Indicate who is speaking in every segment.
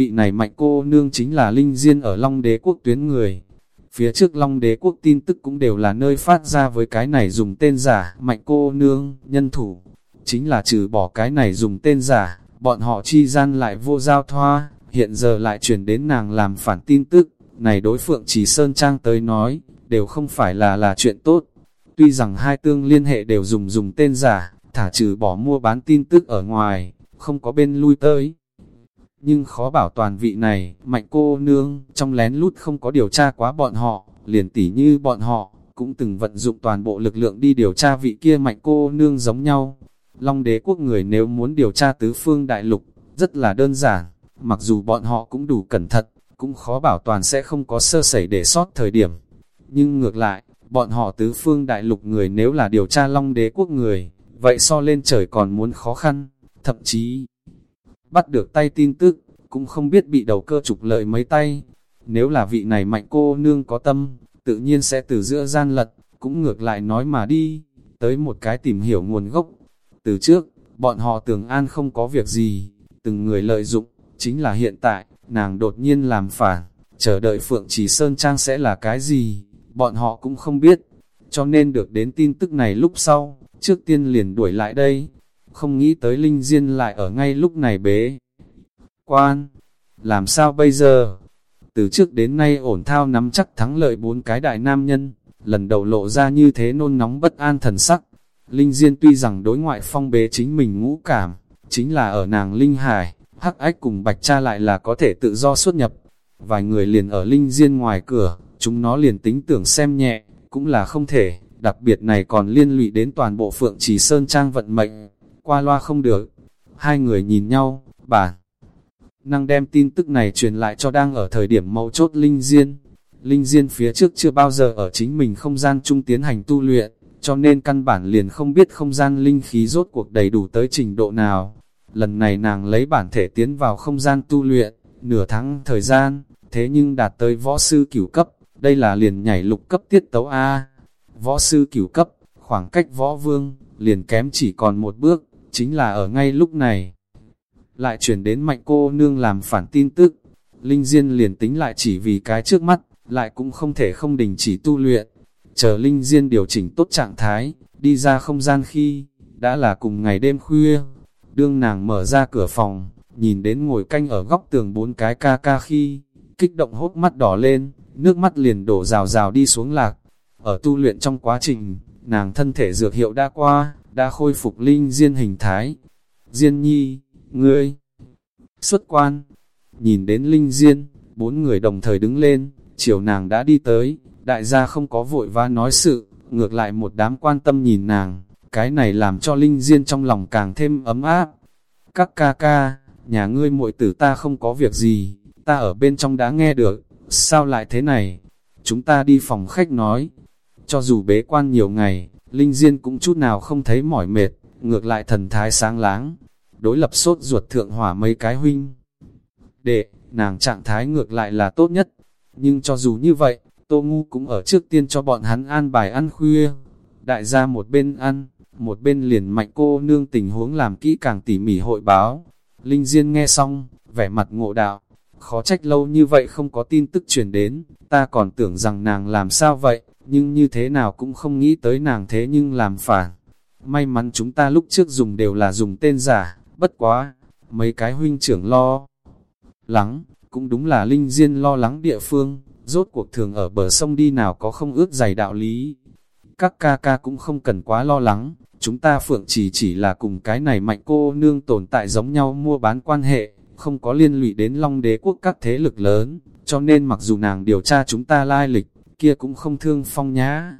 Speaker 1: vị này mạnh cô nương chính là linh diên ở Long Đế Quốc tuyến người. Phía trước Long Đế Quốc tin tức cũng đều là nơi phát ra với cái này dùng tên giả, mạnh cô nương, nhân thủ. Chính là trừ bỏ cái này dùng tên giả, bọn họ chi gian lại vô giao thoa, hiện giờ lại chuyển đến nàng làm phản tin tức, này đối phượng chỉ Sơn Trang tới nói, đều không phải là là chuyện tốt. Tuy rằng hai tương liên hệ đều dùng dùng tên giả, thả trừ bỏ mua bán tin tức ở ngoài, không có bên lui tới. Nhưng khó bảo toàn vị này, mạnh cô nương, trong lén lút không có điều tra quá bọn họ, liền tỉ như bọn họ, cũng từng vận dụng toàn bộ lực lượng đi điều tra vị kia mạnh cô nương giống nhau. Long đế quốc người nếu muốn điều tra tứ phương đại lục, rất là đơn giản, mặc dù bọn họ cũng đủ cẩn thận, cũng khó bảo toàn sẽ không có sơ sẩy để sót thời điểm. Nhưng ngược lại, bọn họ tứ phương đại lục người nếu là điều tra long đế quốc người, vậy so lên trời còn muốn khó khăn, thậm chí bắt được tay tin tức, cũng không biết bị đầu cơ trục lợi mấy tay. Nếu là vị này mạnh cô nương có tâm, tự nhiên sẽ từ giữa gian lật, cũng ngược lại nói mà đi, tới một cái tìm hiểu nguồn gốc. Từ trước, bọn họ tưởng an không có việc gì, từng người lợi dụng, chính là hiện tại, nàng đột nhiên làm phản, chờ đợi Phượng Chỉ Sơn Trang sẽ là cái gì, bọn họ cũng không biết, cho nên được đến tin tức này lúc sau, trước tiên liền đuổi lại đây, không nghĩ tới Linh Diên lại ở ngay lúc này bế. Quan, làm sao bây giờ? Từ trước đến nay ổn thao nắm chắc thắng lợi bốn cái đại nam nhân, lần đầu lộ ra như thế nôn nóng bất an thần sắc. Linh Diên tuy rằng đối ngoại phong bế chính mình ngũ cảm, chính là ở nàng Linh Hải, hắc ách cùng bạch cha lại là có thể tự do xuất nhập. Vài người liền ở Linh Diên ngoài cửa, chúng nó liền tính tưởng xem nhẹ, cũng là không thể, đặc biệt này còn liên lụy đến toàn bộ Phượng Trì Sơn Trang vận mệnh, qua loa không được. Hai người nhìn nhau, bà năng đem tin tức này truyền lại cho đang ở thời điểm mấu chốt Linh Diên. Linh Diên phía trước chưa bao giờ ở chính mình không gian chung tiến hành tu luyện, cho nên căn bản liền không biết không gian linh khí rốt cuộc đầy đủ tới trình độ nào. Lần này nàng lấy bản thể tiến vào không gian tu luyện, nửa tháng thời gian, thế nhưng đạt tới võ sư cửu cấp, đây là liền nhảy lục cấp tiết tấu A. Võ sư cửu cấp, khoảng cách võ vương, liền kém chỉ còn một bước, chính là ở ngay lúc này. Lại chuyển đến mạnh cô nương làm phản tin tức, Linh Diên liền tính lại chỉ vì cái trước mắt, lại cũng không thể không đình chỉ tu luyện. Chờ Linh Diên điều chỉnh tốt trạng thái, đi ra không gian khi, đã là cùng ngày đêm khuya. Đương nàng mở ra cửa phòng, nhìn đến ngồi canh ở góc tường bốn cái ca ca khi, kích động hốt mắt đỏ lên, nước mắt liền đổ rào rào đi xuống lạc. Ở tu luyện trong quá trình, nàng thân thể dược hiệu đã qua, đã khôi phục linh diên hình thái. Diên nhi, ngươi, xuất quan, nhìn đến linh diên, bốn người đồng thời đứng lên, chiều nàng đã đi tới, đại gia không có vội vã nói sự, ngược lại một đám quan tâm nhìn nàng, cái này làm cho linh diên trong lòng càng thêm ấm áp. Các ca ca, nhà ngươi muội tử ta không có việc gì, ta ở bên trong đã nghe được, sao lại thế này? Chúng ta đi phòng khách nói, cho dù bế quan nhiều ngày, Linh Diên cũng chút nào không thấy mỏi mệt, ngược lại thần thái sáng láng, đối lập sốt ruột thượng hỏa mấy cái huynh. Đệ, nàng trạng thái ngược lại là tốt nhất, nhưng cho dù như vậy, Tô Ngu cũng ở trước tiên cho bọn hắn an bài ăn khuya. Đại gia một bên ăn, một bên liền mạnh cô nương tình huống làm kỹ càng tỉ mỉ hội báo. Linh Diên nghe xong, vẻ mặt ngộ đạo, khó trách lâu như vậy không có tin tức truyền đến, ta còn tưởng rằng nàng làm sao vậy, nhưng như thế nào cũng không nghĩ tới nàng thế nhưng làm phản. May mắn chúng ta lúc trước dùng đều là dùng tên giả, bất quá, mấy cái huynh trưởng lo lắng, cũng đúng là linh diên lo lắng địa phương, rốt cuộc thường ở bờ sông đi nào có không ước dày đạo lý. Các ca ca cũng không cần quá lo lắng, chúng ta phượng chỉ chỉ là cùng cái này mạnh cô nương tồn tại giống nhau mua bán quan hệ, không có liên lụy đến long đế quốc các thế lực lớn, cho nên mặc dù nàng điều tra chúng ta lai lịch, kia cũng không thương phong nhá.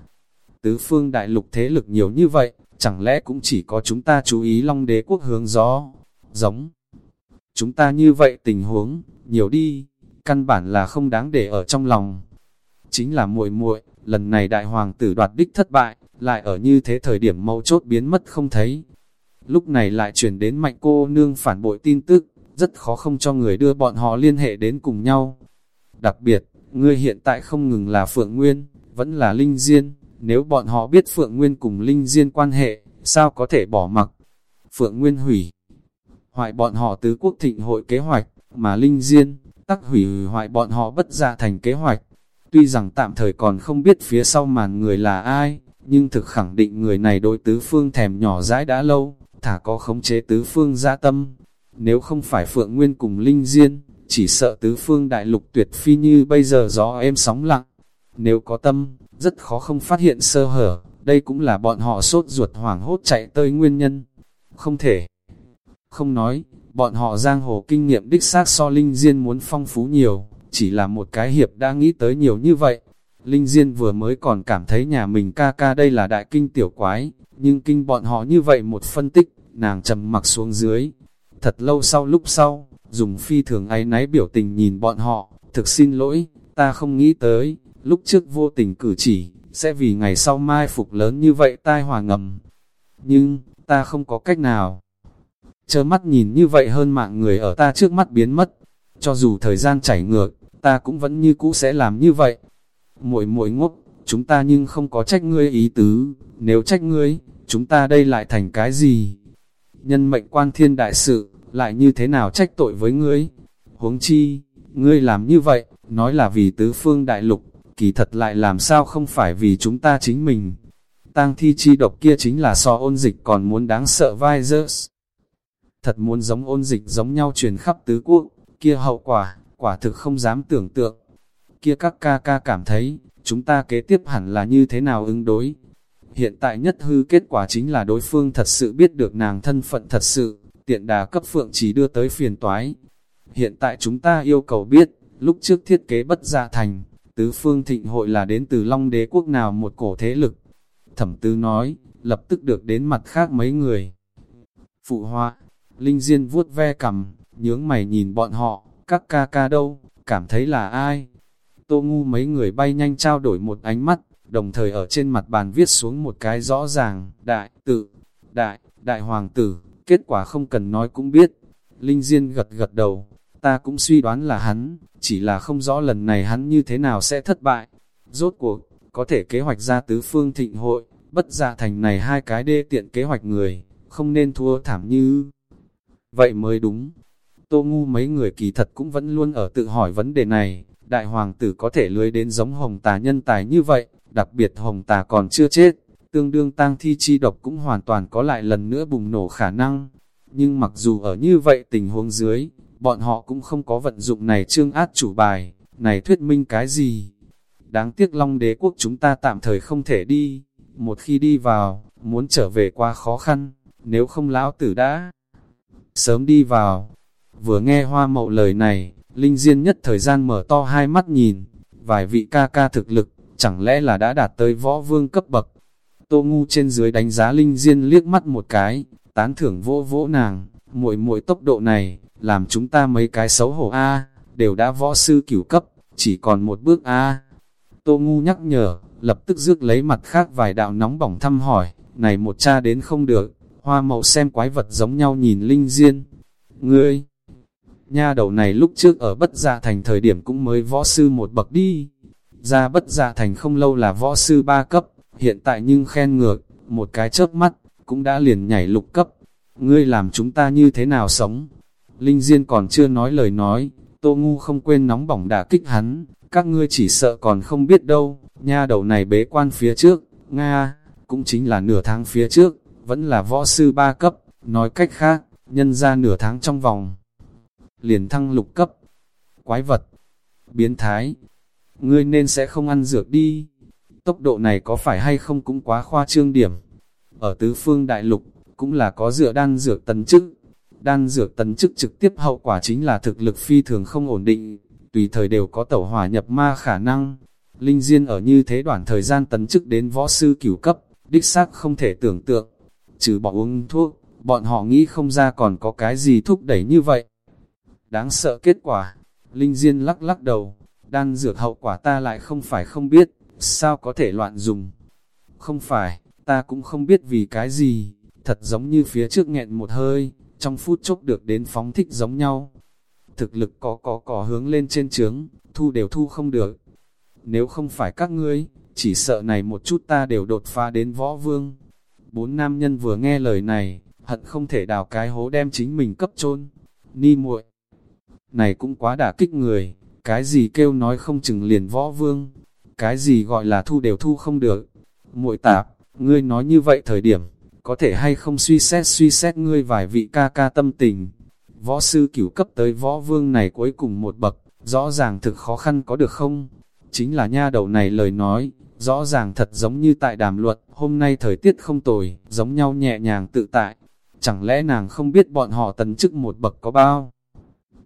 Speaker 1: Tứ phương đại lục thế lực nhiều như vậy, chẳng lẽ cũng chỉ có chúng ta chú ý long đế quốc hướng gió, giống. Chúng ta như vậy tình huống, nhiều đi, căn bản là không đáng để ở trong lòng. Chính là muội muội lần này đại hoàng tử đoạt đích thất bại, lại ở như thế thời điểm mâu chốt biến mất không thấy. Lúc này lại chuyển đến mạnh cô nương phản bội tin tức, rất khó không cho người đưa bọn họ liên hệ đến cùng nhau. Đặc biệt, ngươi hiện tại không ngừng là Phượng Nguyên, vẫn là Linh Diên, nếu bọn họ biết Phượng Nguyên cùng Linh Diên quan hệ, sao có thể bỏ mặc? Phượng Nguyên hủy hoại bọn họ tứ quốc thịnh hội kế hoạch, mà Linh Diên, tắc hủy hoại bọn họ bất ra thành kế hoạch. Tuy rằng tạm thời còn không biết phía sau màn người là ai, nhưng thực khẳng định người này đối tứ phương thèm nhỏ dãi đã lâu, thả có khống chế tứ phương gia tâm. Nếu không phải Phượng Nguyên cùng Linh Diên, chỉ sợ tứ phương đại lục tuyệt phi như bây giờ gió êm sóng lặng. Nếu có tâm, rất khó không phát hiện sơ hở, đây cũng là bọn họ sốt ruột hoảng hốt chạy tới nguyên nhân. Không thể. Không nói, bọn họ giang hồ kinh nghiệm đích xác so Linh Diên muốn phong phú nhiều, chỉ là một cái hiệp đã nghĩ tới nhiều như vậy. Linh Diên vừa mới còn cảm thấy nhà mình ca ca đây là đại kinh tiểu quái, nhưng kinh bọn họ như vậy một phân tích, nàng trầm mặc xuống dưới. Thật lâu sau lúc sau, dùng phi thường ấy náy biểu tình nhìn bọn họ, thực xin lỗi, ta không nghĩ tới, lúc trước vô tình cử chỉ, sẽ vì ngày sau mai phục lớn như vậy tai hòa ngầm. Nhưng, ta không có cách nào. Chớ mắt nhìn như vậy hơn mạng người ở ta trước mắt biến mất. Cho dù thời gian chảy ngược, ta cũng vẫn như cũ sẽ làm như vậy. Muội muội ngốc, chúng ta nhưng không có trách ngươi ý tứ, nếu trách ngươi, chúng ta đây lại thành cái gì? Nhân mệnh quan thiên đại sự, lại như thế nào trách tội với ngươi? Huống chi, ngươi làm như vậy, nói là vì tứ phương đại lục, kỳ thật lại làm sao không phải vì chúng ta chính mình. Tang thi chi độc kia chính là so ôn dịch còn muốn đáng sợ virus. Thật muốn giống ôn dịch giống nhau truyền khắp tứ quốc, kia hậu quả, quả thực không dám tưởng tượng. Kia các ca ca cảm thấy, chúng ta kế tiếp hẳn là như thế nào ứng đối. Hiện tại nhất hư kết quả chính là đối phương thật sự biết được nàng thân phận thật sự, tiện đà cấp phượng chỉ đưa tới phiền toái. Hiện tại chúng ta yêu cầu biết, lúc trước thiết kế bất gia thành, tứ phương thịnh hội là đến từ Long đế quốc nào một cổ thế lực. Thẩm tư nói, lập tức được đến mặt khác mấy người. Phụ hoa, Linh Diên vuốt ve cầm, nhướng mày nhìn bọn họ, các ca ca đâu, cảm thấy là ai? Tô ngu mấy người bay nhanh trao đổi một ánh mắt, đồng thời ở trên mặt bàn viết xuống một cái rõ ràng, đại, tự, đại, đại hoàng tử, kết quả không cần nói cũng biết. Linh Diên gật gật đầu, ta cũng suy đoán là hắn, chỉ là không rõ lần này hắn như thế nào sẽ thất bại. Rốt cuộc, có thể kế hoạch ra tứ phương thịnh hội, bất giả thành này hai cái đê tiện kế hoạch người, không nên thua thảm như... Vậy mới đúng. Tô ngu mấy người kỳ thật cũng vẫn luôn ở tự hỏi vấn đề này, đại hoàng tử có thể lưới đến giống hồng tà nhân tài như vậy, đặc biệt hồng tà còn chưa chết, tương đương tang thi chi độc cũng hoàn toàn có lại lần nữa bùng nổ khả năng. Nhưng mặc dù ở như vậy tình huống dưới, bọn họ cũng không có vận dụng này trương át chủ bài, này thuyết minh cái gì. Đáng tiếc Long đế quốc chúng ta tạm thời không thể đi, một khi đi vào, muốn trở về qua khó khăn, nếu không lão tử đã sớm đi vào. Vừa nghe hoa mậu lời này, Linh Diên nhất thời gian mở to hai mắt nhìn, vài vị ca ca thực lực, chẳng lẽ là đã đạt tới võ vương cấp bậc. Tô ngu trên dưới đánh giá Linh Diên liếc mắt một cái, tán thưởng vỗ vỗ nàng, muội muội tốc độ này, làm chúng ta mấy cái xấu hổ A, đều đã võ sư cửu cấp, chỉ còn một bước A. Tô ngu nhắc nhở, lập tức rước lấy mặt khác vài đạo nóng bỏng thăm hỏi, này một cha đến không được, hoa mậu xem quái vật giống nhau nhìn Linh Diên. Ngươi, nha đầu này lúc trước ở bất gia thành thời điểm cũng mới võ sư một bậc đi. Ra bất gia thành không lâu là võ sư ba cấp, hiện tại nhưng khen ngược, một cái chớp mắt, cũng đã liền nhảy lục cấp. Ngươi làm chúng ta như thế nào sống? Linh Diên còn chưa nói lời nói, Tô Ngu không quên nóng bỏng đả kích hắn, các ngươi chỉ sợ còn không biết đâu, nha đầu này bế quan phía trước, Nga, cũng chính là nửa tháng phía trước, vẫn là võ sư ba cấp, nói cách khác, nhân ra nửa tháng trong vòng. Liền thăng lục cấp, quái vật, biến thái, ngươi nên sẽ không ăn dược đi. Tốc độ này có phải hay không cũng quá khoa trương điểm. Ở tứ phương đại lục, cũng là có dựa đan dược tấn chức. Đan dược tấn chức trực tiếp hậu quả chính là thực lực phi thường không ổn định, tùy thời đều có tẩu hỏa nhập ma khả năng. Linh Diên ở như thế đoạn thời gian tấn chức đến võ sư cửu cấp, đích xác không thể tưởng tượng. Trừ bỏ uống thuốc, bọn họ nghĩ không ra còn có cái gì thúc đẩy như vậy. Đáng sợ kết quả, Linh Diên lắc lắc đầu, đan dược hậu quả ta lại không phải không biết, sao có thể loạn dùng. Không phải, ta cũng không biết vì cái gì, thật giống như phía trước nghẹn một hơi, trong phút chốc được đến phóng thích giống nhau. Thực lực có có có hướng lên trên trướng, thu đều thu không được. Nếu không phải các ngươi, chỉ sợ này một chút ta đều đột phá đến võ vương. Bốn nam nhân vừa nghe lời này, hận không thể đào cái hố đem chính mình cấp chôn Ni muội Này cũng quá đả kích người, cái gì kêu nói không chừng liền võ vương, cái gì gọi là thu đều thu không được. muội tạp, ngươi nói như vậy thời điểm, có thể hay không suy xét suy xét ngươi vài vị ca ca tâm tình. Võ sư cửu cấp tới võ vương này cuối cùng một bậc, rõ ràng thực khó khăn có được không? Chính là nha đầu này lời nói, rõ ràng thật giống như tại đàm luật, hôm nay thời tiết không tồi, giống nhau nhẹ nhàng tự tại. Chẳng lẽ nàng không biết bọn họ tấn chức một bậc có bao?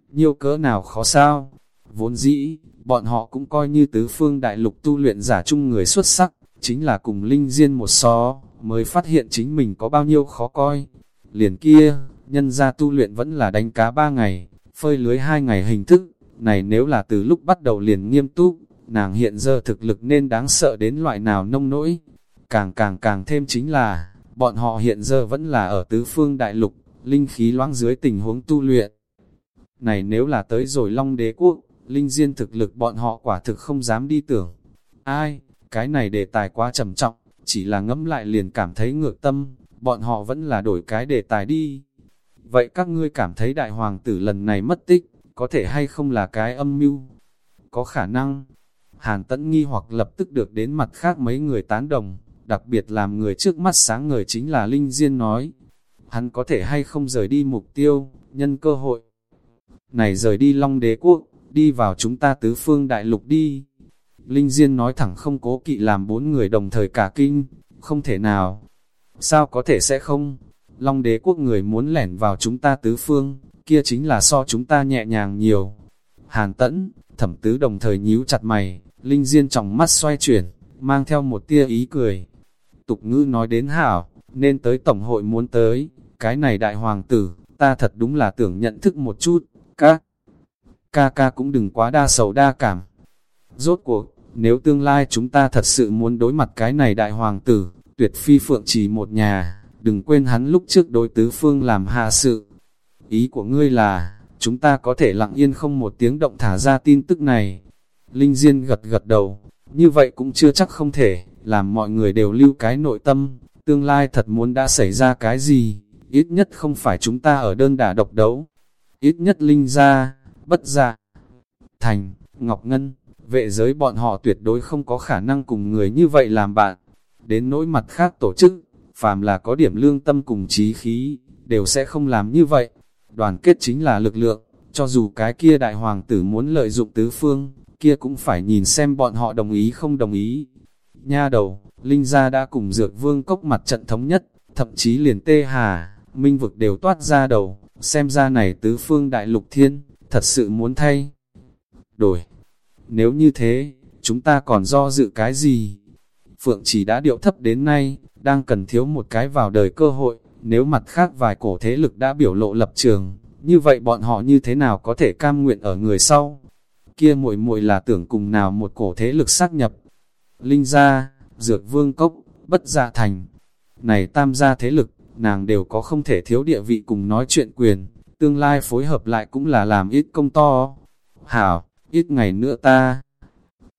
Speaker 1: Nhiêu cỡ nào khó sao? Vốn dĩ, bọn họ cũng coi như tứ phương đại lục tu luyện giả chung người xuất sắc, chính là cùng linh diên một xó, mới phát hiện chính mình có bao nhiêu khó coi. Liền kia, nhân ra tu luyện vẫn là đánh cá ba ngày, phơi lưới hai ngày hình thức, này nếu là từ lúc bắt đầu liền nghiêm túc, nàng hiện giờ thực lực nên đáng sợ đến loại nào nông nỗi. Càng càng càng thêm chính là, bọn họ hiện giờ vẫn là ở tứ phương đại lục, linh khí loãng dưới tình huống tu luyện. Này nếu là tới rồi long đế quốc, linh diên thực lực bọn họ quả thực không dám đi tưởng. Ai, cái này đề tài quá trầm trọng, chỉ là ngẫm lại liền cảm thấy ngược tâm, bọn họ vẫn là đổi cái đề tài đi. Vậy các ngươi cảm thấy đại hoàng tử lần này mất tích, có thể hay không là cái âm mưu? Có khả năng. Hàn tẫn nghi hoặc lập tức được đến mặt khác mấy người tán đồng, đặc biệt làm người trước mắt sáng người chính là Linh Diên nói. Hắn có thể hay không rời đi mục tiêu, nhân cơ hội. Này rời đi Long Đế Quốc, đi vào chúng ta tứ phương đại lục đi. Linh Diên nói thẳng không cố kỵ làm bốn người đồng thời cả kinh, không thể nào. Sao có thể sẽ không? Long đế quốc người muốn lẻn vào chúng ta tứ phương, kia chính là so chúng ta nhẹ nhàng nhiều. Hàn tẫn, thẩm tứ đồng thời nhíu chặt mày, Linh Diên trong mắt xoay chuyển, mang theo một tia ý cười. Tục ngữ nói đến hảo, nên tới tổng hội muốn tới, cái này đại hoàng tử, ta thật đúng là tưởng nhận thức một chút, các ca ca cũng đừng quá đa sầu đa cảm. Rốt cuộc, nếu tương lai chúng ta thật sự muốn đối mặt cái này đại hoàng tử, tuyệt phi phượng chỉ một nhà, đừng quên hắn lúc trước đối tứ phương làm hạ sự. Ý của ngươi là, chúng ta có thể lặng yên không một tiếng động thả ra tin tức này. Linh Diên gật gật đầu, như vậy cũng chưa chắc không thể, làm mọi người đều lưu cái nội tâm, tương lai thật muốn đã xảy ra cái gì, ít nhất không phải chúng ta ở đơn đả độc đấu. Ít nhất Linh ra, bất ra thành, Ngọc Ngân, vệ giới bọn họ tuyệt đối không có khả năng cùng người như vậy làm bạn. Đến nỗi mặt khác tổ chức, phàm là có điểm lương tâm cùng trí khí, đều sẽ không làm như vậy. Đoàn kết chính là lực lượng, cho dù cái kia đại hoàng tử muốn lợi dụng tứ phương, kia cũng phải nhìn xem bọn họ đồng ý không đồng ý. Nha đầu, Linh Gia đã cùng dược vương cốc mặt trận thống nhất, thậm chí liền tê hà, minh vực đều toát ra đầu, xem ra này tứ phương đại lục thiên, thật sự muốn thay. Đổi, nếu như thế, chúng ta còn do dự cái gì? Phượng chỉ đã điệu thấp đến nay, đang cần thiếu một cái vào đời cơ hội, nếu mặt khác vài cổ thế lực đã biểu lộ lập trường, như vậy bọn họ như thế nào có thể cam nguyện ở người sau? Kia muội muội là tưởng cùng nào một cổ thế lực xác nhập. Linh gia, dược vương cốc, bất gia thành. Này tam gia thế lực, nàng đều có không thể thiếu địa vị cùng nói chuyện quyền, tương lai phối hợp lại cũng là làm ít công to. Hảo, ít ngày nữa ta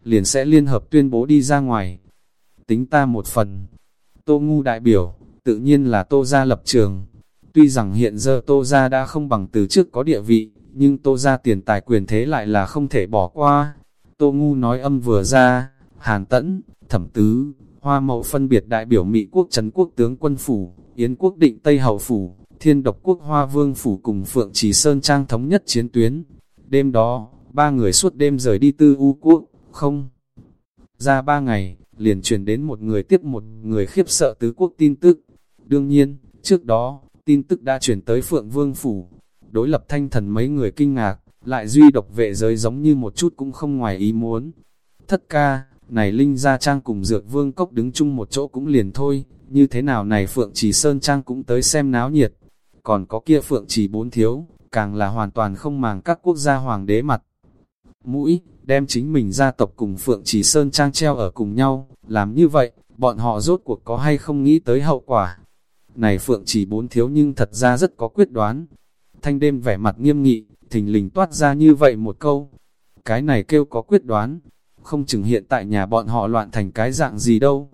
Speaker 1: liền sẽ liên hợp tuyên bố đi ra ngoài. Tính ta một phần. Tô Ngu đại biểu, tự nhiên là Tô Gia lập trường. Tuy rằng hiện giờ Tô Gia đã không bằng từ trước có địa vị, nhưng Tô Gia tiền tài quyền thế lại là không thể bỏ qua. Tô Ngu nói âm vừa ra, Hàn Tẫn, Thẩm Tứ, Hoa Mậu phân biệt đại biểu Mỹ quốc Trấn quốc tướng quân phủ, Yến quốc định Tây Hậu phủ, Thiên độc quốc Hoa Vương phủ cùng Phượng Trì Sơn Trang thống nhất chiến tuyến. Đêm đó, ba người suốt đêm rời đi tư u quốc, không. Ra ba ngày, liền truyền đến một người tiếp một người khiếp sợ tứ quốc tin tức. Đương nhiên, trước đó, tin tức đã truyền tới Phượng Vương Phủ. Đối lập thanh thần mấy người kinh ngạc, lại duy độc vệ giới giống như một chút cũng không ngoài ý muốn. Thất ca, này Linh Gia Trang cùng Dược Vương Cốc đứng chung một chỗ cũng liền thôi, như thế nào này Phượng Chỉ Sơn Trang cũng tới xem náo nhiệt. Còn có kia Phượng Chỉ bốn thiếu, càng là hoàn toàn không màng các quốc gia hoàng đế mặt mũi, đem chính mình gia tộc cùng Phượng Chỉ Sơn Trang treo ở cùng nhau, làm như vậy, bọn họ rốt cuộc có hay không nghĩ tới hậu quả. Này Phượng Chỉ bốn thiếu nhưng thật ra rất có quyết đoán. Thanh đêm vẻ mặt nghiêm nghị, thình lình toát ra như vậy một câu. Cái này kêu có quyết đoán, không chừng hiện tại nhà bọn họ loạn thành cái dạng gì đâu.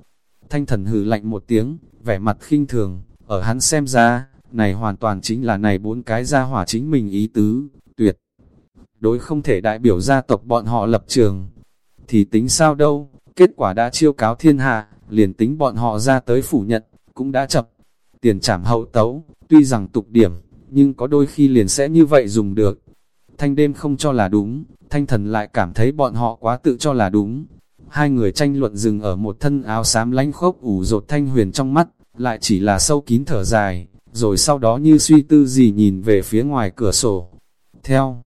Speaker 1: Thanh thần hừ lạnh một tiếng, vẻ mặt khinh thường, ở hắn xem ra, này hoàn toàn chính là này bốn cái gia hỏa chính mình ý tứ, tuyệt đối không thể đại biểu gia tộc bọn họ lập trường. Thì tính sao đâu, kết quả đã chiêu cáo thiên hạ, liền tính bọn họ ra tới phủ nhận, cũng đã chập. Tiền trảm hậu tấu, tuy rằng tục điểm, nhưng có đôi khi liền sẽ như vậy dùng được. Thanh đêm không cho là đúng, thanh thần lại cảm thấy bọn họ quá tự cho là đúng. Hai người tranh luận dừng ở một thân áo xám lánh khốc ủ rột thanh huyền trong mắt, lại chỉ là sâu kín thở dài, rồi sau đó như suy tư gì nhìn về phía ngoài cửa sổ. Theo,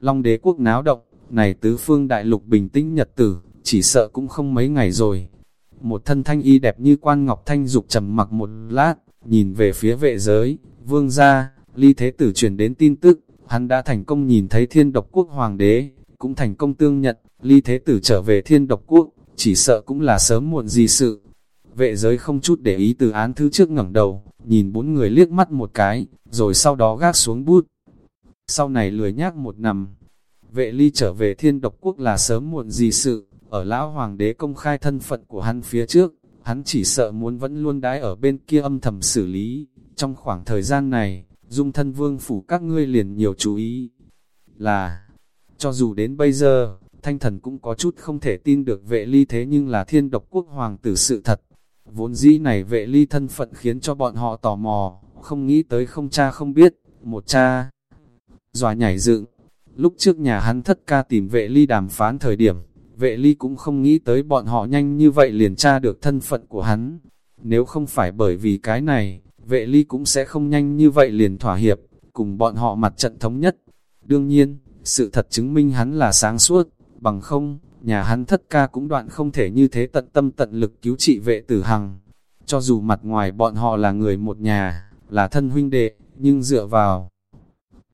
Speaker 1: Long đế quốc náo động, này tứ phương đại lục bình tĩnh nhật tử, chỉ sợ cũng không mấy ngày rồi. Một thân thanh y đẹp như quan ngọc thanh dục trầm mặc một lát, nhìn về phía vệ giới, vương gia, ly thế tử truyền đến tin tức, hắn đã thành công nhìn thấy thiên độc quốc hoàng đế, cũng thành công tương nhận, ly thế tử trở về thiên độc quốc, chỉ sợ cũng là sớm muộn gì sự. Vệ giới không chút để ý từ án thứ trước ngẩng đầu, nhìn bốn người liếc mắt một cái, rồi sau đó gác xuống bút. Sau này lười nhác một nằm, vệ ly trở về thiên độc quốc là sớm muộn gì sự, ở lão hoàng đế công khai thân phận của hắn phía trước, hắn chỉ sợ muốn vẫn luôn đái ở bên kia âm thầm xử lý. Trong khoảng thời gian này, dung thân vương phủ các ngươi liền nhiều chú ý. Là, cho dù đến bây giờ, thanh thần cũng có chút không thể tin được vệ ly thế nhưng là thiên độc quốc hoàng tử sự thật. Vốn dĩ này vệ ly thân phận khiến cho bọn họ tò mò, không nghĩ tới không cha không biết, một cha. Dòa nhảy dựng, lúc trước nhà hắn thất ca tìm vệ ly đàm phán thời điểm, vệ ly cũng không nghĩ tới bọn họ nhanh như vậy liền tra được thân phận của hắn. Nếu không phải bởi vì cái này, vệ ly cũng sẽ không nhanh như vậy liền thỏa hiệp, cùng bọn họ mặt trận thống nhất. Đương nhiên, sự thật chứng minh hắn là sáng suốt, bằng không, nhà hắn thất ca cũng đoạn không thể như thế tận tâm tận lực cứu trị vệ tử hằng. Cho dù mặt ngoài bọn họ là người một nhà, là thân huynh đệ, nhưng dựa vào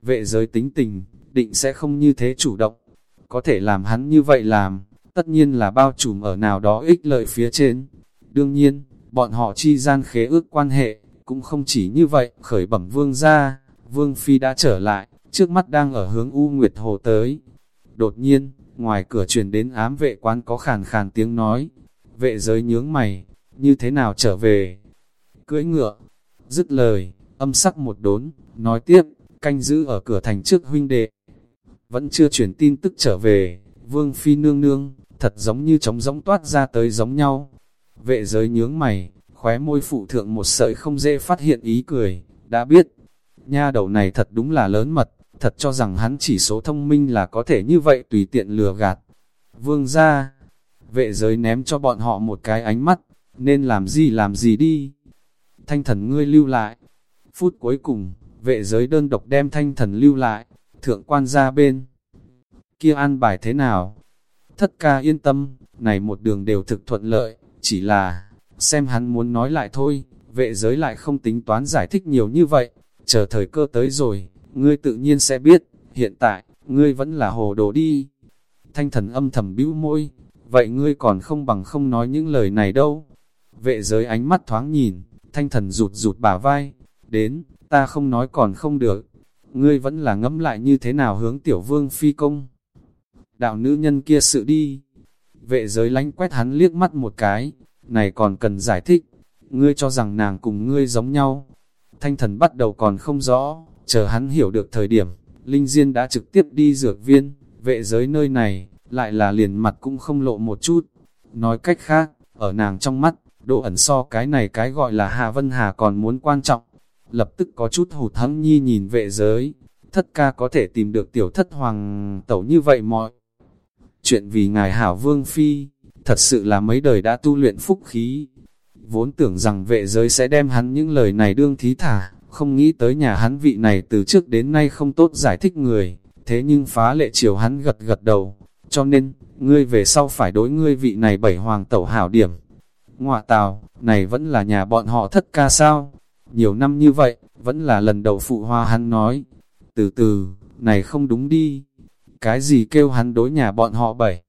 Speaker 1: vệ giới tính tình, định sẽ không như thế chủ động. Có thể làm hắn như vậy làm, tất nhiên là bao trùm ở nào đó ích lợi phía trên. Đương nhiên, bọn họ chi gian khế ước quan hệ, cũng không chỉ như vậy, khởi bẩm vương ra, vương phi đã trở lại, trước mắt đang ở hướng U Nguyệt Hồ tới. Đột nhiên, ngoài cửa truyền đến ám vệ quán có khàn khàn tiếng nói, vệ giới nhướng mày, như thế nào trở về? Cưỡi ngựa, dứt lời, âm sắc một đốn, nói tiếp, canh giữ ở cửa thành trước huynh đệ. Vẫn chưa chuyển tin tức trở về, vương phi nương nương, thật giống như trống giống toát ra tới giống nhau. Vệ giới nhướng mày, khóe môi phụ thượng một sợi không dễ phát hiện ý cười, đã biết. Nha đầu này thật đúng là lớn mật, thật cho rằng hắn chỉ số thông minh là có thể như vậy tùy tiện lừa gạt. Vương ra, vệ giới ném cho bọn họ một cái ánh mắt, nên làm gì làm gì đi. Thanh thần ngươi lưu lại. Phút cuối cùng, vệ giới đơn độc đem thanh thần lưu lại, thượng quan ra bên. Kia an bài thế nào? Thất ca yên tâm, này một đường đều thực thuận lợi, chỉ là, xem hắn muốn nói lại thôi, vệ giới lại không tính toán giải thích nhiều như vậy, chờ thời cơ tới rồi, ngươi tự nhiên sẽ biết, hiện tại, ngươi vẫn là hồ đồ đi. Thanh thần âm thầm bĩu môi, vậy ngươi còn không bằng không nói những lời này đâu. Vệ giới ánh mắt thoáng nhìn, thanh thần rụt rụt bả vai, đến, ta không nói còn không được, ngươi vẫn là ngẫm lại như thế nào hướng tiểu vương phi công đạo nữ nhân kia sự đi. Vệ giới lánh quét hắn liếc mắt một cái, này còn cần giải thích, ngươi cho rằng nàng cùng ngươi giống nhau. Thanh thần bắt đầu còn không rõ, chờ hắn hiểu được thời điểm, Linh Diên đã trực tiếp đi dược viên, vệ giới nơi này, lại là liền mặt cũng không lộ một chút. Nói cách khác, ở nàng trong mắt, độ ẩn so cái này cái gọi là Hà Vân Hà còn muốn quan trọng. Lập tức có chút hụt hẫng nhi nhìn vệ giới, thất ca có thể tìm được tiểu thất hoàng tẩu như vậy mọi chuyện vì ngài hảo vương phi, thật sự là mấy đời đã tu luyện phúc khí. Vốn tưởng rằng vệ giới sẽ đem hắn những lời này đương thí thả, không nghĩ tới nhà hắn vị này từ trước đến nay không tốt giải thích người, thế nhưng phá lệ chiều hắn gật gật đầu, cho nên, ngươi về sau phải đối ngươi vị này bảy hoàng tẩu hảo điểm. Ngoạ tào, này vẫn là nhà bọn họ thất ca sao? Nhiều năm như vậy, vẫn là lần đầu phụ hoa hắn nói. Từ từ, này không đúng đi, cái gì kêu hắn đối nhà bọn họ bảy?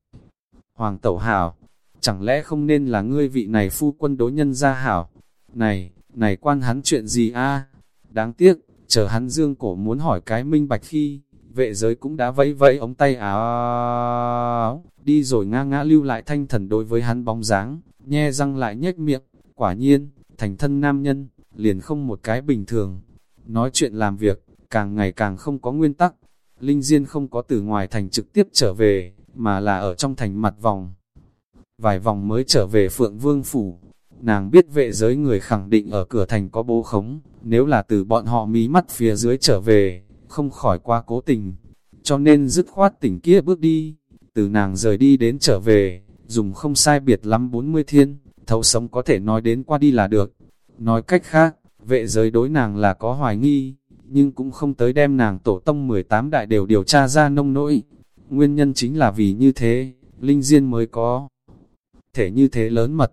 Speaker 1: Hoàng tẩu hảo, chẳng lẽ không nên là ngươi vị này phu quân đối nhân gia hảo? Này, này quan hắn chuyện gì a? Đáng tiếc, chờ hắn dương cổ muốn hỏi cái minh bạch khi, vệ giới cũng đã vẫy vẫy ống tay áo, đi rồi nga ngã lưu lại thanh thần đối với hắn bóng dáng, nhe răng lại nhếch miệng, quả nhiên, thành thân nam nhân, liền không một cái bình thường. Nói chuyện làm việc, càng ngày càng không có nguyên tắc, Linh Diên không có từ ngoài thành trực tiếp trở về, mà là ở trong thành mặt vòng. Vài vòng mới trở về Phượng Vương Phủ, nàng biết vệ giới người khẳng định ở cửa thành có bố khống, nếu là từ bọn họ mí mắt phía dưới trở về, không khỏi qua cố tình, cho nên dứt khoát tỉnh kia bước đi, từ nàng rời đi đến trở về, dùng không sai biệt lắm 40 thiên, thấu sống có thể nói đến qua đi là được. Nói cách khác, vệ giới đối nàng là có hoài nghi, nhưng cũng không tới đem nàng tổ tông 18 đại đều điều tra ra nông nỗi. Nguyên nhân chính là vì như thế, Linh Diên mới có thể như thế lớn mật.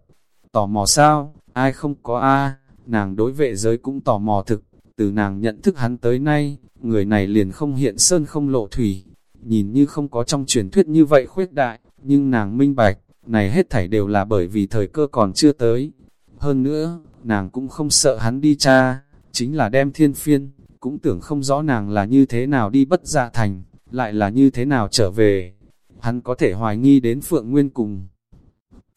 Speaker 1: Tò mò sao, ai không có a? Nàng đối vệ giới cũng tò mò thực, từ nàng nhận thức hắn tới nay, người này liền không hiện sơn không lộ thủy, nhìn như không có trong truyền thuyết như vậy khuyết đại, nhưng nàng minh bạch, này hết thảy đều là bởi vì thời cơ còn chưa tới. Hơn nữa, nàng cũng không sợ hắn đi cha, chính là đem thiên phiên, cũng tưởng không rõ nàng là như thế nào đi bất dạ thành, lại là như thế nào trở về. Hắn có thể hoài nghi đến Phượng Nguyên cùng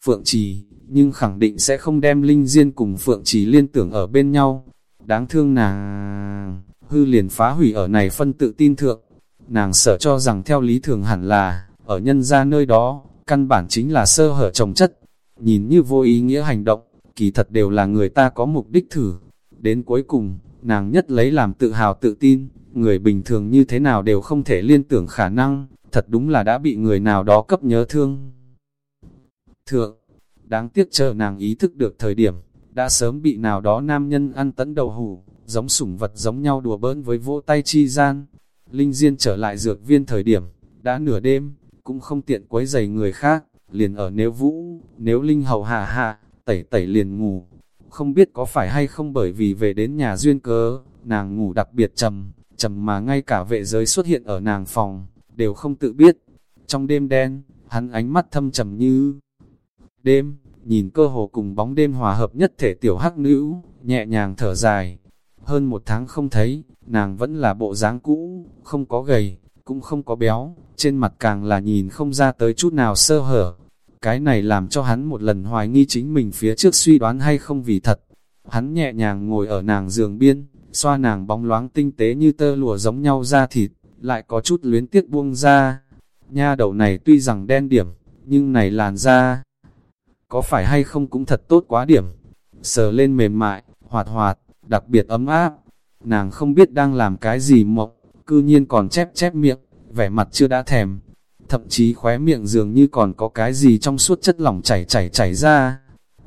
Speaker 1: Phượng Trì, nhưng khẳng định sẽ không đem Linh Diên cùng Phượng Trì liên tưởng ở bên nhau. Đáng thương nàng, hư liền phá hủy ở này phân tự tin thượng. Nàng sợ cho rằng theo lý thường hẳn là, ở nhân ra nơi đó, căn bản chính là sơ hở trồng chất. Nhìn như vô ý nghĩa hành động, kỳ thật đều là người ta có mục đích thử. Đến cuối cùng, nàng nhất lấy làm tự hào tự tin, người bình thường như thế nào đều không thể liên tưởng khả năng, thật đúng là đã bị người nào đó cấp nhớ thương. Thượng, đáng tiếc chờ nàng ý thức được thời điểm, đã sớm bị nào đó nam nhân ăn tấn đầu hủ, giống sủng vật giống nhau đùa bỡn với vỗ tay chi gian. Linh Diên trở lại dược viên thời điểm, đã nửa đêm, cũng không tiện quấy giày người khác, liền ở nếu vũ, nếu Linh hầu hạ hạ, tẩy tẩy liền ngủ. Không biết có phải hay không bởi vì về đến nhà duyên cớ, nàng ngủ đặc biệt trầm, trầm mà ngay cả vệ giới xuất hiện ở nàng phòng, đều không tự biết. Trong đêm đen, hắn ánh mắt thâm trầm như đêm, nhìn cơ hồ cùng bóng đêm hòa hợp nhất thể tiểu hắc nữ, nhẹ nhàng thở dài. Hơn một tháng không thấy, nàng vẫn là bộ dáng cũ, không có gầy, cũng không có béo, trên mặt càng là nhìn không ra tới chút nào sơ hở. Cái này làm cho hắn một lần hoài nghi chính mình phía trước suy đoán hay không vì thật. Hắn nhẹ nhàng ngồi ở nàng giường biên, xoa nàng bóng loáng tinh tế như tơ lụa giống nhau ra thịt, lại có chút luyến tiếc buông ra. Nha đầu này tuy rằng đen điểm, nhưng này làn da, có phải hay không cũng thật tốt quá điểm. Sờ lên mềm mại, hoạt hoạt, đặc biệt ấm áp. Nàng không biết đang làm cái gì mộng, cư nhiên còn chép chép miệng, vẻ mặt chưa đã thèm. Thậm chí khóe miệng dường như còn có cái gì trong suốt chất lỏng chảy chảy chảy ra.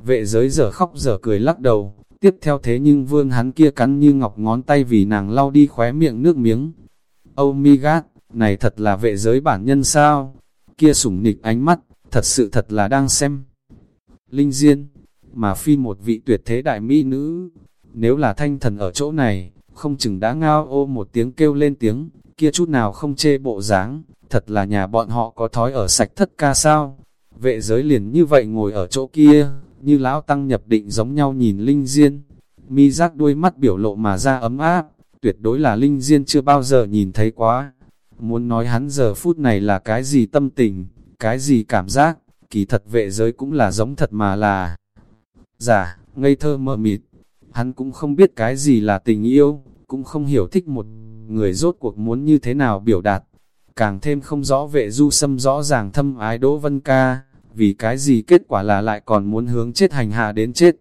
Speaker 1: Vệ giới giờ khóc giờ cười lắc đầu, tiếp theo thế nhưng vương hắn kia cắn như ngọc ngón tay vì nàng lau đi khóe miệng nước miếng. Oh my god, này thật là vệ giới bản nhân sao? Kia sủng nịch ánh mắt, thật sự thật là đang xem. Linh Diên, mà phi một vị tuyệt thế đại mỹ nữ, nếu là thanh thần ở chỗ này, không chừng đã ngao ô một tiếng kêu lên tiếng, kia chút nào không chê bộ dáng, thật là nhà bọn họ có thói ở sạch thất ca sao. Vệ giới liền như vậy ngồi ở chỗ kia, như lão tăng nhập định giống nhau nhìn Linh Diên. Mi giác đuôi mắt biểu lộ mà ra ấm áp, tuyệt đối là Linh Diên chưa bao giờ nhìn thấy quá. Muốn nói hắn giờ phút này là cái gì tâm tình, cái gì cảm giác, kỳ thật vệ giới cũng là giống thật mà là giả, ngây thơ mơ mịt. Hắn cũng không biết cái gì là tình yêu, cũng không hiểu thích một người rốt cuộc muốn như thế nào biểu đạt. Càng thêm không rõ vệ du xâm rõ ràng thâm ái Đỗ Vân Ca, vì cái gì kết quả là lại còn muốn hướng chết hành hạ đến chết.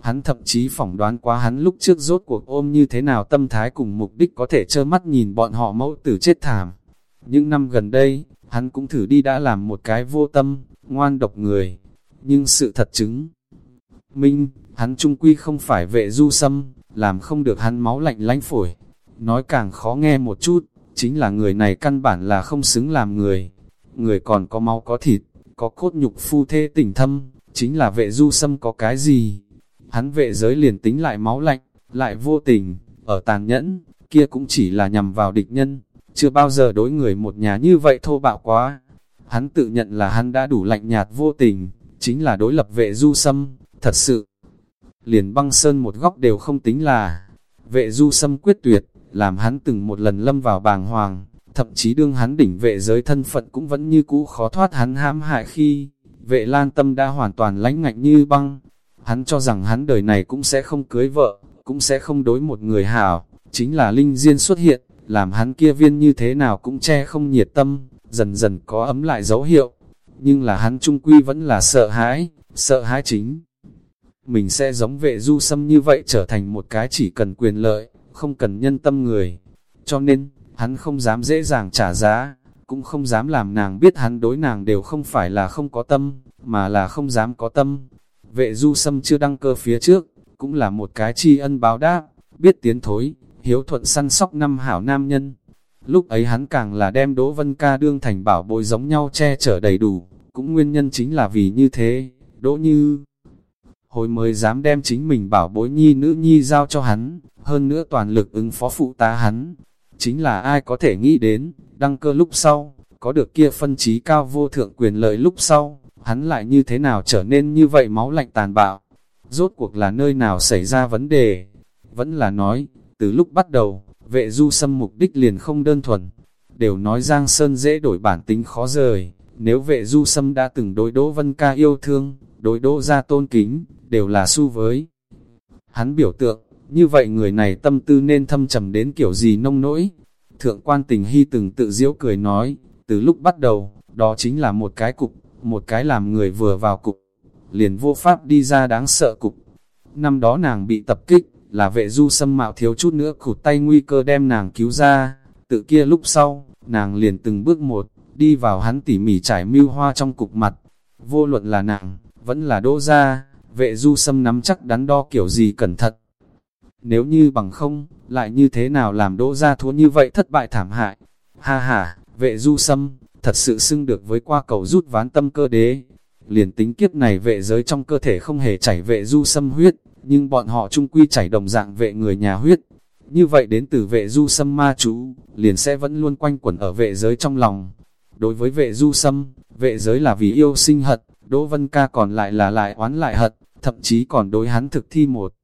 Speaker 1: Hắn thậm chí phỏng đoán quá hắn lúc trước rốt cuộc ôm như thế nào tâm thái cùng mục đích có thể trơ mắt nhìn bọn họ mẫu tử chết thảm. Những năm gần đây, hắn cũng thử đi đã làm một cái vô tâm, ngoan độc người. Nhưng sự thật chứng, minh, hắn trung quy không phải vệ du sâm, làm không được hắn máu lạnh lánh phổi. Nói càng khó nghe một chút, chính là người này căn bản là không xứng làm người. Người còn có máu có thịt, có cốt nhục phu thê tình thâm, chính là vệ du sâm có cái gì. Hắn vệ giới liền tính lại máu lạnh, lại vô tình, ở tàn nhẫn, kia cũng chỉ là nhằm vào địch nhân, chưa bao giờ đối người một nhà như vậy thô bạo quá. Hắn tự nhận là hắn đã đủ lạnh nhạt vô tình, chính là đối lập vệ du sâm, thật sự. Liền băng sơn một góc đều không tính là, vệ du sâm quyết tuyệt, làm hắn từng một lần lâm vào bàng hoàng, thậm chí đương hắn đỉnh vệ giới thân phận cũng vẫn như cũ khó thoát hắn hãm hại khi, vệ lan tâm đã hoàn toàn lánh ngạnh như băng. Hắn cho rằng hắn đời này cũng sẽ không cưới vợ, cũng sẽ không đối một người hảo, chính là linh diên xuất hiện, làm hắn kia viên như thế nào cũng che không nhiệt tâm, dần dần có ấm lại dấu hiệu. Nhưng là hắn trung quy vẫn là sợ hãi, sợ hãi chính. Mình sẽ giống vệ du sâm như vậy trở thành một cái chỉ cần quyền lợi, không cần nhân tâm người. Cho nên, hắn không dám dễ dàng trả giá, cũng không dám làm nàng biết hắn đối nàng đều không phải là không có tâm, mà là không dám có tâm. Vệ du sâm chưa đăng cơ phía trước, cũng là một cái tri ân báo đáp, biết tiến thối, hiếu thuận săn sóc năm hảo nam nhân. Lúc ấy hắn càng là đem Đỗ Vân Ca đương thành bảo bối giống nhau che chở đầy đủ, cũng nguyên nhân chính là vì như thế, Đỗ Như hồi mới dám đem chính mình bảo bối nhi nữ nhi giao cho hắn, hơn nữa toàn lực ứng phó phụ tá hắn. Chính là ai có thể nghĩ đến, đăng cơ lúc sau, có được kia phân trí cao vô thượng quyền lợi lúc sau, hắn lại như thế nào trở nên như vậy máu lạnh tàn bạo. Rốt cuộc là nơi nào xảy ra vấn đề? Vẫn là nói, từ lúc bắt đầu, vệ du xâm mục đích liền không đơn thuần. Đều nói Giang Sơn dễ đổi bản tính khó rời, nếu vệ du xâm đã từng đối Đỗ Vân Ca yêu thương, đối Đỗ ra tôn kính, đều là su với. Hắn biểu tượng, như vậy người này tâm tư nên thâm trầm đến kiểu gì nông nỗi. Thượng quan tình hy từng tự diễu cười nói, từ lúc bắt đầu, đó chính là một cái cục, một cái làm người vừa vào cục, liền vô pháp đi ra đáng sợ cục. Năm đó nàng bị tập kích, là vệ du xâm mạo thiếu chút nữa cụt tay nguy cơ đem nàng cứu ra. Tự kia lúc sau, nàng liền từng bước một, đi vào hắn tỉ mỉ trải mưu hoa trong cục mặt. Vô luận là nàng, vẫn là đỗ ra, vệ du xâm nắm chắc đắn đo kiểu gì cẩn thận. Nếu như bằng không, lại như thế nào làm đỗ ra thua như vậy thất bại thảm hại. Ha ha, vệ du xâm, thật sự xưng được với qua cầu rút ván tâm cơ đế. Liền tính kiếp này vệ giới trong cơ thể không hề chảy vệ du xâm huyết, nhưng bọn họ trung quy chảy đồng dạng vệ người nhà huyết. Như vậy đến từ vệ du xâm ma chú, liền sẽ vẫn luôn quanh quẩn ở vệ giới trong lòng. Đối với vệ du xâm, vệ giới là vì yêu sinh hận, Đỗ Vân Ca còn lại là lại oán lại hận, thậm chí còn đối hắn thực thi một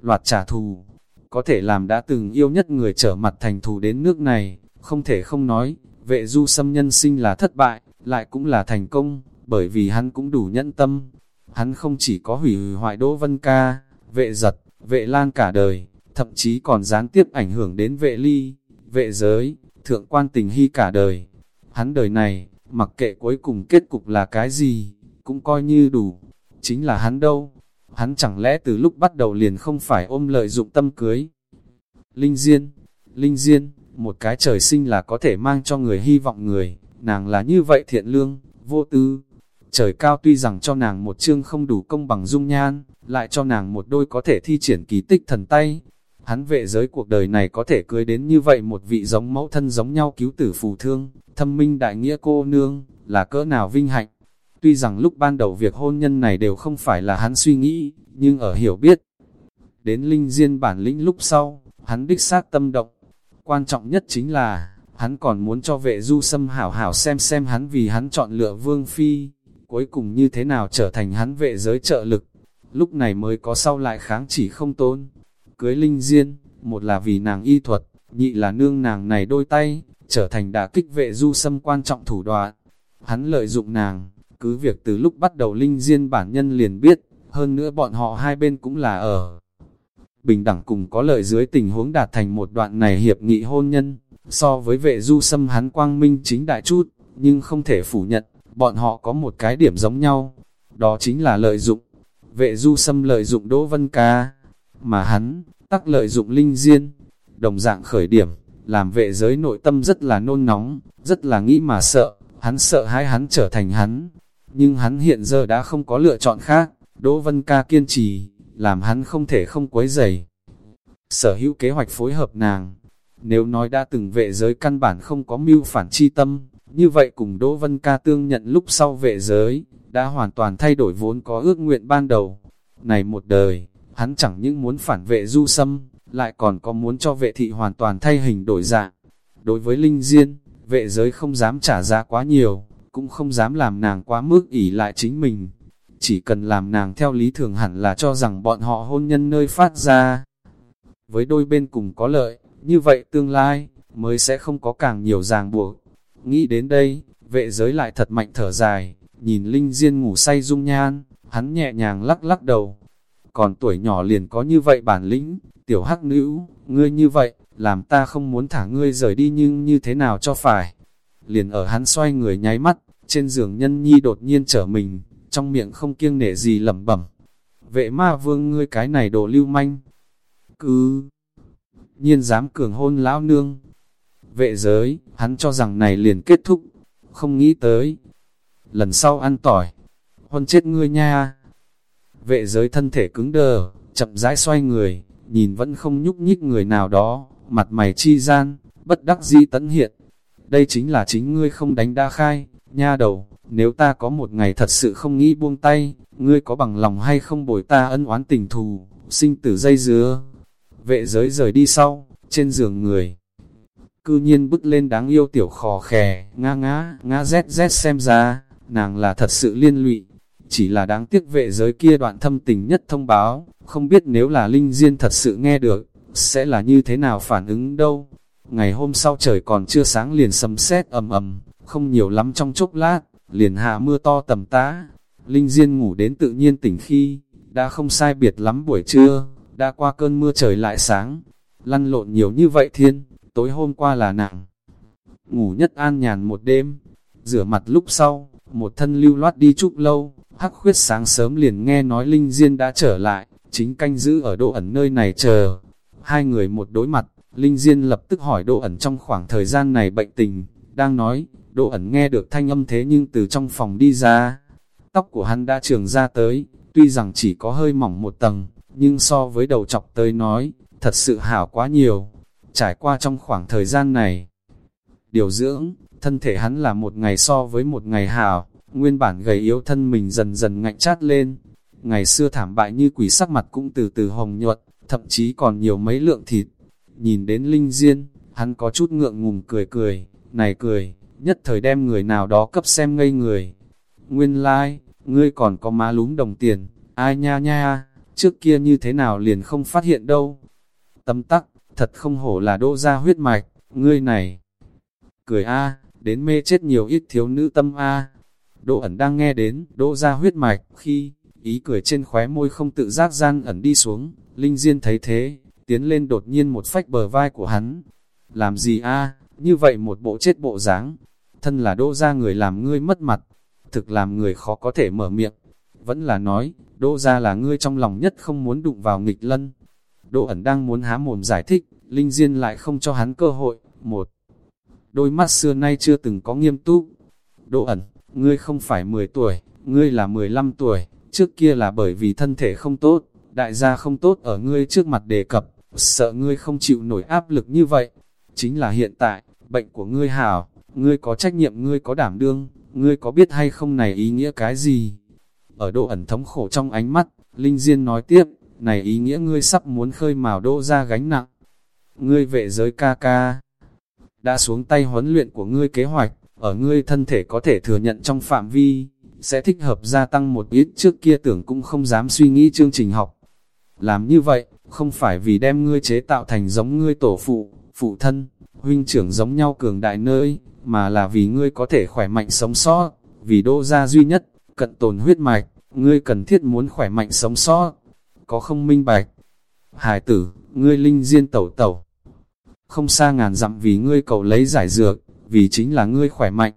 Speaker 1: loạt trả thù. Có thể làm đã từng yêu nhất người trở mặt thành thù đến nước này, không thể không nói, vệ du xâm nhân sinh là thất bại, lại cũng là thành công, bởi vì hắn cũng đủ nhẫn tâm. Hắn không chỉ có hủy hoại Đỗ Vân Ca, vệ giật, vệ lan cả đời, thậm chí còn gián tiếp ảnh hưởng đến vệ ly, vệ giới, thượng quan tình hy cả đời. Hắn đời này, mặc kệ cuối cùng kết cục là cái gì, cũng coi như đủ. Chính là hắn đâu? Hắn chẳng lẽ từ lúc bắt đầu liền không phải ôm lợi dụng tâm cưới? Linh Diên, Linh Diên, một cái trời sinh là có thể mang cho người hy vọng người, nàng là như vậy thiện lương, vô tư. Trời cao tuy rằng cho nàng một chương không đủ công bằng dung nhan, lại cho nàng một đôi có thể thi triển kỳ tích thần tay. Hắn vệ giới cuộc đời này có thể cưới đến như vậy một vị giống mẫu thân giống nhau cứu tử phù thương, thâm minh đại nghĩa cô nương, là cỡ nào vinh hạnh. Tuy rằng lúc ban đầu việc hôn nhân này đều không phải là hắn suy nghĩ, nhưng ở hiểu biết. Đến linh diên bản lĩnh lúc sau, hắn đích xác tâm động. Quan trọng nhất chính là, hắn còn muốn cho vệ du sâm hảo hảo xem xem hắn vì hắn chọn lựa vương phi, cuối cùng như thế nào trở thành hắn vệ giới trợ lực. Lúc này mới có sau lại kháng chỉ không tôn. Cưới linh diên, một là vì nàng y thuật, nhị là nương nàng này đôi tay, trở thành đả kích vệ du xâm quan trọng thủ đoạn. Hắn lợi dụng nàng, cứ việc từ lúc bắt đầu Linh Diên bản nhân liền biết, hơn nữa bọn họ hai bên cũng là ở bình đẳng cùng có lợi dưới tình huống đạt thành một đoạn này hiệp nghị hôn nhân, so với vệ du xâm hắn quang minh chính đại chút, nhưng không thể phủ nhận, bọn họ có một cái điểm giống nhau, đó chính là lợi dụng. Vệ du xâm lợi dụng Đỗ Vân Ca, mà hắn, tắc lợi dụng Linh Diên, đồng dạng khởi điểm, làm vệ giới nội tâm rất là nôn nóng, rất là nghĩ mà sợ, hắn sợ hai hắn trở thành hắn, nhưng hắn hiện giờ đã không có lựa chọn khác, Đỗ Vân Ca kiên trì, làm hắn không thể không quấy dày. Sở hữu kế hoạch phối hợp nàng, nếu nói đã từng vệ giới căn bản không có mưu phản chi tâm, như vậy cùng Đỗ Vân Ca tương nhận lúc sau vệ giới, đã hoàn toàn thay đổi vốn có ước nguyện ban đầu. Này một đời, hắn chẳng những muốn phản vệ du sâm, lại còn có muốn cho vệ thị hoàn toàn thay hình đổi dạng. Đối với Linh Diên, vệ giới không dám trả giá quá nhiều, cũng không dám làm nàng quá mức ỉ lại chính mình. Chỉ cần làm nàng theo lý thường hẳn là cho rằng bọn họ hôn nhân nơi phát ra. Với đôi bên cùng có lợi, như vậy tương lai, mới sẽ không có càng nhiều ràng buộc. Nghĩ đến đây, vệ giới lại thật mạnh thở dài, nhìn Linh Diên ngủ say dung nhan, hắn nhẹ nhàng lắc lắc đầu. Còn tuổi nhỏ liền có như vậy bản lĩnh, tiểu hắc nữ, ngươi như vậy, làm ta không muốn thả ngươi rời đi nhưng như thế nào cho phải. Liền ở hắn xoay người nháy mắt, trên giường nhân nhi đột nhiên trở mình, trong miệng không kiêng nể gì lẩm bẩm. Vệ ma vương ngươi cái này đồ lưu manh. Cứ nhiên dám cường hôn lão nương. Vệ giới, hắn cho rằng này liền kết thúc, không nghĩ tới. Lần sau ăn tỏi, hôn chết ngươi nha. Vệ giới thân thể cứng đờ, chậm rãi xoay người, nhìn vẫn không nhúc nhích người nào đó, mặt mày chi gian, bất đắc dĩ tấn hiện. Đây chính là chính ngươi không đánh đa khai, nha đầu, nếu ta có một ngày thật sự không nghĩ buông tay, ngươi có bằng lòng hay không bồi ta ân oán tình thù, sinh tử dây dứa. Vệ giới rời đi sau, trên giường người. Cư nhiên bứt lên đáng yêu tiểu khò khè, nga ngã, ngã rét rét xem ra, nàng là thật sự liên lụy. Chỉ là đáng tiếc vệ giới kia đoạn thâm tình nhất thông báo, không biết nếu là Linh Diên thật sự nghe được, sẽ là như thế nào phản ứng đâu. Ngày hôm sau trời còn chưa sáng liền sấm sét ầm ầm, không nhiều lắm trong chốc lát, liền hạ mưa to tầm tá. Linh Diên ngủ đến tự nhiên tỉnh khi, đã không sai biệt lắm buổi trưa, đã qua cơn mưa trời lại sáng. Lăn lộn nhiều như vậy thiên, tối hôm qua là nặng. Ngủ nhất an nhàn một đêm, rửa mặt lúc sau, một thân lưu loát đi chúc lâu, hắc khuyết sáng sớm liền nghe nói Linh Diên đã trở lại, chính canh giữ ở độ ẩn nơi này chờ. Hai người một đối mặt, Linh Diên lập tức hỏi độ ẩn trong khoảng thời gian này bệnh tình, đang nói, độ ẩn nghe được thanh âm thế nhưng từ trong phòng đi ra. Tóc của hắn đã trường ra tới, tuy rằng chỉ có hơi mỏng một tầng, nhưng so với đầu chọc tới nói, thật sự hảo quá nhiều. Trải qua trong khoảng thời gian này, điều dưỡng, thân thể hắn là một ngày so với một ngày hảo, nguyên bản gầy yếu thân mình dần dần ngạnh chát lên. Ngày xưa thảm bại như quỷ sắc mặt cũng từ từ hồng nhuận, thậm chí còn nhiều mấy lượng thịt. Nhìn đến Linh Diên, hắn có chút ngượng ngùng cười cười, này cười, nhất thời đem người nào đó cấp xem ngây người. Nguyên lai, like, ngươi còn có má lúm đồng tiền, ai nha nha, trước kia như thế nào liền không phát hiện đâu. Tâm tắc, thật không hổ là đô ra huyết mạch, ngươi này. Cười a đến mê chết nhiều ít thiếu nữ tâm a Đỗ ẩn đang nghe đến, đỗ ra huyết mạch, khi, ý cười trên khóe môi không tự giác gian ẩn đi xuống, Linh Diên thấy thế, tiến lên đột nhiên một phách bờ vai của hắn. Làm gì a như vậy một bộ chết bộ dáng thân là đỗ ra người làm ngươi mất mặt, thực làm người khó có thể mở miệng. Vẫn là nói, đỗ ra là ngươi trong lòng nhất không muốn đụng vào nghịch lân. Đỗ ẩn đang muốn há mồm giải thích, Linh Diên lại không cho hắn cơ hội. Một, đôi mắt xưa nay chưa từng có nghiêm túc. Đỗ ẩn, ngươi không phải 10 tuổi, ngươi là 15 tuổi, trước kia là bởi vì thân thể không tốt, đại gia không tốt ở ngươi trước mặt đề cập, sợ ngươi không chịu nổi áp lực như vậy. Chính là hiện tại, bệnh của ngươi hảo, ngươi có trách nhiệm ngươi có đảm đương, ngươi có biết hay không này ý nghĩa cái gì? Ở độ ẩn thống khổ trong ánh mắt, Linh Diên nói tiếp, này ý nghĩa ngươi sắp muốn khơi mào đô ra gánh nặng. Ngươi vệ giới ca ca, đã xuống tay huấn luyện của ngươi kế hoạch, ở ngươi thân thể có thể thừa nhận trong phạm vi, sẽ thích hợp gia tăng một ít trước kia tưởng cũng không dám suy nghĩ chương trình học. Làm như vậy, không phải vì đem ngươi chế tạo thành giống ngươi tổ phụ, phụ thân, huynh trưởng giống nhau cường đại nơi, mà là vì ngươi có thể khỏe mạnh sống sót, vì đô gia duy nhất, cận tồn huyết mạch, ngươi cần thiết muốn khỏe mạnh sống sót, có không minh bạch. Hải tử, ngươi linh diên tẩu tẩu, không xa ngàn dặm vì ngươi cầu lấy giải dược, vì chính là ngươi khỏe mạnh.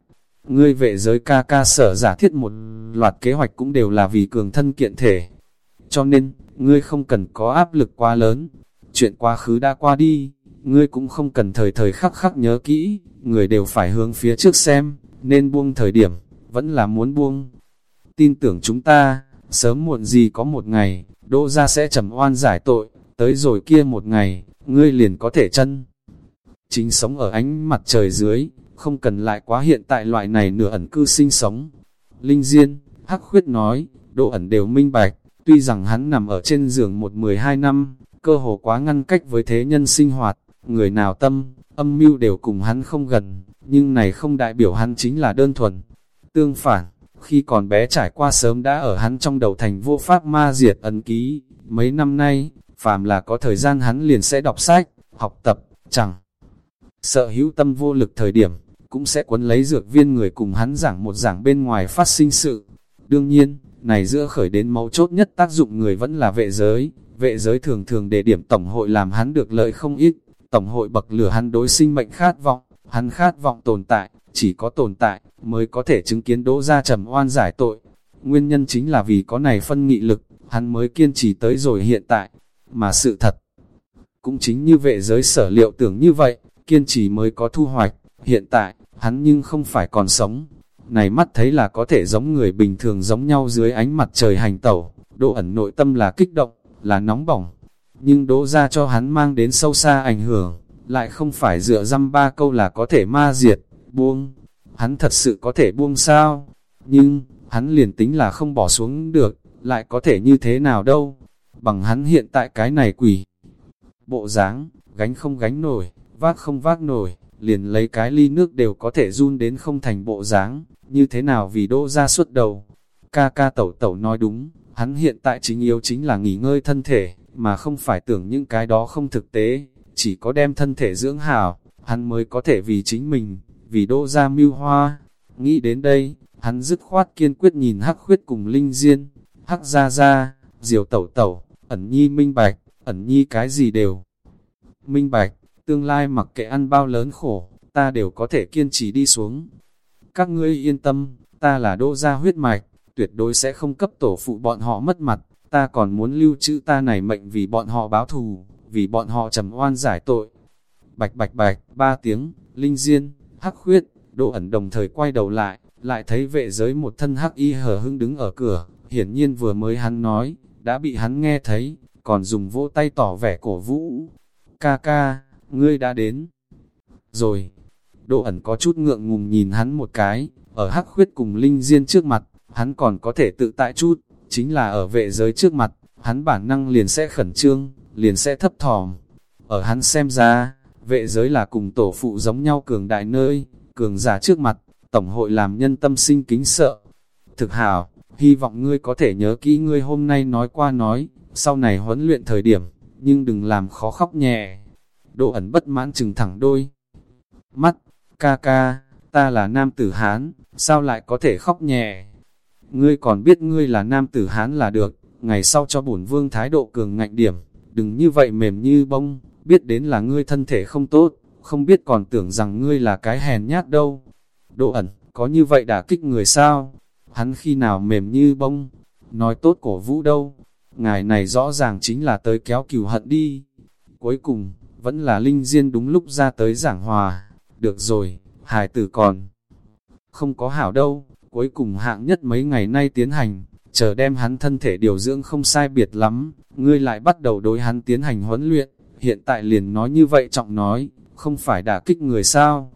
Speaker 1: Ngươi vệ giới ca ca sở giả thiết một loạt kế hoạch cũng đều là vì cường thân kiện thể. Cho nên, ngươi không cần có áp lực quá lớn. Chuyện quá khứ đã qua đi, ngươi cũng không cần thời thời khắc khắc nhớ kỹ, người đều phải hướng phía trước xem, nên buông thời điểm, vẫn là muốn buông. Tin tưởng chúng ta, sớm muộn gì có một ngày, đỗ ra sẽ trầm oan giải tội, tới rồi kia một ngày, ngươi liền có thể chân. Chính sống ở ánh mặt trời dưới, không cần lại quá hiện tại loại này nửa ẩn cư sinh sống. Linh Diên, Hắc Khuyết nói, độ ẩn đều minh bạch, tuy rằng hắn nằm ở trên giường một mười hai năm, cơ hồ quá ngăn cách với thế nhân sinh hoạt, người nào tâm, âm mưu đều cùng hắn không gần, nhưng này không đại biểu hắn chính là đơn thuần. Tương phản, khi còn bé trải qua sớm đã ở hắn trong đầu thành vô pháp ma diệt ấn ký, mấy năm nay, phàm là có thời gian hắn liền sẽ đọc sách, học tập, chẳng sợ hữu tâm vô lực thời điểm, cũng sẽ quấn lấy dược viên người cùng hắn giảng một giảng bên ngoài phát sinh sự. Đương nhiên, này giữa khởi đến mấu chốt nhất tác dụng người vẫn là vệ giới, vệ giới thường thường để điểm tổng hội làm hắn được lợi không ít, Tổng hội bậc lửa hắn đối sinh mệnh khát vọng, hắn khát vọng tồn tại, chỉ có tồn tại, mới có thể chứng kiến đỗ Gia trầm oan giải tội. Nguyên nhân chính là vì có này phân nghị lực, hắn mới kiên trì tới rồi hiện tại, mà sự thật. Cũng chính như vệ giới sở liệu tưởng như vậy, kiên trì mới có thu hoạch, hiện tại, hắn nhưng không phải còn sống. Này mắt thấy là có thể giống người bình thường giống nhau dưới ánh mặt trời hành tẩu, độ ẩn nội tâm là kích động, là nóng bỏng. Nhưng đỗ ra cho hắn mang đến sâu xa ảnh hưởng, lại không phải dựa dăm ba câu là có thể ma diệt, buông. Hắn thật sự có thể buông sao? Nhưng, hắn liền tính là không bỏ xuống được, lại có thể như thế nào đâu? Bằng hắn hiện tại cái này quỷ. Bộ dáng, gánh không gánh nổi, vác không vác nổi, liền lấy cái ly nước đều có thể run đến không thành bộ dáng, như thế nào vì đỗ ra suốt đầu. Ca ca tẩu tẩu nói đúng, hắn hiện tại chính yếu chính là nghỉ ngơi thân thể, mà không phải tưởng những cái đó không thực tế, chỉ có đem thân thể dưỡng hảo, hắn mới có thể vì chính mình, vì đỗ ra mưu hoa. Nghĩ đến đây, hắn dứt khoát kiên quyết nhìn hắc khuyết cùng linh diên, hắc ra ra, diều tẩu tẩu, ẩn nhi minh bạch, ẩn nhi cái gì đều. Minh bạch, tương lai mặc kệ ăn bao lớn khổ, ta đều có thể kiên trì đi xuống. Các ngươi yên tâm, ta là đô gia huyết mạch, tuyệt đối sẽ không cấp tổ phụ bọn họ mất mặt, ta còn muốn lưu trữ ta này mệnh vì bọn họ báo thù, vì bọn họ trầm oan giải tội. Bạch bạch bạch, ba tiếng, linh diên, hắc khuyết, đỗ ẩn đồng thời quay đầu lại, lại thấy vệ giới một thân hắc y hở hưng đứng ở cửa, hiển nhiên vừa mới hắn nói, đã bị hắn nghe thấy, còn dùng vỗ tay tỏ vẻ cổ vũ. Ca ca, ngươi đã đến. Rồi, Đỗ ẩn có chút ngượng ngùng nhìn hắn một cái, ở hắc khuyết cùng linh diên trước mặt, hắn còn có thể tự tại chút, chính là ở vệ giới trước mặt, hắn bản năng liền sẽ khẩn trương, liền sẽ thấp thỏm. Ở hắn xem ra, vệ giới là cùng tổ phụ giống nhau cường đại nơi, cường giả trước mặt, tổng hội làm nhân tâm sinh kính sợ. Thực hảo, hy vọng ngươi có thể nhớ kỹ ngươi hôm nay nói qua nói, sau này huấn luyện thời điểm, nhưng đừng làm khó khóc nhẹ. Độ ẩn bất mãn chừng thẳng đôi. Mắt, ca ca, ta là nam tử Hán, sao lại có thể khóc nhẹ? Ngươi còn biết ngươi là nam tử Hán là được, ngày sau cho bổn vương thái độ cường ngạnh điểm, đừng như vậy mềm như bông, biết đến là ngươi thân thể không tốt, không biết còn tưởng rằng ngươi là cái hèn nhát đâu. Độ ẩn, có như vậy đã kích người sao? Hắn khi nào mềm như bông, nói tốt cổ vũ đâu, ngài này rõ ràng chính là tới kéo cừu hận đi. Cuối cùng, vẫn là Linh Diên đúng lúc ra tới giảng hòa. Được rồi, hài tử còn không có hảo đâu, cuối cùng hạng nhất mấy ngày nay tiến hành, chờ đem hắn thân thể điều dưỡng không sai biệt lắm, ngươi lại bắt đầu đối hắn tiến hành huấn luyện, hiện tại liền nói như vậy trọng nói, không phải đả kích người sao.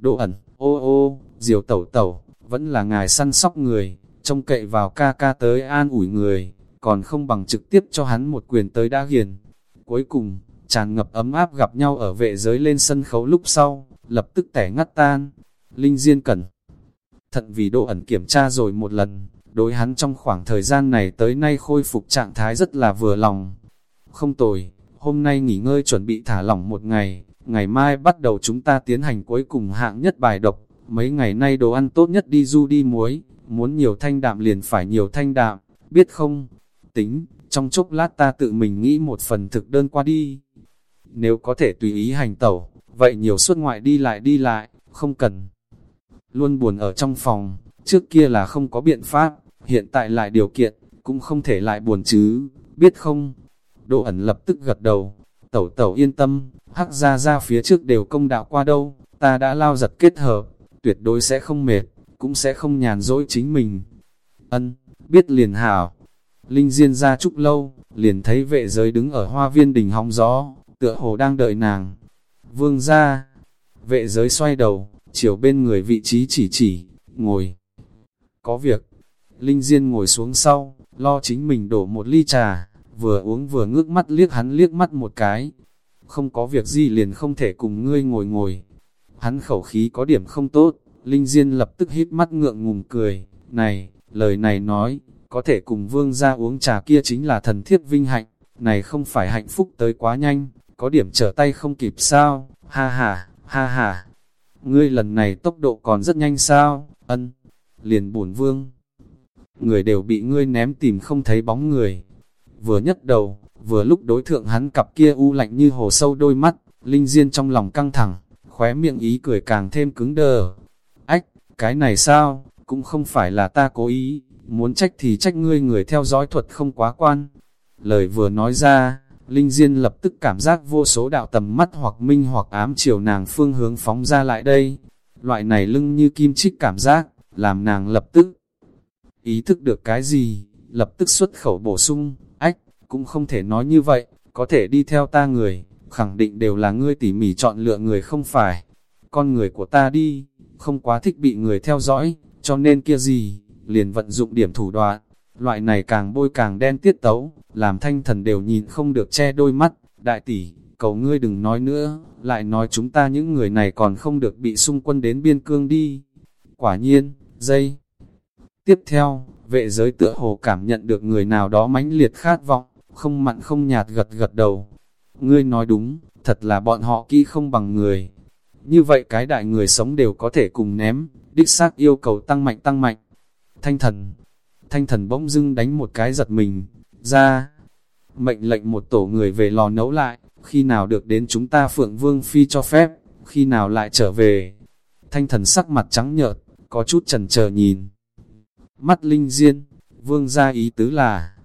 Speaker 1: Độ ẩn, ô ô, diều tẩu tẩu, vẫn là ngài săn sóc người, trông cậy vào ca ca tới an ủi người, còn không bằng trực tiếp cho hắn một quyền tới đã hiền. Cuối cùng, tràn ngập ấm áp gặp nhau ở vệ giới lên sân khấu lúc sau, lập tức tẻ ngắt tan. Linh Diên cẩn thận vì độ ẩn kiểm tra rồi một lần, đối hắn trong khoảng thời gian này tới nay khôi phục trạng thái rất là vừa lòng. Không tồi, hôm nay nghỉ ngơi chuẩn bị thả lỏng một ngày, ngày mai bắt đầu chúng ta tiến hành cuối cùng hạng nhất bài độc, mấy ngày nay đồ ăn tốt nhất đi du đi muối, muốn nhiều thanh đạm liền phải nhiều thanh đạm, biết không? Tính, trong chốc lát ta tự mình nghĩ một phần thực đơn qua đi. Nếu có thể tùy ý hành tẩu, vậy nhiều suốt ngoại đi lại đi lại, không cần. Luôn buồn ở trong phòng, trước kia là không có biện pháp, hiện tại lại điều kiện, cũng không thể lại buồn chứ, biết không? Độ ẩn lập tức gật đầu, tẩu tẩu yên tâm, hắc ra ra phía trước đều công đạo qua đâu, ta đã lao giật kết hợp, tuyệt đối sẽ không mệt, cũng sẽ không nhàn dỗi chính mình. Ân, biết liền hảo. Linh Diên ra chúc lâu, liền thấy vệ giới đứng ở hoa viên đình hóng gió, tựa hồ đang đợi nàng. Vương ra, vệ giới xoay đầu, chiều bên người vị trí chỉ chỉ, ngồi. Có việc, Linh Diên ngồi xuống sau, lo chính mình đổ một ly trà, vừa uống vừa ngước mắt liếc hắn liếc mắt một cái. Không có việc gì liền không thể cùng ngươi ngồi ngồi. Hắn khẩu khí có điểm không tốt, Linh Diên lập tức hít mắt ngượng ngùng cười. Này, lời này nói, có thể cùng vương ra uống trà kia chính là thần thiết vinh hạnh, này không phải hạnh phúc tới quá nhanh, có điểm trở tay không kịp sao, ha ha, ha ha. Ngươi lần này tốc độ còn rất nhanh sao, ân, liền bổn vương. Người đều bị ngươi ném tìm không thấy bóng người. Vừa nhấc đầu, vừa lúc đối thượng hắn cặp kia u lạnh như hồ sâu đôi mắt, Linh Diên trong lòng căng thẳng, khóe miệng ý cười càng thêm cứng đờ. Ách, cái này sao, cũng không phải là ta cố ý, muốn trách thì trách ngươi người theo dõi thuật không quá quan. Lời vừa nói ra, Linh Diên lập tức cảm giác vô số đạo tầm mắt hoặc minh hoặc ám chiều nàng phương hướng phóng ra lại đây. Loại này lưng như kim chích cảm giác, làm nàng lập tức ý thức được cái gì, lập tức xuất khẩu bổ sung, cũng không thể nói như vậy, có thể đi theo ta người, khẳng định đều là ngươi tỉ mỉ chọn lựa người không phải. Con người của ta đi, không quá thích bị người theo dõi, cho nên kia gì, liền vận dụng điểm thủ đoạn. Loại này càng bôi càng đen tiết tấu, làm thanh thần đều nhìn không được che đôi mắt. Đại tỷ, cầu ngươi đừng nói nữa, lại nói chúng ta những người này còn không được bị xung quân đến biên cương đi. Quả nhiên, dây. Tiếp theo, vệ giới tựa hồ cảm nhận được người nào đó mãnh liệt khát vọng, không mặn không nhạt gật gật đầu. Ngươi nói đúng, thật là bọn họ kỹ không bằng người. Như vậy cái đại người sống đều có thể cùng ném, đích xác yêu cầu tăng mạnh tăng mạnh. Thanh thần, thanh thần bỗng dưng đánh một cái giật mình, ra, mệnh lệnh một tổ người về lò nấu lại, khi nào được đến chúng ta Phượng Vương Phi cho phép, khi nào lại trở về. Thanh thần sắc mặt trắng nhợt, có chút trần chờ nhìn. Mắt linh diên, vương ra ý tứ là,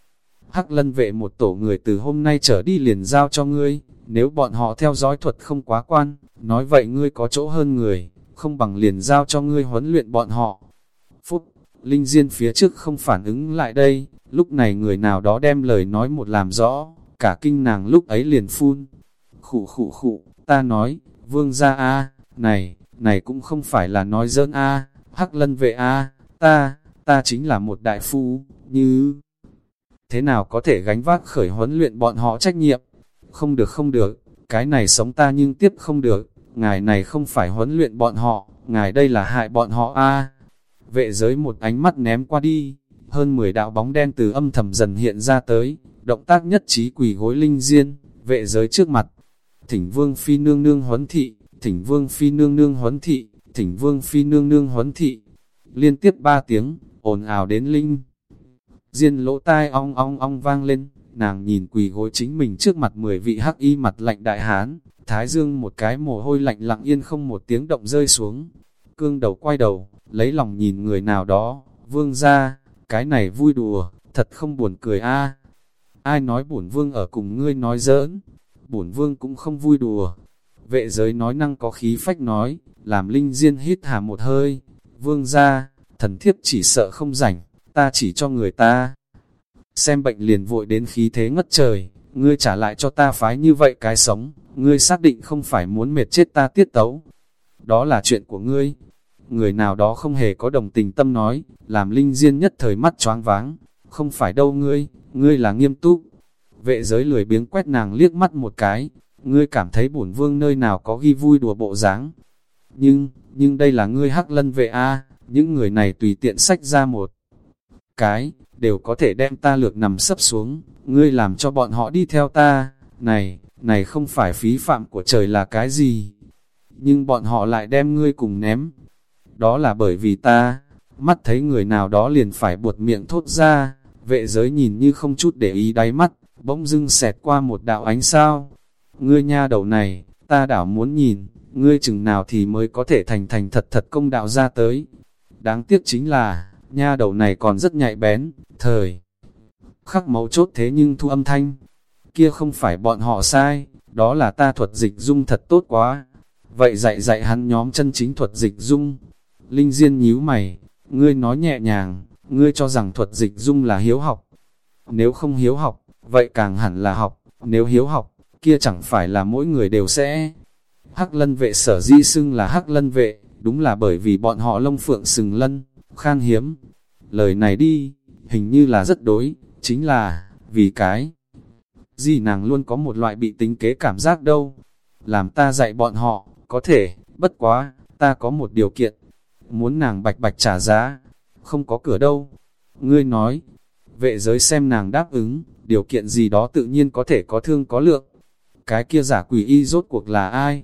Speaker 1: hắc lân vệ một tổ người từ hôm nay trở đi liền giao cho ngươi, nếu bọn họ theo dõi thuật không quá quan, nói vậy ngươi có chỗ hơn người, không bằng liền giao cho ngươi huấn luyện bọn họ. Phúc, linh diên phía trước không phản ứng lại đây, lúc này người nào đó đem lời nói một làm rõ, cả kinh nàng lúc ấy liền phun. Khụ khụ khụ, ta nói, vương gia a này, này cũng không phải là nói dỡn a hắc lân vệ a ta, ta chính là một đại phu, như... Thế nào có thể gánh vác khởi huấn luyện bọn họ trách nhiệm? Không được không được, cái này sống ta nhưng tiếp không được, ngài này không phải huấn luyện bọn họ, ngài đây là hại bọn họ a. Vệ giới một ánh mắt ném qua đi, hơn 10 đạo bóng đen từ âm thầm dần hiện ra tới, động tác nhất trí quỳ gối linh diên, vệ giới trước mặt. Thỉnh vương phi nương nương huấn thị, thỉnh vương phi nương nương huấn thị, thỉnh vương phi nương nương huấn thị. Liên tiếp ba tiếng, ồn ào đến linh. Diên lỗ tai ong ong ong vang lên, nàng nhìn quỳ gối chính mình trước mặt mười vị hắc y mặt lạnh đại hán, thái dương một cái mồ hôi lạnh lặng yên không một tiếng động rơi xuống. Cương đầu quay đầu, lấy lòng nhìn người nào đó, vương ra, cái này vui đùa, thật không buồn cười a. Ai nói bổn vương ở cùng ngươi nói giỡn, bổn vương cũng không vui đùa. Vệ giới nói năng có khí phách nói, làm linh diên hít hà một hơi, vương ra, thần thiếp chỉ sợ không rảnh, ta chỉ cho người ta. Xem bệnh liền vội đến khí thế ngất trời, ngươi trả lại cho ta phái như vậy cái sống, ngươi xác định không phải muốn mệt chết ta tiết tấu. Đó là chuyện của ngươi. Người nào đó không hề có đồng tình tâm nói, làm linh diên nhất thời mắt choáng váng. Không phải đâu ngươi, ngươi là nghiêm túc. Vệ giới lười biếng quét nàng liếc mắt một cái, ngươi cảm thấy bổn vương nơi nào có ghi vui đùa bộ dáng Nhưng, nhưng đây là ngươi hắc lân vệ a những người này tùy tiện sách ra một cái, đều có thể đem ta lược nằm sấp xuống, ngươi làm cho bọn họ đi theo ta, này, này không phải phí phạm của trời là cái gì, nhưng bọn họ lại đem ngươi cùng ném, đó là bởi vì ta, mắt thấy người nào đó liền phải buột miệng thốt ra, vệ giới nhìn như không chút để ý đáy mắt, bỗng dưng xẹt qua một đạo ánh sao, ngươi nha đầu này, ta đảo muốn nhìn, ngươi chừng nào thì mới có thể thành thành thật thật công đạo ra tới, Đáng tiếc chính là, nha đầu này còn rất nhạy bén, thời. Khắc mấu chốt thế nhưng thu âm thanh. Kia không phải bọn họ sai, đó là ta thuật dịch dung thật tốt quá. Vậy dạy dạy hắn nhóm chân chính thuật dịch dung. Linh Diên nhíu mày, ngươi nói nhẹ nhàng, ngươi cho rằng thuật dịch dung là hiếu học. Nếu không hiếu học, vậy càng hẳn là học, nếu hiếu học, kia chẳng phải là mỗi người đều sẽ. Hắc lân vệ sở di xưng là hắc lân vệ, đúng là bởi vì bọn họ lông phượng sừng lân, khan hiếm. Lời này đi, hình như là rất đối, chính là, vì cái. Gì nàng luôn có một loại bị tính kế cảm giác đâu. Làm ta dạy bọn họ, có thể, bất quá, ta có một điều kiện. Muốn nàng bạch bạch trả giá, không có cửa đâu. Ngươi nói, vệ giới xem nàng đáp ứng, điều kiện gì đó tự nhiên có thể có thương có lượng. Cái kia giả quỷ y rốt cuộc là ai?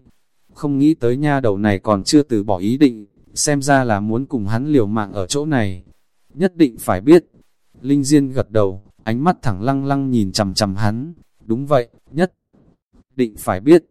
Speaker 1: không nghĩ tới nha đầu này còn chưa từ bỏ ý định, xem ra là muốn cùng hắn liều mạng ở chỗ này. Nhất định phải biết. Linh Diên gật đầu, ánh mắt thẳng lăng lăng nhìn chầm chầm hắn. Đúng vậy, nhất định phải biết.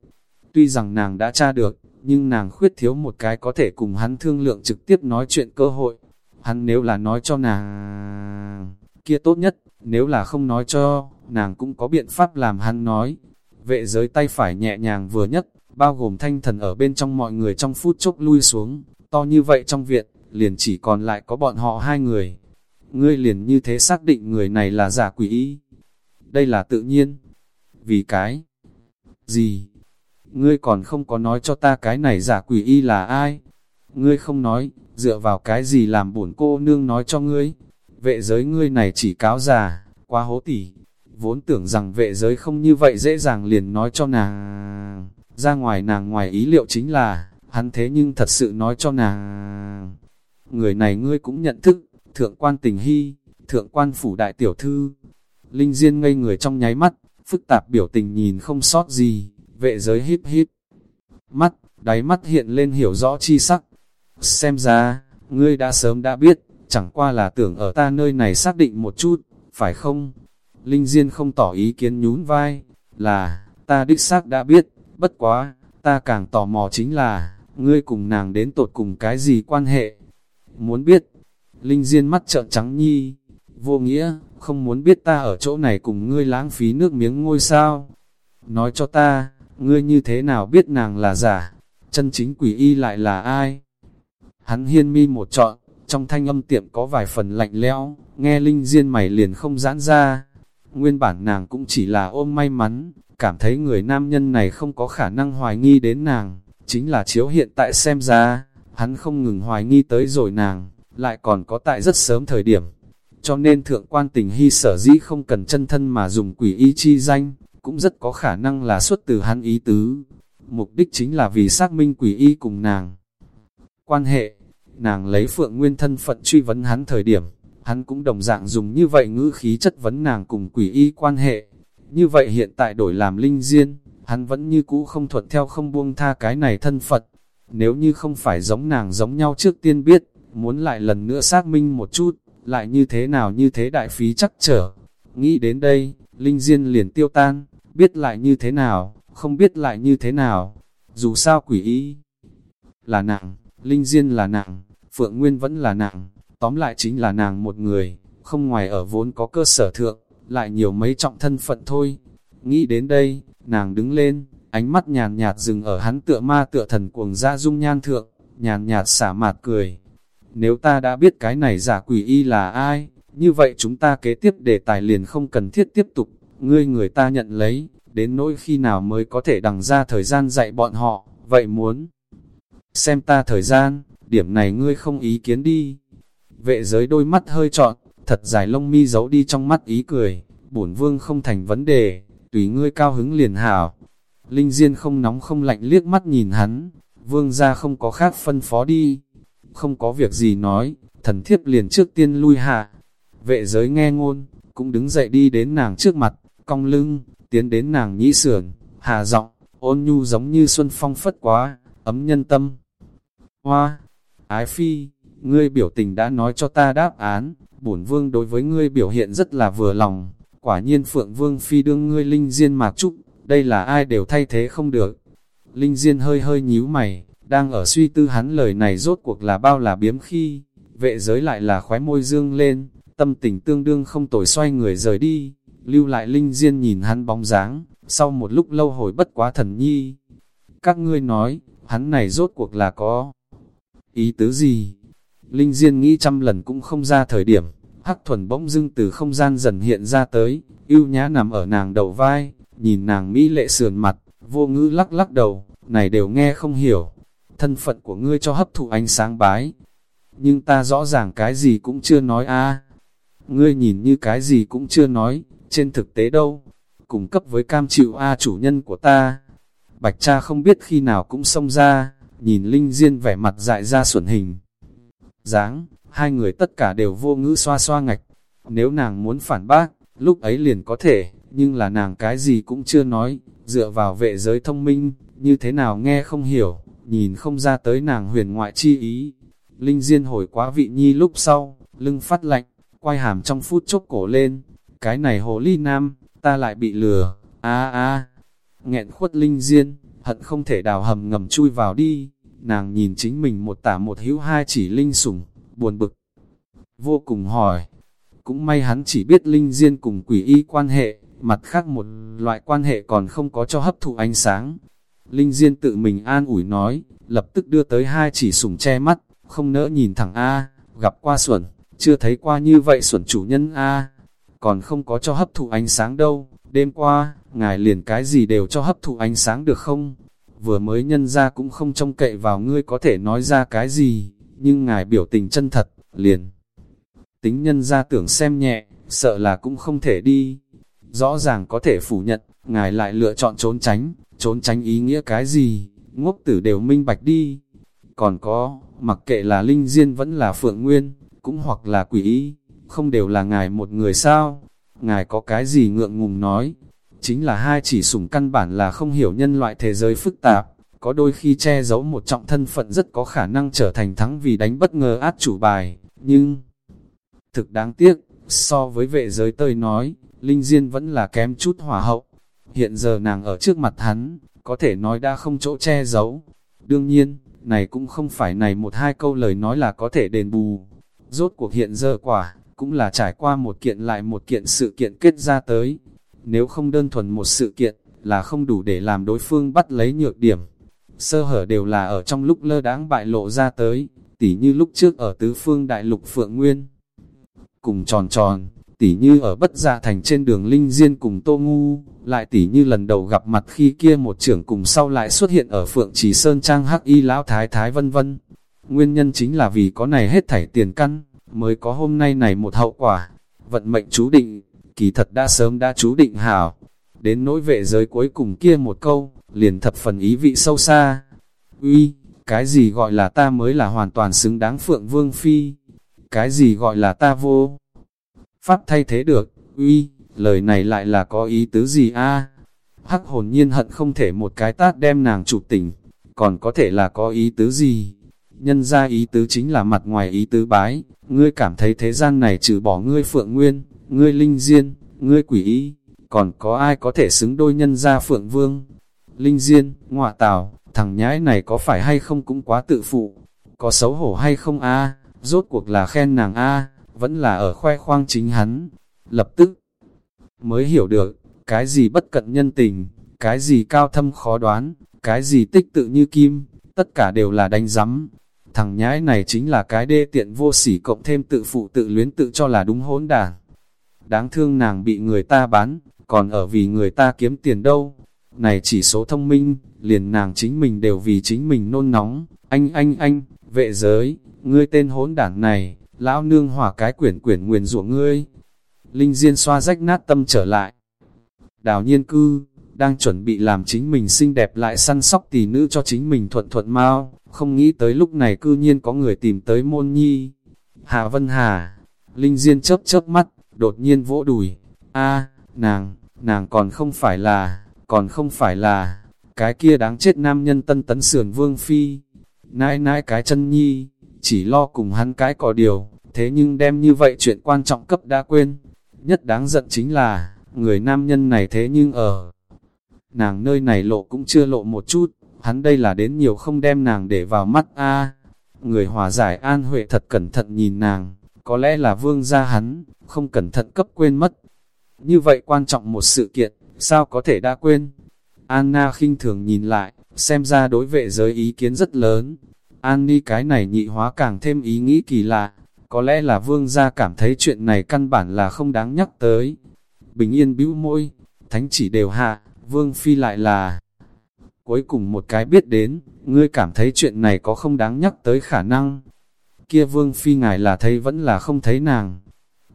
Speaker 1: Tuy rằng nàng đã tra được, nhưng nàng khuyết thiếu một cái có thể cùng hắn thương lượng trực tiếp nói chuyện cơ hội. Hắn nếu là nói cho nàng, kia tốt nhất, nếu là không nói cho, nàng cũng có biện pháp làm hắn nói. Vệ giới tay phải nhẹ nhàng vừa nhất, bao gồm thanh thần ở bên trong mọi người trong phút chốc lui xuống, to như vậy trong viện, liền chỉ còn lại có bọn họ hai người. Ngươi liền như thế xác định người này là giả quỷ ý. Đây là tự nhiên. Vì cái gì? Ngươi còn không có nói cho ta cái này giả quỷ y là ai? Ngươi không nói, dựa vào cái gì làm bổn cô nương nói cho ngươi? Vệ giới ngươi này chỉ cáo già, quá hố tỉ. Vốn tưởng rằng vệ giới không như vậy dễ dàng liền nói cho nàng. Ra ngoài nàng ngoài ý liệu chính là, hắn thế nhưng thật sự nói cho nàng. Người này ngươi cũng nhận thức, thượng quan tình hy, thượng quan phủ đại tiểu thư. Linh Diên ngây người trong nháy mắt, phức tạp biểu tình nhìn không sót gì, vệ giới híp híp. Mắt, đáy mắt hiện lên hiểu rõ chi sắc. Xem ra, ngươi đã sớm đã biết, chẳng qua là tưởng ở ta nơi này xác định một chút, phải không? Linh Diên không tỏ ý kiến nhún vai, là, ta đích xác đã biết, bất quá, ta càng tò mò chính là, ngươi cùng nàng đến tột cùng cái gì quan hệ? Muốn biết, Linh Diên mắt trợn trắng nhi, vô nghĩa, không muốn biết ta ở chỗ này cùng ngươi lãng phí nước miếng ngôi sao. Nói cho ta, ngươi như thế nào biết nàng là giả, chân chính quỷ y lại là ai? Hắn hiên mi một trọn, trong thanh âm tiệm có vài phần lạnh lẽo, nghe Linh Diên mày liền không giãn ra. Nguyên bản nàng cũng chỉ là ôm may mắn, cảm thấy người nam nhân này không có khả năng hoài nghi đến nàng, chính là chiếu hiện tại xem ra, hắn không ngừng hoài nghi tới rồi nàng, lại còn có tại rất sớm thời điểm. Cho nên thượng quan tình hy sở dĩ không cần chân thân mà dùng quỷ y chi danh, cũng rất có khả năng là xuất từ hắn ý tứ. Mục đích chính là vì xác minh quỷ y cùng nàng. Quan hệ, nàng lấy phượng nguyên thân phận truy vấn hắn thời điểm, hắn cũng đồng dạng dùng như vậy ngữ khí chất vấn nàng cùng quỷ y quan hệ. Như vậy hiện tại đổi làm linh diên, hắn vẫn như cũ không thuận theo không buông tha cái này thân Phật. Nếu như không phải giống nàng giống nhau trước tiên biết, muốn lại lần nữa xác minh một chút, lại như thế nào như thế đại phí chắc trở. Nghĩ đến đây, Linh Diên liền tiêu tan, biết lại như thế nào, không biết lại như thế nào. Dù sao quỷ ý là nàng Linh Diên là nàng Phượng Nguyên vẫn là nàng tóm lại chính là nàng một người, không ngoài ở vốn có cơ sở thượng, lại nhiều mấy trọng thân phận thôi. Nghĩ đến đây, nàng đứng lên, ánh mắt nhàn nhạt dừng ở hắn tựa ma tựa thần cuồng ra dung nhan thượng, nhàn nhạt xả mạt cười. Nếu ta đã biết cái này giả quỷ y là ai, như vậy chúng ta kế tiếp đề tài liền không cần thiết tiếp tục, ngươi người ta nhận lấy, đến nỗi khi nào mới có thể đằng ra thời gian dạy bọn họ, vậy muốn xem ta thời gian, điểm này ngươi không ý kiến đi. Vệ giới đôi mắt hơi trọn, thật dài lông mi giấu đi trong mắt ý cười, bổn vương không thành vấn đề, tùy ngươi cao hứng liền hảo. Linh Diên không nóng không lạnh liếc mắt nhìn hắn, vương gia không có khác phân phó đi. Không có việc gì nói, thần thiếp liền trước tiên lui hạ. Vệ giới nghe ngôn, cũng đứng dậy đi đến nàng trước mặt, cong lưng, tiến đến nàng nhĩ sườn, hà giọng, ôn nhu giống như xuân phong phất quá, ấm nhân tâm. Hoa, ái phi, ngươi biểu tình đã nói cho ta đáp án, bổn vương đối với ngươi biểu hiện rất là vừa lòng, quả nhiên phượng vương phi đương ngươi linh diên mạc trúc, đây là ai đều thay thế không được. Linh diên hơi hơi nhíu mày, đang ở suy tư hắn lời này rốt cuộc là bao là biếm khi, vệ giới lại là khóe môi dương lên, tâm tình tương đương không tồi xoay người rời đi, lưu lại linh diên nhìn hắn bóng dáng, sau một lúc lâu hồi bất quá thần nhi. Các ngươi nói, hắn này rốt cuộc là có ý tứ gì? Linh diên nghĩ trăm lần cũng không ra thời điểm, hắc thuần bỗng dưng từ không gian dần hiện ra tới, yêu nhã nằm ở nàng đầu vai, nhìn nàng mỹ lệ sườn mặt, vô ngữ lắc lắc đầu, này đều nghe không hiểu, thân phận của ngươi cho hấp thụ ánh sáng bái. Nhưng ta rõ ràng cái gì cũng chưa nói a Ngươi nhìn như cái gì cũng chưa nói, trên thực tế đâu. Cùng cấp với cam chịu a chủ nhân của ta. Bạch cha không biết khi nào cũng xông ra, nhìn Linh Diên vẻ mặt dại ra xuẩn hình. dáng hai người tất cả đều vô ngữ xoa xoa ngạch. Nếu nàng muốn phản bác, lúc ấy liền có thể, nhưng là nàng cái gì cũng chưa nói, dựa vào vệ giới thông minh, như thế nào nghe không hiểu, nhìn không ra tới nàng huyền ngoại chi ý. Linh Diên hồi quá vị nhi lúc sau, lưng phát lạnh, quay hàm trong phút chốc cổ lên. Cái này hồ ly nam, ta lại bị lừa, a a nghẹn khuất Linh Diên, hận không thể đào hầm ngầm chui vào đi. Nàng nhìn chính mình một tả một hữu hai chỉ linh sủng, buồn bực. Vô cùng hỏi, cũng may hắn chỉ biết linh diên cùng quỷ y quan hệ, mặt khác một loại quan hệ còn không có cho hấp thụ ánh sáng. Linh diên tự mình an ủi nói, lập tức đưa tới hai chỉ sủng che mắt, không nỡ nhìn thẳng A, gặp qua xuẩn, chưa thấy qua như vậy xuẩn chủ nhân A, còn không có cho hấp thụ ánh sáng đâu, đêm qua, ngài liền cái gì đều cho hấp thụ ánh sáng được không? Vừa mới nhân ra cũng không trông cậy vào ngươi có thể nói ra cái gì, nhưng ngài biểu tình chân thật, liền. Tính nhân ra tưởng xem nhẹ, sợ là cũng không thể đi. Rõ ràng có thể phủ nhận, ngài lại lựa chọn trốn tránh, trốn tránh ý nghĩa cái gì, ngốc tử đều minh bạch đi. Còn có, mặc kệ là linh diên vẫn là phượng nguyên, cũng hoặc là quỷ ý, không đều là ngài một người sao? Ngài có cái gì ngượng ngùng nói? Chính là hai chỉ sủng căn bản là không hiểu nhân loại thế giới phức tạp, có đôi khi che giấu một trọng thân phận rất có khả năng trở thành thắng vì đánh bất ngờ át chủ bài, nhưng... Thực đáng tiếc, so với vệ giới tơi nói, Linh Diên vẫn là kém chút hỏa hậu. Hiện giờ nàng ở trước mặt hắn, có thể nói đã không chỗ che giấu. Đương nhiên, này cũng không phải này một hai câu lời nói là có thể đền bù. Rốt cuộc hiện giờ quả, cũng là trải qua một kiện lại một kiện sự kiện kết ra tới. Nếu không đơn thuần một sự kiện, là không đủ để làm đối phương bắt lấy nhược điểm. Sơ hở đều là ở trong lúc lơ đáng bại lộ ra tới, tỉ như lúc trước ở tứ phương đại lục Phượng Nguyên. Cùng tròn tròn, tỉ như ở bất gia thành trên đường Linh Diên cùng Tô Ngu, lại tỉ như lần đầu gặp mặt khi kia một trưởng cùng sau lại xuất hiện ở Phượng Trì Sơn Trang Hắc Y Lão Thái Thái vân vân. Nguyên nhân chính là vì có này hết thảy tiền căn, mới có hôm nay này một hậu quả. Vận mệnh chú định, kỳ thật đã sớm đã chú định hảo. Đến nỗi vệ giới cuối cùng kia một câu, liền thập phần ý vị sâu xa. Uy, cái gì gọi là ta mới là hoàn toàn xứng đáng Phượng Vương Phi? Cái gì gọi là ta vô? Pháp thay thế được, uy, lời này lại là có ý tứ gì a? Hắc hồn nhiên hận không thể một cái tát đem nàng chụp tỉnh, còn có thể là có ý tứ gì? Nhân ra ý tứ chính là mặt ngoài ý tứ bái, ngươi cảm thấy thế gian này trừ bỏ ngươi phượng nguyên, ngươi linh diên, ngươi quỷ ý, còn có ai có thể xứng đôi nhân gia phượng vương? Linh diên, ngọa tào, thằng nhãi này có phải hay không cũng quá tự phụ, có xấu hổ hay không a? Rốt cuộc là khen nàng a, vẫn là ở khoe khoang chính hắn. Lập tức mới hiểu được, cái gì bất cận nhân tình, cái gì cao thâm khó đoán, cái gì tích tự như kim, tất cả đều là đánh giấm. Thằng nhãi này chính là cái đê tiện vô sỉ cộng thêm tự phụ tự luyến tự cho là đúng hỗn đảng. Đáng thương nàng bị người ta bán, còn ở vì người ta kiếm tiền đâu. Này chỉ số thông minh, liền nàng chính mình đều vì chính mình nôn nóng. Anh anh anh, vệ giới, ngươi tên hỗn đảng này, lão nương hỏa cái quyển quyển nguyền rủa ngươi. Linh Diên xoa rách nát tâm trở lại. Đào nhiên cư, đang chuẩn bị làm chính mình xinh đẹp lại săn sóc tỷ nữ cho chính mình thuận thuận mau, không nghĩ tới lúc này cư nhiên có người tìm tới môn nhi. Hà Vân Hà, Linh Diên chớp chớp mắt, đột nhiên vỗ đùi. a nàng, nàng còn không phải là, còn không phải là, cái kia đáng chết nam nhân tân tấn sườn vương phi. Nãi nãi cái chân nhi, chỉ lo cùng hắn cái có điều, thế nhưng đem như vậy chuyện quan trọng cấp đã quên. Nhất đáng giận chính là, người nam nhân này thế nhưng ở nàng nơi này lộ cũng chưa lộ một chút, hắn đây là đến nhiều không đem nàng để vào mắt a Người hòa giải an huệ thật cẩn thận nhìn nàng, có lẽ là vương gia hắn, không cẩn thận cấp quên mất. Như vậy quan trọng một sự kiện, sao có thể đã quên? Anna khinh thường nhìn lại, xem ra đối vệ giới ý kiến rất lớn, Anni cái này nhị hóa càng thêm ý nghĩ kỳ lạ, có lẽ là vương gia cảm thấy chuyện này căn bản là không đáng nhắc tới. Bình yên bĩu môi, thánh chỉ đều hạ, vương phi lại là... Cuối cùng một cái biết đến, ngươi cảm thấy chuyện này có không đáng nhắc tới khả năng. Kia vương phi ngài là thấy vẫn là không thấy nàng.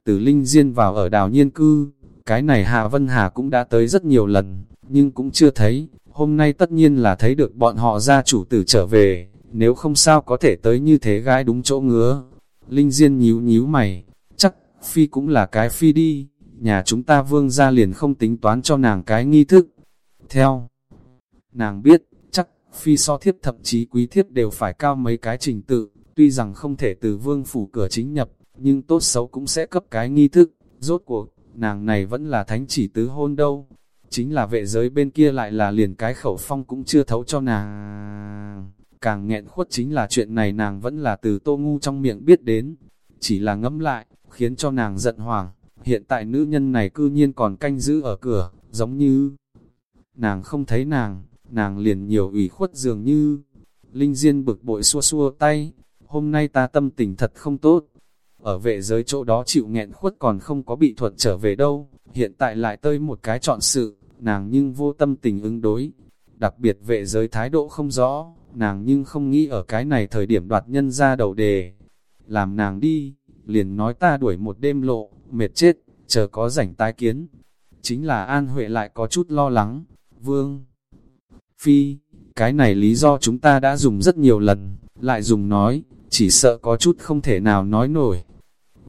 Speaker 1: tử linh diên vào ở đào nhiên cư, cái này Hạ Vân Hà cũng đã tới rất nhiều lần, nhưng cũng chưa thấy, hôm nay tất nhiên là thấy được bọn họ gia chủ tử trở về, nếu không sao có thể tới như thế gái đúng chỗ ngứa. Linh Diên nhíu nhíu mày, chắc Phi cũng là cái Phi đi, nhà chúng ta vương ra liền không tính toán cho nàng cái nghi thức. Theo, nàng biết, chắc Phi so thiếp thậm chí quý thiếp đều phải cao mấy cái trình tự, tuy rằng không thể từ vương phủ cửa chính nhập, nhưng tốt xấu cũng sẽ cấp cái nghi thức, rốt cuộc, nàng này vẫn là thánh chỉ tứ hôn đâu. chính là vệ giới bên kia lại là liền cái khẩu phong cũng chưa thấu cho nàng. Càng nghẹn khuất chính là chuyện này nàng vẫn là từ tô ngu trong miệng biết đến, chỉ là ngẫm lại, khiến cho nàng giận hoàng. Hiện tại nữ nhân này cư nhiên còn canh giữ ở cửa, giống như nàng không thấy nàng, nàng liền nhiều ủy khuất dường như. Linh Diên bực bội xua xua tay, hôm nay ta tâm tình thật không tốt. Ở vệ giới chỗ đó chịu nghẹn khuất còn không có bị thuật trở về đâu, hiện tại lại tơi một cái chọn sự, nàng nhưng vô tâm tình ứng đối. Đặc biệt vệ giới thái độ không rõ, nàng nhưng không nghĩ ở cái này thời điểm đoạt nhân ra đầu đề. Làm nàng đi, liền nói ta đuổi một đêm lộ, mệt chết, chờ có rảnh tái kiến. Chính là An Huệ lại có chút lo lắng, vương. Phi, cái này lý do chúng ta đã dùng rất nhiều lần, lại dùng nói, chỉ sợ có chút không thể nào nói nổi.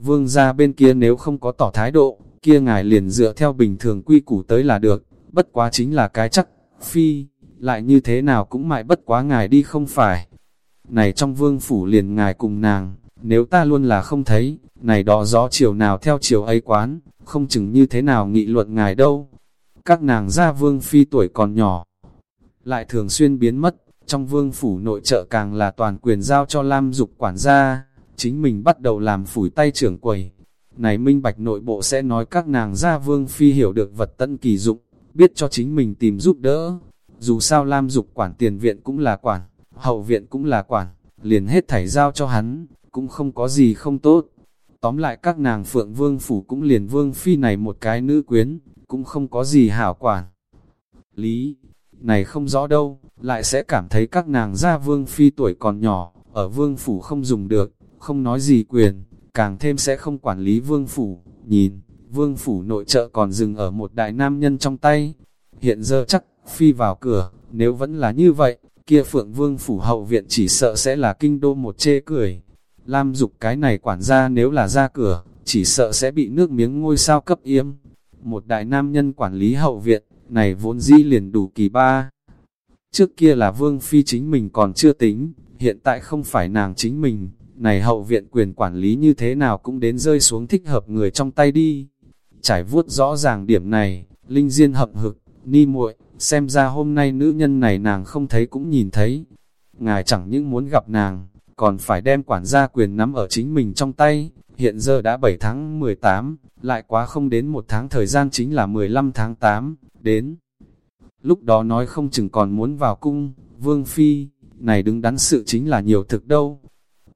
Speaker 1: Vương gia bên kia nếu không có tỏ thái độ, kia ngài liền dựa theo bình thường quy củ tới là được, bất quá chính là cái chắc, phi, lại như thế nào cũng mại bất quá ngài đi không phải. Này trong vương phủ liền ngài cùng nàng, nếu ta luôn là không thấy, này đó gió chiều nào theo chiều ấy quán, không chừng như thế nào nghị luận ngài đâu. Các nàng gia vương phi tuổi còn nhỏ, lại thường xuyên biến mất, trong vương phủ nội trợ càng là toàn quyền giao cho Lam Dục quản gia, chính mình bắt đầu làm phủi tay trưởng quầy. Này minh bạch nội bộ sẽ nói các nàng gia vương phi hiểu được vật tân kỳ dụng, biết cho chính mình tìm giúp đỡ. Dù sao Lam Dục quản tiền viện cũng là quản, hậu viện cũng là quản, liền hết thảy giao cho hắn, cũng không có gì không tốt. Tóm lại các nàng phượng vương phủ cũng liền vương phi này một cái nữ quyến, cũng không có gì hảo quản. Lý, này không rõ đâu, lại sẽ cảm thấy các nàng gia vương phi tuổi còn nhỏ, ở vương phủ không dùng được, không nói gì quyền, càng thêm sẽ không quản lý vương phủ, nhìn, vương phủ nội trợ còn dừng ở một đại nam nhân trong tay, hiện giờ chắc, phi vào cửa, nếu vẫn là như vậy, kia phượng vương phủ hậu viện chỉ sợ sẽ là kinh đô một chê cười. Lam dục cái này quản gia nếu là ra cửa, chỉ sợ sẽ bị nước miếng ngôi sao cấp yếm. Một đại nam nhân quản lý hậu viện, này vốn dĩ liền đủ kỳ ba. Trước kia là vương phi chính mình còn chưa tính, hiện tại không phải nàng chính mình, này hậu viện quyền quản lý như thế nào cũng đến rơi xuống thích hợp người trong tay đi. Trải vuốt rõ ràng điểm này, Linh Diên hậm hực, ni muội, xem ra hôm nay nữ nhân này nàng không thấy cũng nhìn thấy. Ngài chẳng những muốn gặp nàng, còn phải đem quản gia quyền nắm ở chính mình trong tay. Hiện giờ đã 7 tháng 18, lại quá không đến một tháng thời gian chính là 15 tháng 8, đến. Lúc đó nói không chừng còn muốn vào cung, vương phi, này đứng đắn sự chính là nhiều thực đâu.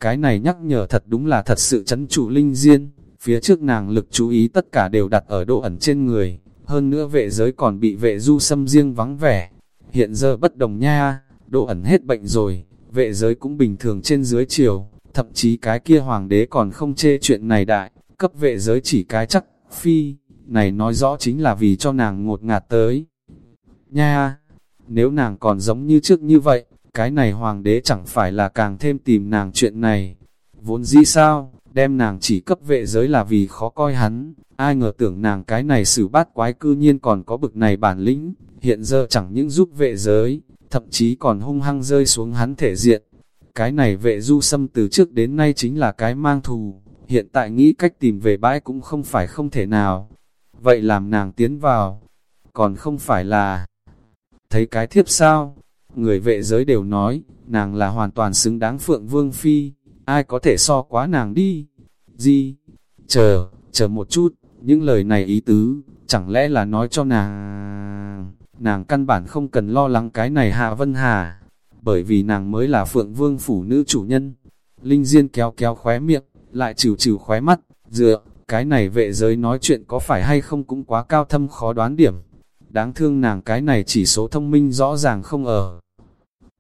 Speaker 1: Cái này nhắc nhở thật đúng là thật sự chấn chủ linh diên, phía trước nàng lực chú ý tất cả đều đặt ở độ ẩn trên người, hơn nữa vệ giới còn bị vệ du xâm riêng vắng vẻ. Hiện giờ bất đồng nha, độ ẩn hết bệnh rồi, vệ giới cũng bình thường trên dưới chiều, thậm chí cái kia hoàng đế còn không chê chuyện này đại, cấp vệ giới chỉ cái chắc, phi, này nói rõ chính là vì cho nàng ngột ngạt tới. Nha, nếu nàng còn giống như trước như vậy, cái này hoàng đế chẳng phải là càng thêm tìm nàng chuyện này. Vốn dĩ sao, đem nàng chỉ cấp vệ giới là vì khó coi hắn, ai ngờ tưởng nàng cái này xử bát quái cư nhiên còn có bực này bản lĩnh, hiện giờ chẳng những giúp vệ giới, thậm chí còn hung hăng rơi xuống hắn thể diện. Cái này vệ du xâm từ trước đến nay chính là cái mang thù, hiện tại nghĩ cách tìm về bãi cũng không phải không thể nào. Vậy làm nàng tiến vào, còn không phải là thấy cái thiếp sao? Người vệ giới đều nói, nàng là hoàn toàn xứng đáng phượng vương phi, ai có thể so quá nàng đi? Gì? Chờ, chờ một chút, những lời này ý tứ, chẳng lẽ là nói cho nàng... Nàng căn bản không cần lo lắng cái này Hạ Vân Hà, bởi vì nàng mới là phượng vương phủ nữ chủ nhân. Linh Diên kéo kéo khóe miệng, lại trừ trừ khóe mắt, dựa, cái này vệ giới nói chuyện có phải hay không cũng quá cao thâm khó đoán điểm. Đáng thương nàng cái này chỉ số thông minh rõ ràng không ở.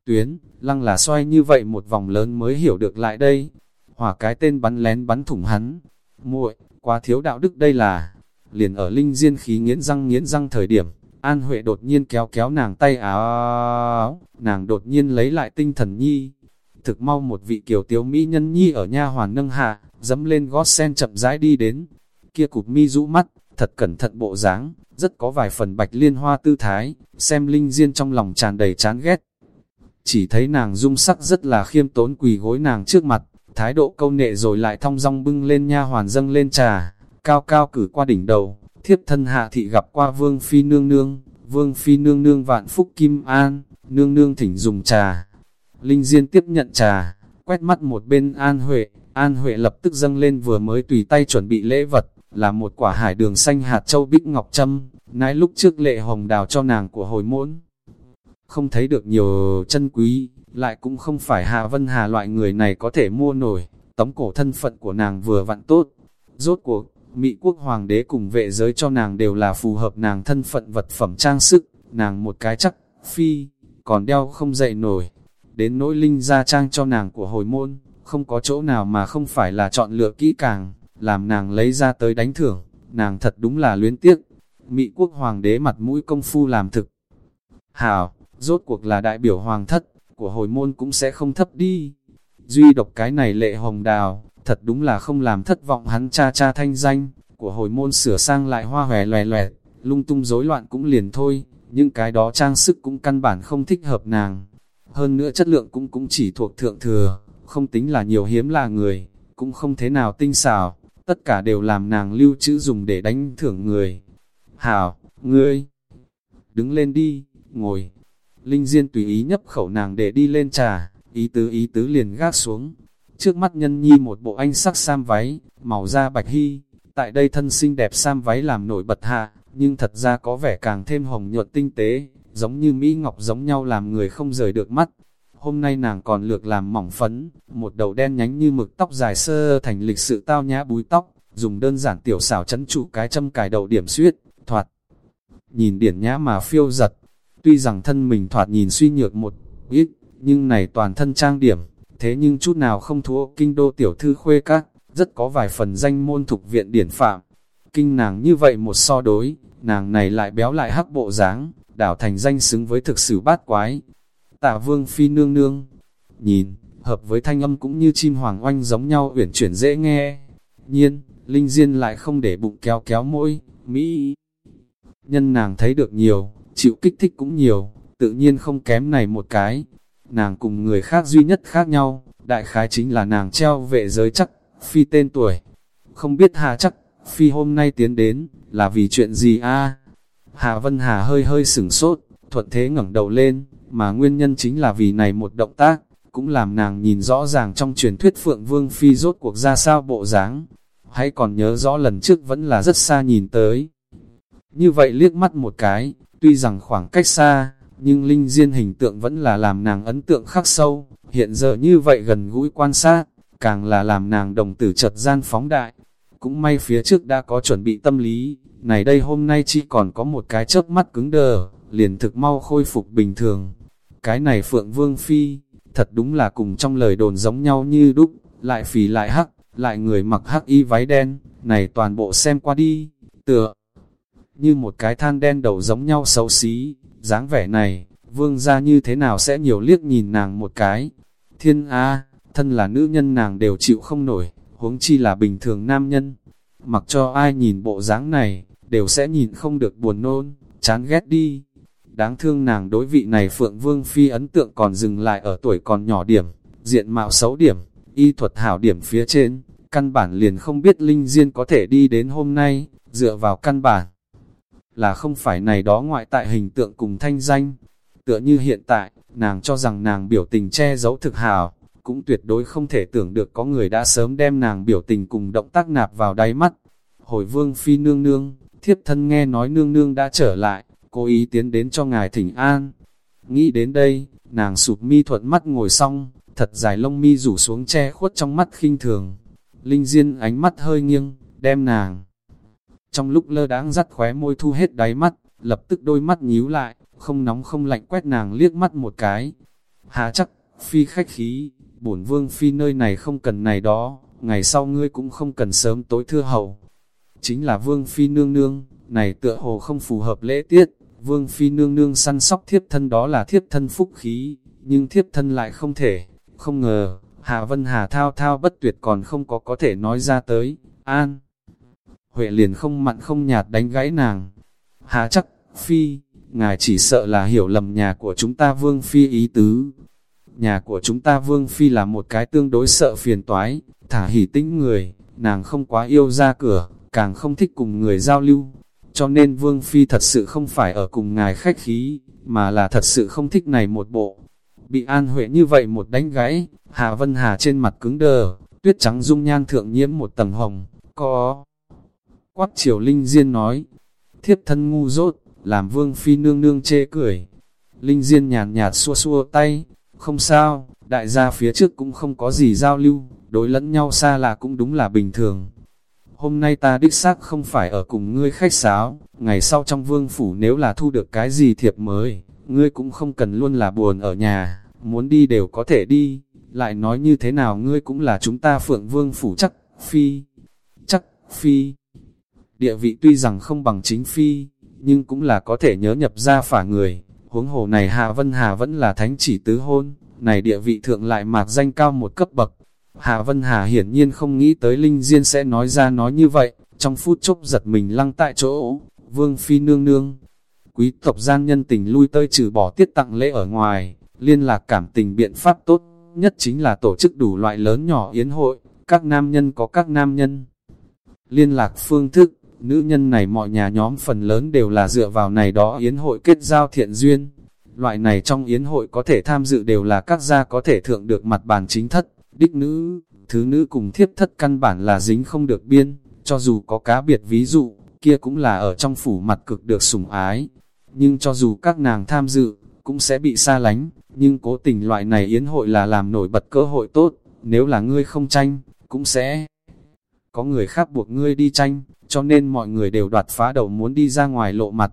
Speaker 1: Tuyến, lăng là xoay như vậy một vòng lớn mới hiểu được lại đây. Hỏa cái tên bắn lén bắn thủng hắn. muội quá thiếu đạo đức đây là. Liền ở linh diên khí nghiến răng nghiến răng thời điểm, An Huệ đột nhiên kéo kéo nàng tay áo, nàng đột nhiên lấy lại tinh thần nhi. Thực mau một vị kiều tiếu mỹ nhân nhi ở nha hoàn nâng hạ, dẫm lên gót sen chậm rãi đi đến. Kia cục mi rũ mắt, thật cẩn thận bộ dáng, rất có vài phần bạch liên hoa tư thái, xem linh diên trong lòng tràn đầy chán ghét. Chỉ thấy nàng dung sắc rất là khiêm tốn quỳ gối nàng trước mặt, thái độ câu nệ rồi lại thong dong bưng lên nha hoàn dâng lên trà, cao cao cử qua đỉnh đầu, thiếp thân hạ thị gặp qua vương phi nương nương, Vương Phi nương nương vạn phúc kim an, nương nương thỉnh dùng trà. Linh Diên tiếp nhận trà, quét mắt một bên An Huệ, An Huệ lập tức dâng lên vừa mới tùy tay chuẩn bị lễ vật, là một quả hải đường xanh hạt châu bích ngọc trâm, nãy lúc trước lệ hồng đào cho nàng của hồi môn. Không thấy được nhiều chân quý, lại cũng không phải Hạ Vân Hà loại người này có thể mua nổi, tống cổ thân phận của nàng vừa vặn tốt. Rốt cuộc, Mỹ quốc hoàng đế cùng vệ giới cho nàng đều là phù hợp nàng thân phận vật phẩm trang sức, nàng một cái chắc, phi, còn đeo không dậy nổi. Đến nỗi linh gia trang cho nàng của hồi môn, không có chỗ nào mà không phải là chọn lựa kỹ càng, làm nàng lấy ra tới đánh thưởng, nàng thật đúng là luyến tiếc. Mỹ quốc hoàng đế mặt mũi công phu làm thực. Hảo, rốt cuộc là đại biểu hoàng thất, của hồi môn cũng sẽ không thấp đi. Duy độc cái này lệ hồng đào, thật đúng là không làm thất vọng hắn cha cha thanh danh, của hồi môn sửa sang lại hoa hòe loè loẹt, lung tung rối loạn cũng liền thôi, nhưng cái đó trang sức cũng căn bản không thích hợp nàng. Hơn nữa chất lượng cũng cũng chỉ thuộc thượng thừa, không tính là nhiều hiếm là người, cũng không thế nào tinh xảo, tất cả đều làm nàng lưu trữ dùng để đánh thưởng người. Hảo, ngươi, đứng lên đi, ngồi. Linh Diên tùy ý nhấp khẩu nàng để đi lên trà, ý tứ ý tứ liền gác xuống. Trước mắt nhân nhi một bộ anh sắc sam váy, màu da bạch hy, tại đây thân xinh đẹp sam váy làm nổi bật hạ, nhưng thật ra có vẻ càng thêm hồng nhuận tinh tế, giống như Mỹ Ngọc giống nhau làm người không rời được mắt. Hôm nay nàng còn lược làm mỏng phấn, một đầu đen nhánh như mực tóc dài sơ thành lịch sự tao nhã búi tóc, dùng đơn giản tiểu xảo chấn trụ cái châm cài đầu điểm suyết, thoạt. Nhìn điển nhã mà phiêu giật, tuy rằng thân mình thoạt nhìn suy nhược một ít, nhưng này toàn thân trang điểm, thế nhưng chút nào không thua kinh đô tiểu thư khuê các, rất có vài phần danh môn thuộc viện điển phạm. Kinh nàng như vậy một so đối, nàng này lại béo lại hắc bộ dáng, đảo thành danh xứng với thực sự bát quái. Tạ vương phi nương nương, nhìn, hợp với thanh âm cũng như chim hoàng oanh giống nhau uyển chuyển dễ nghe. Nhiên, Linh Diên lại không để bụng kéo kéo mỗi, Mỹ. Nhân nàng thấy được nhiều, chịu kích thích cũng nhiều, tự nhiên không kém này một cái. Nàng cùng người khác duy nhất khác nhau, đại khái chính là nàng treo vệ giới chắc, phi tên tuổi. Không biết hà chắc, phi hôm nay tiến đến, là vì chuyện gì a Hà Vân Hà hơi hơi sửng sốt, thuận thế ngẩng đầu lên, mà nguyên nhân chính là vì này một động tác, cũng làm nàng nhìn rõ ràng trong truyền thuyết Phượng Vương Phi rốt cuộc ra sao bộ dáng. Hãy còn nhớ rõ lần trước vẫn là rất xa nhìn tới. Như vậy liếc mắt một cái, tuy rằng khoảng cách xa, nhưng Linh Diên hình tượng vẫn là làm nàng ấn tượng khắc sâu, hiện giờ như vậy gần gũi quan sát, càng là làm nàng đồng tử chợt gian phóng đại. Cũng may phía trước đã có chuẩn bị tâm lý, này đây hôm nay chỉ còn có một cái chớp mắt cứng đờ, liền thực mau khôi phục bình thường. Cái này Phượng Vương Phi, thật đúng là cùng trong lời đồn giống nhau như đúc, lại phì lại hắc, lại người mặc hắc y váy đen, này toàn bộ xem qua đi, tựa như một cái than đen đầu giống nhau xấu xí, dáng vẻ này, vương gia như thế nào sẽ nhiều liếc nhìn nàng một cái. Thiên A, thân là nữ nhân nàng đều chịu không nổi, huống chi là bình thường nam nhân. Mặc cho ai nhìn bộ dáng này, đều sẽ nhìn không được buồn nôn, chán ghét đi. Đáng thương nàng đối vị này Phượng Vương Phi ấn tượng còn dừng lại ở tuổi còn nhỏ điểm, diện mạo xấu điểm, y thuật hảo điểm phía trên, căn bản liền không biết Linh Diên có thể đi đến hôm nay, dựa vào căn bản. Là không phải này đó ngoại tại hình tượng cùng thanh danh. Tựa như hiện tại, nàng cho rằng nàng biểu tình che giấu thực hảo, cũng tuyệt đối không thể tưởng được có người đã sớm đem nàng biểu tình cùng động tác nạp vào đáy mắt. Hồi vương phi nương nương, thiếp thân nghe nói nương nương đã trở lại, cố ý tiến đến cho ngài thỉnh an. Nghĩ đến đây, nàng sụp mi thuận mắt ngồi xong, thật dài lông mi rủ xuống che khuất trong mắt khinh thường. Linh Diên ánh mắt hơi nghiêng, đem nàng. Trong lúc lơ đãng dắt khóe môi thu hết đáy mắt, lập tức đôi mắt nhíu lại, không nóng không lạnh quét nàng liếc mắt một cái. Hà chắc, phi khách khí, bổn vương phi nơi này không cần này đó, ngày sau ngươi cũng không cần sớm tối thưa hậu. Chính là vương phi nương nương, này tựa hồ không phù hợp lễ tiết, vương phi nương nương săn sóc thiếp thân đó là thiếp thân phúc khí, nhưng thiếp thân lại không thể, không ngờ, hà Vân Hà thao thao bất tuyệt còn không có có thể nói ra tới, an. Huệ liền không mặn không nhạt đánh gãy nàng. Hà chắc, phi, ngài chỉ sợ là hiểu lầm nhà của chúng ta vương phi ý tứ. Nhà của chúng ta vương phi là một cái tương đối sợ phiền toái, thả hỉ tĩnh người, nàng không quá yêu ra cửa, càng không thích cùng người giao lưu cho nên Vương Phi thật sự không phải ở cùng ngài khách khí, mà là thật sự không thích này một bộ. Bị An Huệ như vậy một đánh gãy, Hà Vân Hà trên mặt cứng đờ, tuyết trắng dung nhan thượng nhiễm một tầng hồng, có... Quát triều Linh Diên nói, thiếp thân ngu dốt, làm Vương Phi nương nương chê cười. Linh Diên nhàn nhạt xua xua tay, không sao, đại gia phía trước cũng không có gì giao lưu, đối lẫn nhau xa là cũng đúng là bình thường. Hôm nay ta đích xác không phải ở cùng ngươi khách sáo, ngày sau trong vương phủ nếu là thu được cái gì thiệp mới, ngươi cũng không cần luôn là buồn ở nhà, muốn đi đều có thể đi, lại nói như thế nào ngươi cũng là chúng ta phượng vương phủ chắc, phi, chắc, phi. Địa vị tuy rằng không bằng chính phi, nhưng cũng là có thể nhớ nhập ra phả người, huống hồ này Hà Vân Hà vẫn là thánh chỉ tứ hôn, này địa vị thượng lại mạc danh cao một cấp bậc. Hạ Vân Hà hiển nhiên không nghĩ tới Linh Diên sẽ nói ra nói như vậy, trong phút chốc giật mình lăng tại chỗ, Vương Phi nương nương. Quý tộc gian nhân tình lui tơi trừ bỏ tiết tặng lễ ở ngoài, liên lạc cảm tình biện pháp tốt nhất chính là tổ chức đủ loại lớn nhỏ yến hội, các nam nhân có các nam nhân. Liên lạc phương thức, nữ nhân này mọi nhà nhóm phần lớn đều là dựa vào này đó yến hội kết giao thiện duyên. Loại này trong yến hội có thể tham dự đều là các gia có thể thượng được mặt bàn chính thất, đích nữ, thứ nữ cùng thiếp thất căn bản là dính không được biên, cho dù có cá biệt ví dụ, kia cũng là ở trong phủ mặt cực được sủng ái. Nhưng cho dù các nàng tham dự, cũng sẽ bị xa lánh, nhưng cố tình loại này yến hội là làm nổi bật cơ hội tốt, nếu là ngươi không tranh, cũng sẽ có người khác buộc ngươi đi tranh, cho nên mọi người đều đoạt phá đầu muốn đi ra ngoài lộ mặt.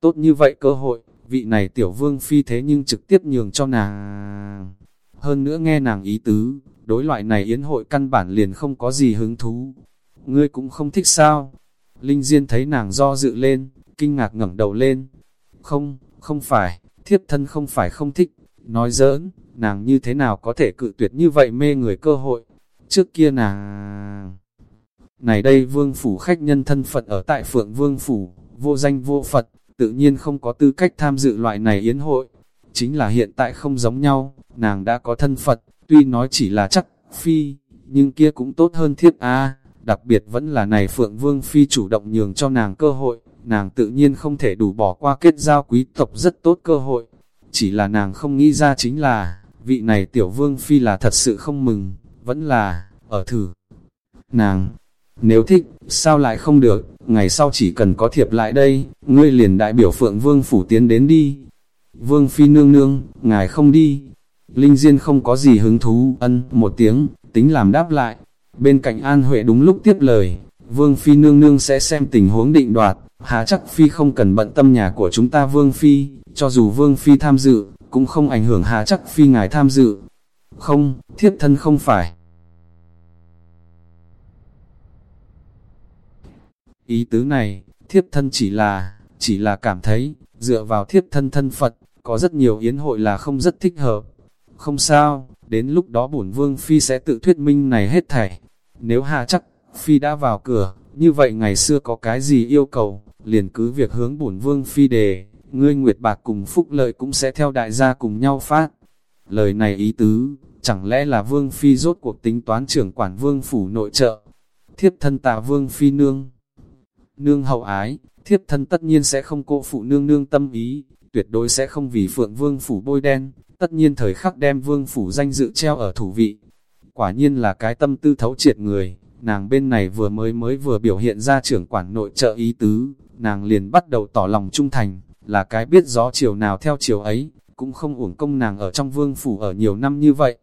Speaker 1: Tốt như vậy cơ hội, vị này tiểu vương phi thế nhưng trực tiếp nhường cho nàng. Hơn nữa nghe nàng ý tứ, đối loại này yến hội căn bản liền không có gì hứng thú. Ngươi cũng không thích sao? Linh Diên thấy nàng do dự lên, kinh ngạc ngẩng đầu lên. Không, không phải, thiếp thân không phải không thích. Nói giỡn, nàng như thế nào có thể cự tuyệt như vậy mê người cơ hội. Trước kia nàng... Này đây vương phủ khách nhân thân phận ở tại phượng vương phủ, vô danh vô Phật, tự nhiên không có tư cách tham dự loại này yến hội. Chính là hiện tại không giống nhau, nàng đã có thân Phật, tuy nói chỉ là chắc, phi, nhưng kia cũng tốt hơn thiết a đặc biệt vẫn là này Phượng Vương Phi chủ động nhường cho nàng cơ hội, nàng tự nhiên không thể đủ bỏ qua kết giao quý tộc rất tốt cơ hội. Chỉ là nàng không nghĩ ra chính là, vị này tiểu Vương Phi là thật sự không mừng, vẫn là, ở thử. Nàng, nếu thích, sao lại không được, ngày sau chỉ cần có thiệp lại đây, ngươi liền đại biểu Phượng Vương Phủ tiến đến đi. Vương Phi nương nương, ngài không đi. Linh Diên không có gì hứng thú, ân, một tiếng, tính làm đáp lại. Bên cạnh An Huệ đúng lúc tiếp lời, Vương Phi nương nương sẽ xem tình huống định đoạt, há chắc Phi không cần bận tâm nhà của chúng ta Vương Phi, cho dù Vương Phi tham dự, cũng không ảnh hưởng há chắc Phi ngài tham dự. Không, Thiếp thân không phải. Ý tứ này, thiếp thân chỉ là, chỉ là cảm thấy, dựa vào thiếp thân thân Phật, có rất nhiều yến hội là không rất thích hợp. Không sao, đến lúc đó bổn vương phi sẽ tự thuyết minh này hết thảy. Nếu hà chắc, phi đã vào cửa, như vậy ngày xưa có cái gì yêu cầu, liền cứ việc hướng bổn vương phi đề, ngươi nguyệt bạc cùng phúc lợi cũng sẽ theo đại gia cùng nhau phát. Lời này ý tứ, chẳng lẽ là vương phi rốt cuộc tính toán trưởng quản vương phủ nội trợ. Thiếp thân tà vương phi nương nương hậu ái, thiếp thân tất nhiên sẽ không cô phụ nương nương tâm ý, tuyệt đối sẽ không vì phượng vương phủ bôi đen, tất nhiên thời khắc đem vương phủ danh dự treo ở thủ vị. Quả nhiên là cái tâm tư thấu triệt người, nàng bên này vừa mới mới vừa biểu hiện ra trưởng quản nội trợ ý tứ, nàng liền bắt đầu tỏ lòng trung thành, là cái biết gió chiều nào theo chiều ấy, cũng không uổng công nàng ở trong vương phủ ở nhiều năm như vậy.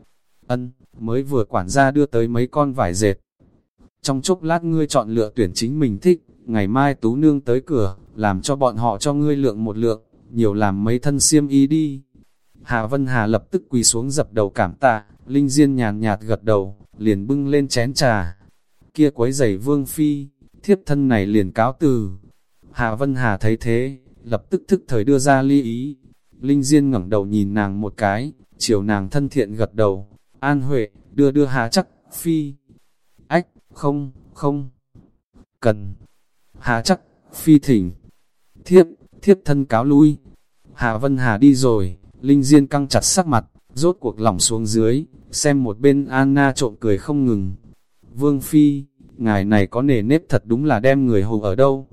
Speaker 1: Ân, mới vừa quản gia đưa tới mấy con vải dệt. Trong chốc lát ngươi chọn lựa tuyển chính mình thích, ngày mai tú nương tới cửa, làm cho bọn họ cho ngươi lượng một lượng, nhiều làm mấy thân xiêm y đi. Hà Vân Hà lập tức quỳ xuống dập đầu cảm tạ, Linh Diên nhàn nhạt gật đầu, liền bưng lên chén trà. Kia quấy giày vương phi, thiếp thân này liền cáo từ. Hà Vân Hà thấy thế, lập tức thức thời đưa ra ly ý. Linh Diên ngẩng đầu nhìn nàng một cái, chiều nàng thân thiện gật đầu. An Huệ, đưa đưa Hà chắc, phi. Ách, không, không. Cần, Hà chắc, phi thỉnh. Thiếp, thiếp thân cáo lui. Hà Vân Hà đi rồi, Linh Diên căng chặt sắc mặt, rốt cuộc lỏng xuống dưới, xem một bên Anna trộm cười không ngừng. Vương Phi, ngài này có nề nếp thật đúng là đem người hồ ở đâu.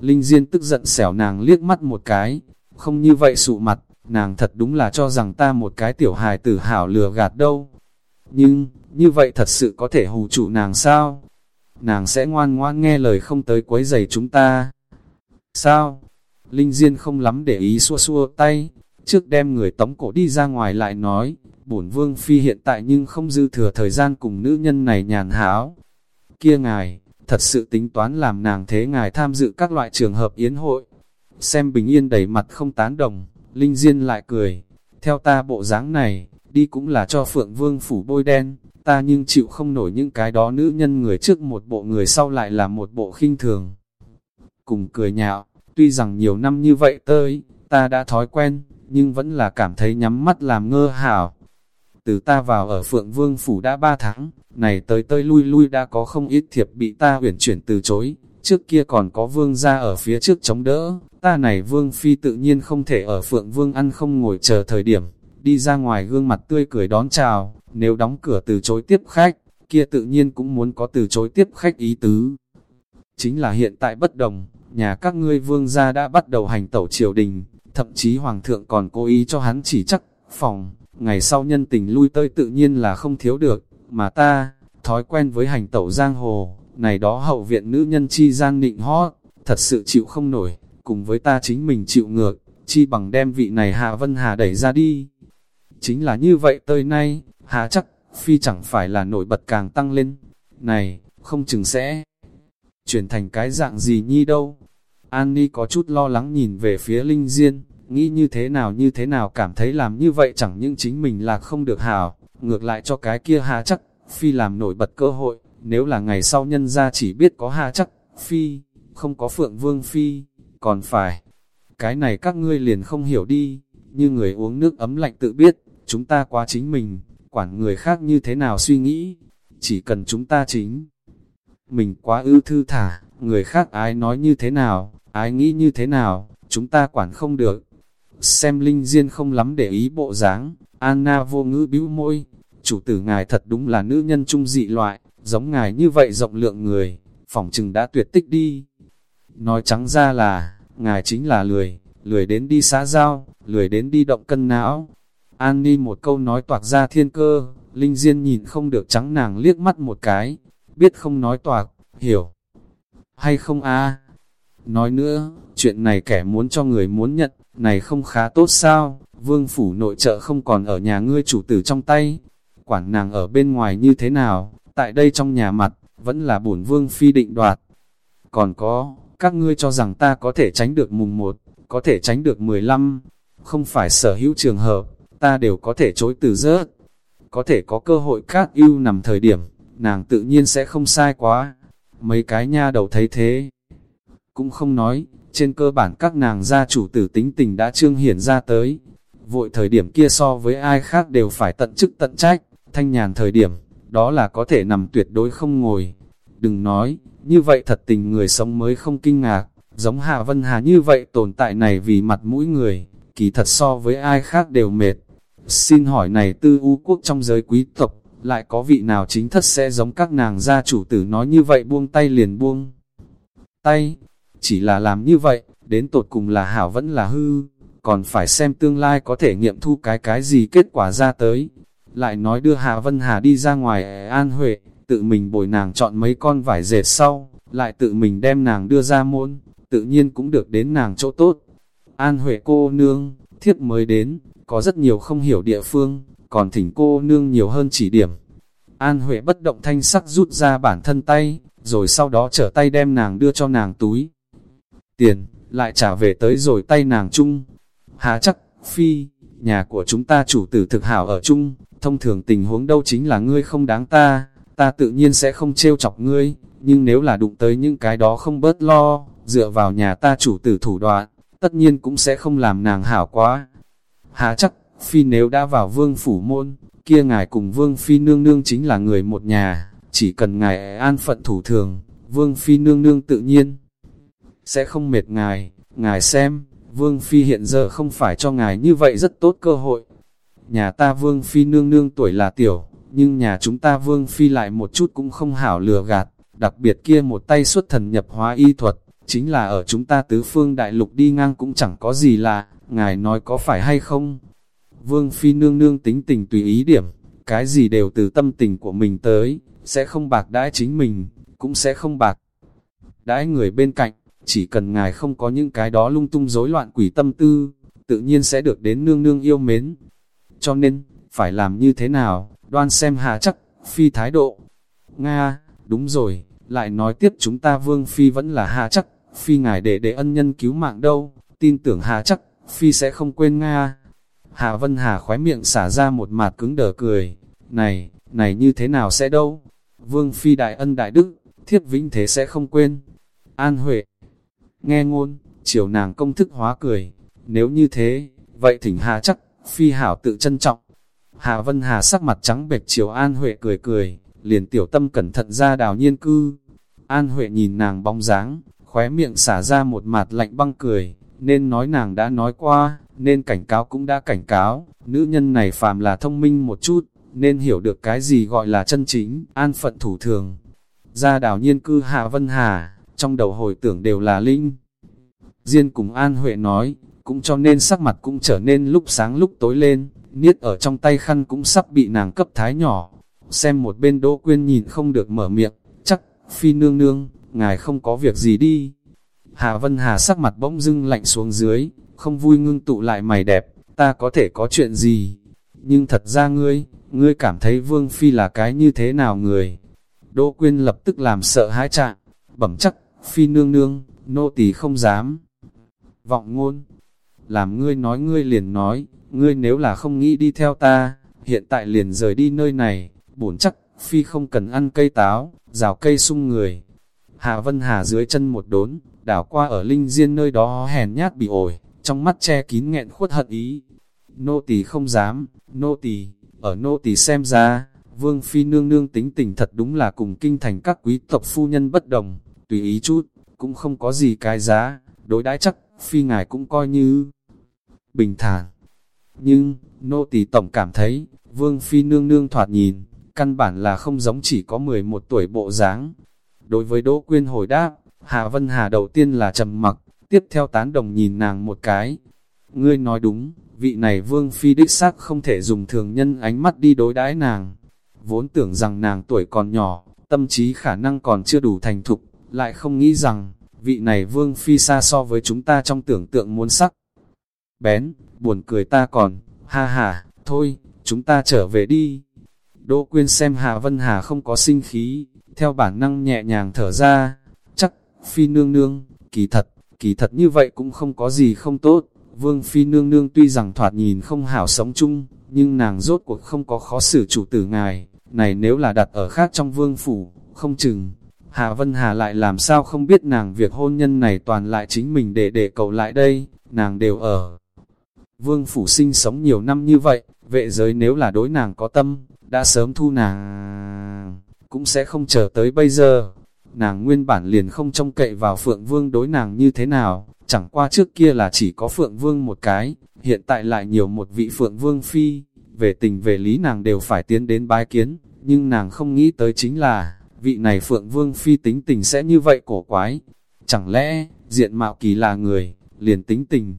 Speaker 1: Linh Diên tức giận xẻo nàng liếc mắt một cái, không như vậy sụ mặt, nàng thật đúng là cho rằng ta một cái tiểu hài tử hảo lừa gạt đâu. Nhưng, như vậy thật sự có thể hù trụ nàng sao? Nàng sẽ ngoan ngoan nghe lời không tới quấy giày chúng ta. Sao? Linh Diên không lắm để ý xua xua tay, trước đem người tống cổ đi ra ngoài lại nói, bổn vương phi hiện tại nhưng không dư thừa thời gian cùng nữ nhân này nhàn háo. Kia ngài, thật sự tính toán làm nàng thế ngài tham dự các loại trường hợp yến hội. Xem bình yên đầy mặt không tán đồng, Linh Diên lại cười, theo ta bộ dáng này, đi cũng là cho Phượng Vương phủ bôi đen, ta nhưng chịu không nổi những cái đó nữ nhân người trước một bộ người sau lại là một bộ khinh thường. Cùng cười nhạo, tuy rằng nhiều năm như vậy tới, ta đã thói quen, nhưng vẫn là cảm thấy nhắm mắt làm ngơ hảo. Từ ta vào ở Phượng Vương Phủ đã ba tháng, này tới tới lui lui đã có không ít thiệp bị ta uyển chuyển từ chối, trước kia còn có vương ra ở phía trước chống đỡ, ta này vương phi tự nhiên không thể ở Phượng Vương ăn không ngồi chờ thời điểm, đi ra ngoài gương mặt tươi cười đón chào, nếu đóng cửa từ chối tiếp khách, kia tự nhiên cũng muốn có từ chối tiếp khách ý tứ. Chính là hiện tại bất đồng, nhà các ngươi vương gia đã bắt đầu hành tẩu triều đình, thậm chí hoàng thượng còn cố ý cho hắn chỉ chắc, phòng, ngày sau nhân tình lui tơi tự nhiên là không thiếu được, mà ta, thói quen với hành tẩu giang hồ, này đó hậu viện nữ nhân chi gian nịnh hót, thật sự chịu không nổi, cùng với ta chính mình chịu ngược, chi bằng đem vị này Hạ Vân Hà đẩy ra đi. Chính là như vậy tới nay, Hạ chắc, phi chẳng phải là nổi bật càng tăng lên. Này, không chừng sẽ chuyển thành cái dạng gì nhi đâu. An Ni có chút lo lắng nhìn về phía Linh Diên, nghĩ như thế nào như thế nào cảm thấy làm như vậy chẳng những chính mình là không được hảo, ngược lại cho cái kia Hạ chắc, phi làm nổi bật cơ hội, nếu là ngày sau nhân ra chỉ biết có Hạ chắc, phi, không có Phượng Vương phi, còn phải. Cái này các ngươi liền không hiểu đi, như người uống nước ấm lạnh tự biết, chúng ta quá chính mình, quản người khác như thế nào suy nghĩ, chỉ cần chúng ta chính. Mình quá ư thư thả, người khác ai nói như thế nào, ai nghĩ như thế nào, chúng ta quản không được. Xem Linh Diên không lắm để ý bộ dáng, Anna vô ngữ bĩu môi, chủ tử ngài thật đúng là nữ nhân trung dị loại, giống ngài như vậy rộng lượng người, phỏng chừng đã tuyệt tích đi. Nói trắng ra là, ngài chính là lười, lười đến đi xã giao, lười đến đi động cân não. An Ni một câu nói toạc ra thiên cơ, Linh Diên nhìn không được trắng nàng liếc mắt một cái, biết không nói toạc, hiểu. Hay không a Nói nữa, chuyện này kẻ muốn cho người muốn nhận, này không khá tốt sao, vương phủ nội trợ không còn ở nhà ngươi chủ tử trong tay. Quản nàng ở bên ngoài như thế nào, tại đây trong nhà mặt, vẫn là bổn vương phi định đoạt. Còn có, các ngươi cho rằng ta có thể tránh được mùng 1, có thể tránh được 15, không phải sở hữu trường hợp, ta đều có thể chối từ rớt. Có thể có cơ hội khác ưu nằm thời điểm, nàng tự nhiên sẽ không sai quá. Mấy cái nha đầu thấy thế, cũng không nói, trên cơ bản các nàng gia chủ tử tính tình đã trương hiển ra tới. Vội thời điểm kia so với ai khác đều phải tận chức tận trách, thanh nhàn thời điểm, đó là có thể nằm tuyệt đối không ngồi. Đừng nói, như vậy thật tình người sống mới không kinh ngạc, giống Hạ Vân Hà như vậy tồn tại này vì mặt mũi người, kỳ thật so với ai khác đều mệt. Xin hỏi này tư u quốc trong giới quý tộc, lại có vị nào chính thất sẽ giống các nàng gia chủ tử nói như vậy buông tay liền buông. Tay, chỉ là làm như vậy, đến tột cùng là hảo vẫn là hư, còn phải xem tương lai có thể nghiệm thu cái cái gì kết quả ra tới. Lại nói đưa hà Vân Hà đi ra ngoài An Huệ, tự mình bồi nàng chọn mấy con vải dệt sau, lại tự mình đem nàng đưa ra môn, tự nhiên cũng được đến nàng chỗ tốt. An Huệ cô nương, thiếp mới đến, có rất nhiều không hiểu địa phương, còn thỉnh cô nương nhiều hơn chỉ điểm. An Huệ bất động thanh sắc rút ra bản thân tay, rồi sau đó trở tay đem nàng đưa cho nàng túi. Tiền, lại trả về tới rồi tay nàng chung. Há chắc, phi, nhà của chúng ta chủ tử thực hảo ở chung, thông thường tình huống đâu chính là ngươi không đáng ta, ta tự nhiên sẽ không trêu chọc ngươi, nhưng nếu là đụng tới những cái đó không bớt lo, dựa vào nhà ta chủ tử thủ đoạn, tất nhiên cũng sẽ không làm nàng hảo quá. Há chắc, phi nếu đã vào vương phủ môn, kia ngài cùng vương phi nương nương chính là người một nhà, chỉ cần ngài an phận thủ thường, vương phi nương nương tự nhiên sẽ không mệt ngài, ngài xem, vương phi hiện giờ không phải cho ngài như vậy rất tốt cơ hội. Nhà ta vương phi nương nương tuổi là tiểu, nhưng nhà chúng ta vương phi lại một chút cũng không hảo lừa gạt, đặc biệt kia một tay xuất thần nhập hóa y thuật, chính là ở chúng ta tứ phương đại lục đi ngang cũng chẳng có gì lạ, ngài nói có phải hay không? Vương Phi nương nương tính tình tùy ý điểm, cái gì đều từ tâm tình của mình tới, sẽ không bạc đãi chính mình, cũng sẽ không bạc đãi người bên cạnh, chỉ cần ngài không có những cái đó lung tung rối loạn quỷ tâm tư, tự nhiên sẽ được đến nương nương yêu mến. Cho nên, phải làm như thế nào, đoan xem hà chắc, phi thái độ. Nga, đúng rồi, lại nói tiếp chúng ta vương phi vẫn là hà chắc, phi ngài để để ân nhân cứu mạng đâu, tin tưởng hà chắc, phi sẽ không quên Nga. hà Vân Hà khóe miệng xả ra một mặt cứng đờ cười, này, này như thế nào sẽ đâu? Vương phi đại ân đại đức, thiết vĩnh thế sẽ không quên. An Huệ, nghe ngôn, chiều nàng công thức hóa cười, nếu như thế, vậy thỉnh Hà chắc, phi hảo tự trân trọng. Hà Vân Hà sắc mặt trắng bệch chiều An Huệ cười cười, liền tiểu tâm cẩn thận ra đào nhiên cư. An Huệ nhìn nàng bóng dáng, khóe miệng xả ra một mặt lạnh băng cười, nên nói nàng đã nói qua, nên cảnh cáo cũng đã cảnh cáo, nữ nhân này phàm là thông minh một chút, nên hiểu được cái gì gọi là chân chính, an phận thủ thường. Ra đào nhiên cư Hạ Vân Hà, trong đầu hồi tưởng đều là Linh. Diên cùng An Huệ nói, cũng cho nên sắc mặt cũng trở nên lúc sáng lúc tối lên, niết ở trong tay khăn cũng sắp bị nàng cấp thái nhỏ. Xem một bên Đỗ Quyên nhìn không được mở miệng, chắc, phi nương nương, ngài không có việc gì đi. Hà Vân Hà sắc mặt bỗng dưng lạnh xuống dưới, không vui ngưng tụ lại mày đẹp, ta có thể có chuyện gì. Nhưng thật ra ngươi, ngươi cảm thấy Vương Phi là cái như thế nào người? Đỗ Quyên lập tức làm sợ hãi trạng, bẩm chắc, Phi nương nương, nô tỳ không dám. Vọng ngôn, làm ngươi nói ngươi liền nói, ngươi nếu là không nghĩ đi theo ta, hiện tại liền rời đi nơi này, bổn chắc, Phi không cần ăn cây táo, rào cây sung người. Hà Vân Hà dưới chân một đốn, đảo qua ở linh diên nơi đó hèn nhát bị ổi, trong mắt che kín nghẹn khuất hận ý. Nô tỳ không dám, nô tỳ ở nô tỳ xem ra, vương phi nương nương tính tình thật đúng là cùng kinh thành các quý tộc phu nhân bất đồng, tùy ý chút, cũng không có gì cái giá, đối đãi chắc, phi ngài cũng coi như bình thản. Nhưng, nô tỳ tổng cảm thấy, vương phi nương nương thoạt nhìn, căn bản là không giống chỉ có 11 tuổi bộ dáng. Đối với Đỗ Quyên hồi đáp, Hà Vân Hà đầu tiên là trầm mặc, tiếp theo tán đồng nhìn nàng một cái. Ngươi nói đúng, vị này vương phi đích xác không thể dùng thường nhân ánh mắt đi đối đãi nàng. Vốn tưởng rằng nàng tuổi còn nhỏ, tâm trí khả năng còn chưa đủ thành thục, lại không nghĩ rằng, vị này vương phi xa so với chúng ta trong tưởng tượng muốn sắc. Bén, buồn cười ta còn, ha ha, thôi, chúng ta trở về đi. Đỗ quyên xem Hà Vân Hà không có sinh khí, theo bản năng nhẹ nhàng thở ra, chắc, phi nương nương, kỳ thật, kỳ thật như vậy cũng không có gì không tốt. Vương Phi nương nương tuy rằng thoạt nhìn không hảo sống chung, nhưng nàng rốt cuộc không có khó xử chủ tử ngài, này nếu là đặt ở khác trong vương phủ, không chừng. Hà Vân Hà lại làm sao không biết nàng việc hôn nhân này toàn lại chính mình để để cầu lại đây, nàng đều ở. Vương phủ sinh sống nhiều năm như vậy, vệ giới nếu là đối nàng có tâm, đã sớm thu nàng, cũng sẽ không chờ tới bây giờ. Nàng nguyên bản liền không trông cậy vào Phượng Vương đối nàng như thế nào, chẳng qua trước kia là chỉ có Phượng Vương một cái, hiện tại lại nhiều một vị Phượng Vương Phi, về tình về lý nàng đều phải tiến đến bái kiến, nhưng nàng không nghĩ tới chính là, vị này Phượng Vương Phi tính tình sẽ như vậy cổ quái. Chẳng lẽ, diện mạo kỳ là người, liền tính tình,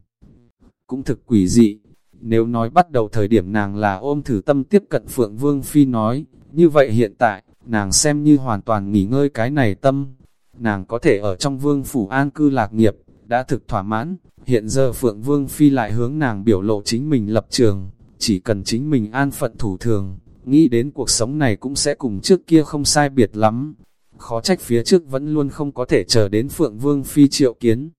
Speaker 1: cũng thực quỷ dị. Nếu nói bắt đầu thời điểm nàng là ôm thử tâm tiếp cận Phượng Vương Phi nói, như vậy hiện tại, nàng xem như hoàn toàn nghỉ ngơi cái này tâm. Nàng có thể ở trong vương phủ an cư lạc nghiệp, đã thực thỏa mãn, hiện giờ Phượng Vương Phi lại hướng nàng biểu lộ chính mình lập trường, chỉ cần chính mình an phận thủ thường, nghĩ đến cuộc sống này cũng sẽ cùng trước kia không sai biệt lắm. Khó trách phía trước vẫn luôn không có thể chờ đến Phượng Vương Phi triệu kiến.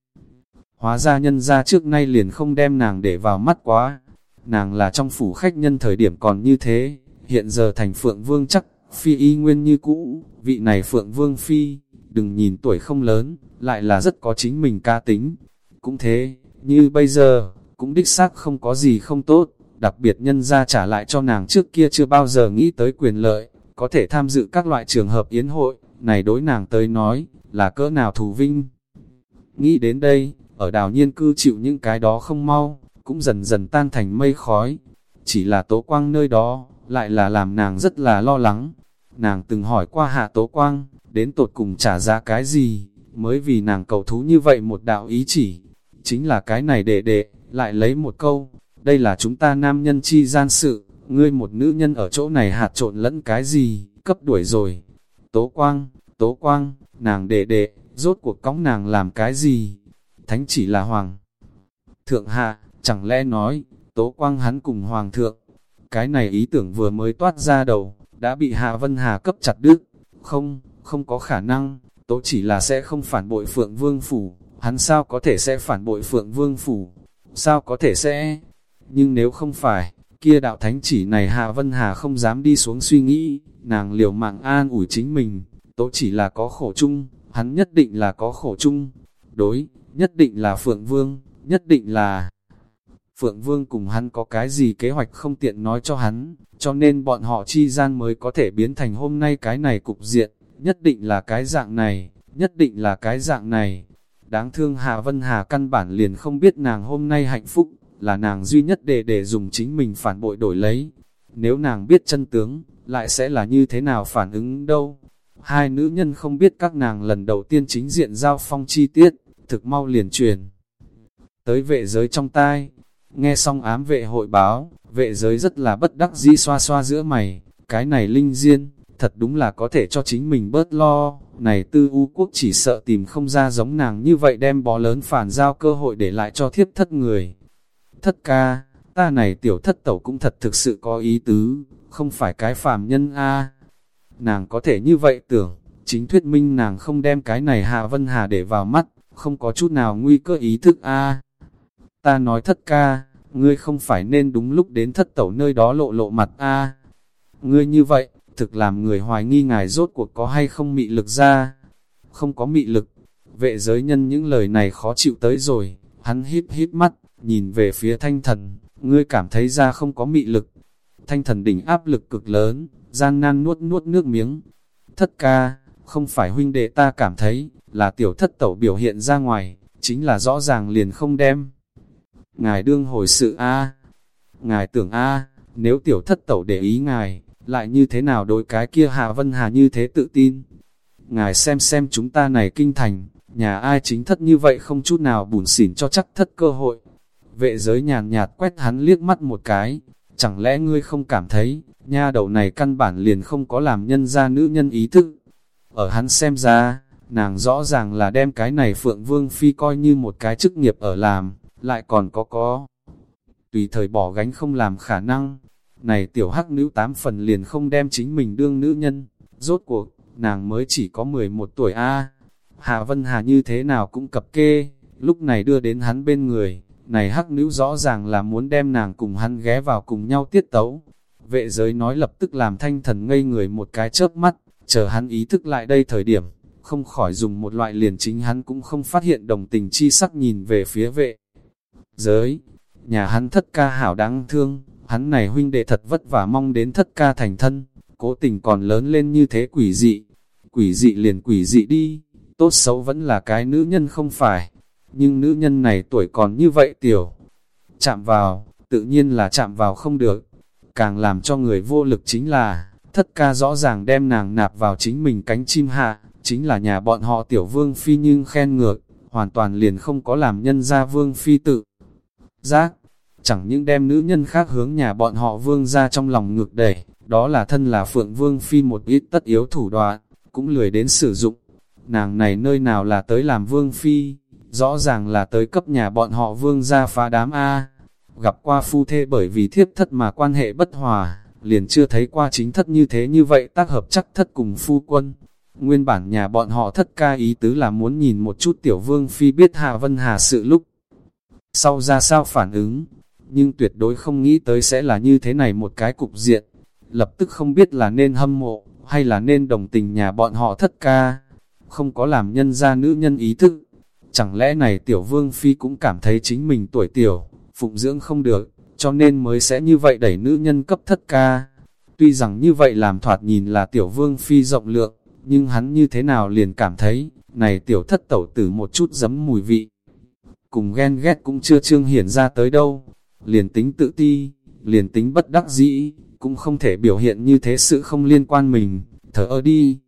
Speaker 1: Hóa ra nhân ra trước nay liền không đem nàng để vào mắt quá. Nàng là trong phủ khách nhân thời điểm còn như thế, hiện giờ thành Phượng Vương chắc, Phi y nguyên như cũ, vị này Phượng Vương Phi, đừng nhìn tuổi không lớn, lại là rất có chính mình ca tính. Cũng thế, như bây giờ, cũng đích xác không có gì không tốt, đặc biệt nhân ra trả lại cho nàng trước kia chưa bao giờ nghĩ tới quyền lợi, có thể tham dự các loại trường hợp yến hội, này đối nàng tới nói, là cỡ nào thù vinh. Nghĩ đến đây, ở đào nhiên cư chịu những cái đó không mau, cũng dần dần tan thành mây khói. Chỉ là tố quang nơi đó, lại là làm nàng rất là lo lắng. Nàng từng hỏi qua hạ tố quang, đến tột cùng trả ra cái gì, mới vì nàng cầu thú như vậy một đạo ý chỉ. Chính là cái này đệ đệ, lại lấy một câu, đây là chúng ta nam nhân chi gian sự, ngươi một nữ nhân ở chỗ này hạt trộn lẫn cái gì, cấp đuổi rồi. Tố quang, tố quang, nàng đệ đệ, rốt cuộc cõng nàng làm cái gì? Thánh chỉ là hoàng. Thượng hạ, chẳng lẽ nói, tố quang hắn cùng hoàng thượng. Cái này ý tưởng vừa mới toát ra đầu, đã bị Hạ Vân Hà cấp chặt đứt. Không, không có khả năng, tố chỉ là sẽ không phản bội Phượng Vương Phủ. Hắn sao có thể sẽ phản bội Phượng Vương Phủ? Sao có thể sẽ? Nhưng nếu không phải, kia đạo thánh chỉ này Hạ Vân Hà không dám đi xuống suy nghĩ, nàng liều mạng an ủi chính mình, tố chỉ là có khổ chung, hắn nhất định là có khổ chung, đối, nhất định là Phượng Vương, nhất định là Phượng Vương cùng hắn có cái gì kế hoạch không tiện nói cho hắn, cho nên bọn họ chi gian mới có thể biến thành hôm nay cái này cục diện, nhất định là cái dạng này, nhất định là cái dạng này. Đáng thương Hà Vân Hà căn bản liền không biết nàng hôm nay hạnh phúc, là nàng duy nhất để để dùng chính mình phản bội đổi lấy. Nếu nàng biết chân tướng, lại sẽ là như thế nào phản ứng đâu. Hai nữ nhân không biết các nàng lần đầu tiên chính diện giao phong chi tiết, thực mau liền truyền. Tới vệ giới trong tai, nghe xong ám vệ hội báo, vệ giới rất là bất đắc dĩ xoa xoa giữa mày, cái này linh diên, thật đúng là có thể cho chính mình bớt lo, này tư u quốc chỉ sợ tìm không ra giống nàng như vậy đem bó lớn phản giao cơ hội để lại cho thiếp thất người. Thất ca, ta này tiểu thất tẩu cũng thật thực sự có ý tứ, không phải cái phàm nhân a. Nàng có thể như vậy tưởng, chính thuyết minh nàng không đem cái này Hạ Vân Hà để vào mắt, không có chút nào nguy cơ ý thức a. Ta nói thất ca, ngươi không phải nên đúng lúc đến thất tẩu nơi đó lộ lộ mặt a. Ngươi như vậy, thực làm người hoài nghi ngài rốt cuộc có hay không mị lực ra. Không có mị lực, vệ giới nhân những lời này khó chịu tới rồi, hắn híp híp mắt, nhìn về phía thanh thần, ngươi cảm thấy ra không có mị lực. Thanh thần đỉnh áp lực cực lớn, gian nan nuốt nuốt nước miếng. Thất ca, không phải huynh đệ ta cảm thấy, là tiểu thất tẩu biểu hiện ra ngoài, chính là rõ ràng liền không đem. Ngài đương hồi sự A, ngài tưởng A, nếu tiểu thất tẩu để ý ngài, lại như thế nào đối cái kia hà Vân Hà như thế tự tin. Ngài xem xem chúng ta này kinh thành, nhà ai chính thất như vậy không chút nào bùn xỉn cho chắc thất cơ hội. Vệ giới nhàn nhạt quét hắn liếc mắt một cái, chẳng lẽ ngươi không cảm thấy, nha đầu này căn bản liền không có làm nhân ra nữ nhân ý thức. Ở hắn xem ra, nàng rõ ràng là đem cái này Phượng Vương Phi coi như một cái chức nghiệp ở làm, lại còn có có. Tùy thời bỏ gánh không làm khả năng, này tiểu hắc nữ tám phần liền không đem chính mình đương nữ nhân, rốt cuộc, nàng mới chỉ có 11 tuổi A. Hạ Vân Hà như thế nào cũng cập kê, lúc này đưa đến hắn bên người, này hắc nữ rõ ràng là muốn đem nàng cùng hắn ghé vào cùng nhau tiết tấu. Vệ giới nói lập tức làm thanh thần ngây người một cái chớp mắt, chờ hắn ý thức lại đây thời điểm, không khỏi dùng một loại liền chính hắn cũng không phát hiện đồng tình chi sắc nhìn về phía vệ. Giới, nhà hắn thất ca hảo đáng thương, hắn này huynh đệ thật vất vả mong đến thất ca thành thân, cố tình còn lớn lên như thế quỷ dị. Quỷ dị liền quỷ dị đi, tốt xấu vẫn là cái nữ nhân không phải, nhưng nữ nhân này tuổi còn như vậy tiểu. Chạm vào, tự nhiên là chạm vào không được, càng làm cho người vô lực chính là, thất ca rõ ràng đem nàng nạp vào chính mình cánh chim hạ, chính là nhà bọn họ tiểu vương phi nhưng khen ngược, hoàn toàn liền không có làm nhân ra vương phi tự. Giác, chẳng những đem nữ nhân khác hướng nhà bọn họ vương ra trong lòng ngược đẩy, đó là thân là phượng vương phi một ít tất yếu thủ đoạn, cũng lười đến sử dụng. Nàng này nơi nào là tới làm vương phi, rõ ràng là tới cấp nhà bọn họ vương gia phá đám A. Gặp qua phu thê bởi vì thiếp thất mà quan hệ bất hòa, liền chưa thấy qua chính thất như thế như vậy tác hợp chắc thất cùng phu quân. Nguyên bản nhà bọn họ thất ca ý tứ là muốn nhìn một chút tiểu vương phi biết hà Vân Hà sự lúc. Sau ra sao phản ứng, nhưng tuyệt đối không nghĩ tới sẽ là như thế này một cái cục diện. Lập tức không biết là nên hâm mộ, hay là nên đồng tình nhà bọn họ thất ca. Không có làm nhân ra nữ nhân ý thức. Chẳng lẽ này tiểu vương phi cũng cảm thấy chính mình tuổi tiểu, phụng dưỡng không được, cho nên mới sẽ như vậy đẩy nữ nhân cấp thất ca. Tuy rằng như vậy làm thoạt nhìn là tiểu vương phi rộng lượng, nhưng hắn như thế nào liền cảm thấy, này tiểu thất tẩu tử một chút giấm mùi vị. Cùng ghen ghét cũng chưa trương hiển ra tới đâu, liền tính tự ti, liền tính bất đắc dĩ, cũng không thể biểu hiện như thế sự không liên quan mình, thở ơ đi.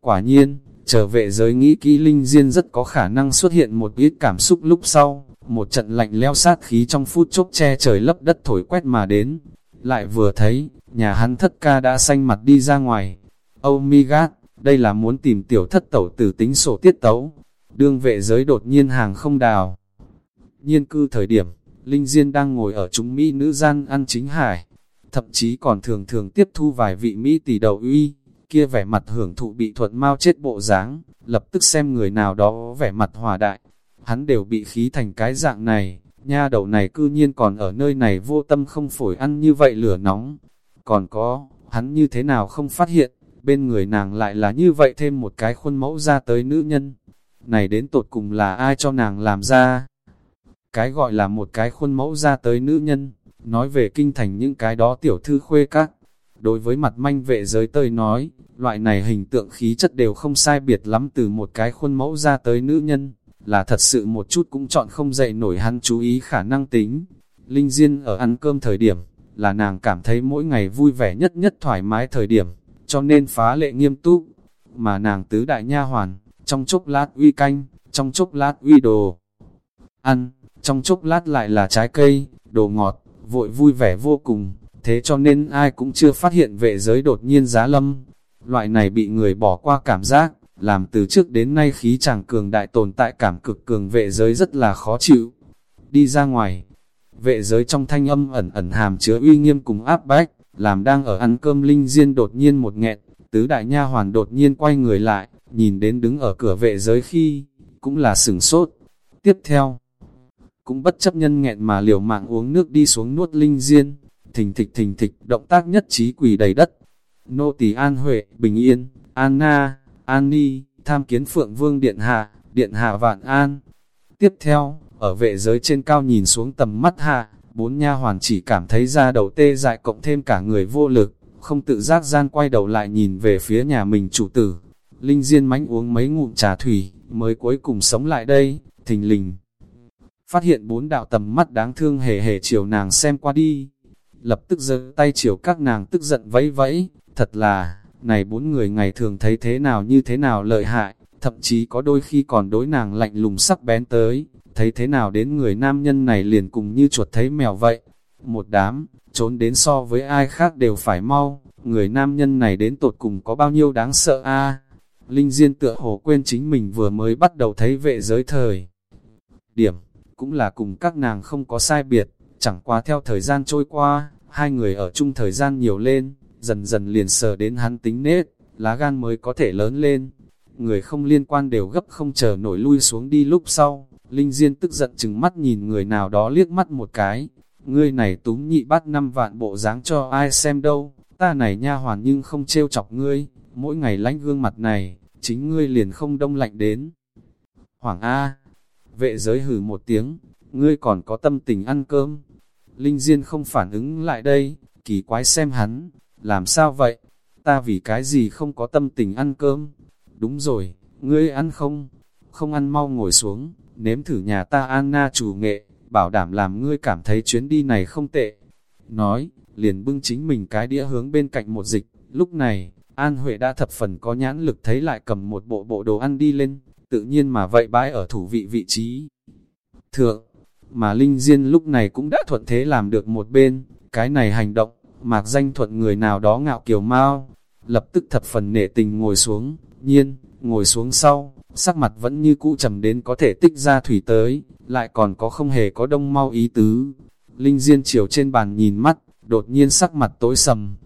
Speaker 1: Quả nhiên, Trở vệ giới nghĩ kỹ linh diên rất có khả năng xuất hiện một ít cảm xúc lúc sau, một trận lạnh leo sát khí trong phút chốc che trời lấp đất thổi quét mà đến. Lại vừa thấy, nhà hắn thất ca đã xanh mặt đi ra ngoài. Oh my god, đây là muốn tìm tiểu thất tẩu tử tính sổ tiết tấu. Đương vệ giới đột nhiên hàng không đào. Nhiên cư thời điểm, Linh Diên đang ngồi ở chúng Mỹ nữ gian ăn chính hải. Thậm chí còn thường thường tiếp thu vài vị Mỹ tỷ đầu uy, kia vẻ mặt hưởng thụ bị thuận mau chết bộ dáng lập tức xem người nào đó vẻ mặt hòa đại. Hắn đều bị khí thành cái dạng này, nha đầu này cư nhiên còn ở nơi này vô tâm không phổi ăn như vậy lửa nóng. Còn có, hắn như thế nào không phát hiện, bên người nàng lại là như vậy thêm một cái khuôn mẫu ra tới nữ nhân. Này đến tột cùng là ai cho nàng làm ra? Cái gọi là một cái khuôn mẫu ra tới nữ nhân, nói về kinh thành những cái đó tiểu thư khuê các. Đối với mặt manh vệ giới tơi nói, loại này hình tượng khí chất đều không sai biệt lắm từ một cái khuôn mẫu ra tới nữ nhân, là thật sự một chút cũng chọn không dậy nổi hắn chú ý khả năng tính. Linh Diên ở ăn cơm thời điểm, là nàng cảm thấy mỗi ngày vui vẻ nhất nhất thoải mái thời điểm, cho nên phá lệ nghiêm túc. Mà nàng tứ đại nha hoàn, trong chốc lát uy canh, trong chốc lát uy đồ. Ăn, trong chốc lát lại là trái cây, đồ ngọt, vội vui vẻ vô cùng, thế cho nên ai cũng chưa phát hiện vệ giới đột nhiên giá lâm. Loại này bị người bỏ qua cảm giác, làm từ trước đến nay khí chàng cường đại tồn tại cảm cực cường vệ giới rất là khó chịu. Đi ra ngoài, vệ giới trong thanh âm ẩn ẩn hàm chứa uy nghiêm cùng áp bách, làm đang ở ăn cơm linh diên đột nhiên một nghẹn, tứ đại nha hoàn đột nhiên quay người lại, nhìn đến đứng ở cửa vệ giới khi, cũng là sửng sốt. Tiếp theo, cũng bất chấp nhân nghẹn mà liều mạng uống nước đi xuống nuốt linh diên, thình thịch thình thịch, động tác nhất trí quỳ đầy đất. Nô tỳ An Huệ, Bình Yên, Anna, An Ni, tham kiến Phượng Vương Điện Hạ, Điện Hạ Vạn An. Tiếp theo, ở vệ giới trên cao nhìn xuống tầm mắt hạ, bốn nha hoàn chỉ cảm thấy da đầu tê dại cộng thêm cả người vô lực, không tự giác gian quay đầu lại nhìn về phía nhà mình chủ tử. Linh Diên mánh uống mấy ngụm trà thủy, mới cuối cùng sống lại đây, thình lình. Phát hiện bốn đạo tầm mắt đáng thương hề hề chiều nàng xem qua đi. Lập tức giơ tay chiều các nàng tức giận vẫy vẫy, thật là, này bốn người ngày thường thấy thế nào như thế nào lợi hại, thậm chí có đôi khi còn đối nàng lạnh lùng sắc bén tới, thấy thế nào đến người nam nhân này liền cùng như chuột thấy mèo vậy. Một đám, trốn đến so với ai khác đều phải mau, người nam nhân này đến tột cùng có bao nhiêu đáng sợ a? Linh Diên tựa hồ quên chính mình vừa mới bắt đầu thấy vệ giới thời. Điểm, cũng là cùng các nàng không có sai biệt, chẳng qua theo thời gian trôi qua, hai người ở chung thời gian nhiều lên, dần dần liền sờ đến hắn tính nết, lá gan mới có thể lớn lên. Người không liên quan đều gấp không chờ nổi lui xuống đi lúc sau, Linh Diên tức giận chừng mắt nhìn người nào đó liếc mắt một cái. Ngươi này túm nhị bắt năm vạn bộ dáng cho ai xem đâu, ta này nha hoàn nhưng không trêu chọc ngươi, mỗi ngày lánh gương mặt này, chính ngươi liền không đông lạnh đến. Hoàng A, vệ giới hử một tiếng, ngươi còn có tâm tình ăn cơm. Linh Diên không phản ứng lại đây, kỳ quái xem hắn, làm sao vậy? Ta vì cái gì không có tâm tình ăn cơm? Đúng rồi, ngươi ăn không? Không ăn mau ngồi xuống, nếm thử nhà ta Anna chủ nghệ, bảo đảm làm ngươi cảm thấy chuyến đi này không tệ. Nói, liền bưng chính mình cái đĩa hướng bên cạnh một dịch, lúc này, An Huệ đã thập phần có nhãn lực thấy lại cầm một bộ bộ đồ ăn đi lên, tự nhiên mà vậy bãi ở thủ vị vị trí. Thượng, mà Linh Diên lúc này cũng đã thuận thế làm được một bên, cái này hành động, mạc danh thuận người nào đó ngạo kiều mau, lập tức thập phần nể tình ngồi xuống, nhiên, ngồi xuống sau, sắc mặt vẫn như cũ trầm đến có thể tích ra thủy tới, lại còn có không hề có đông mau ý tứ. Linh Diên chiều trên bàn nhìn mắt, đột nhiên sắc mặt tối sầm.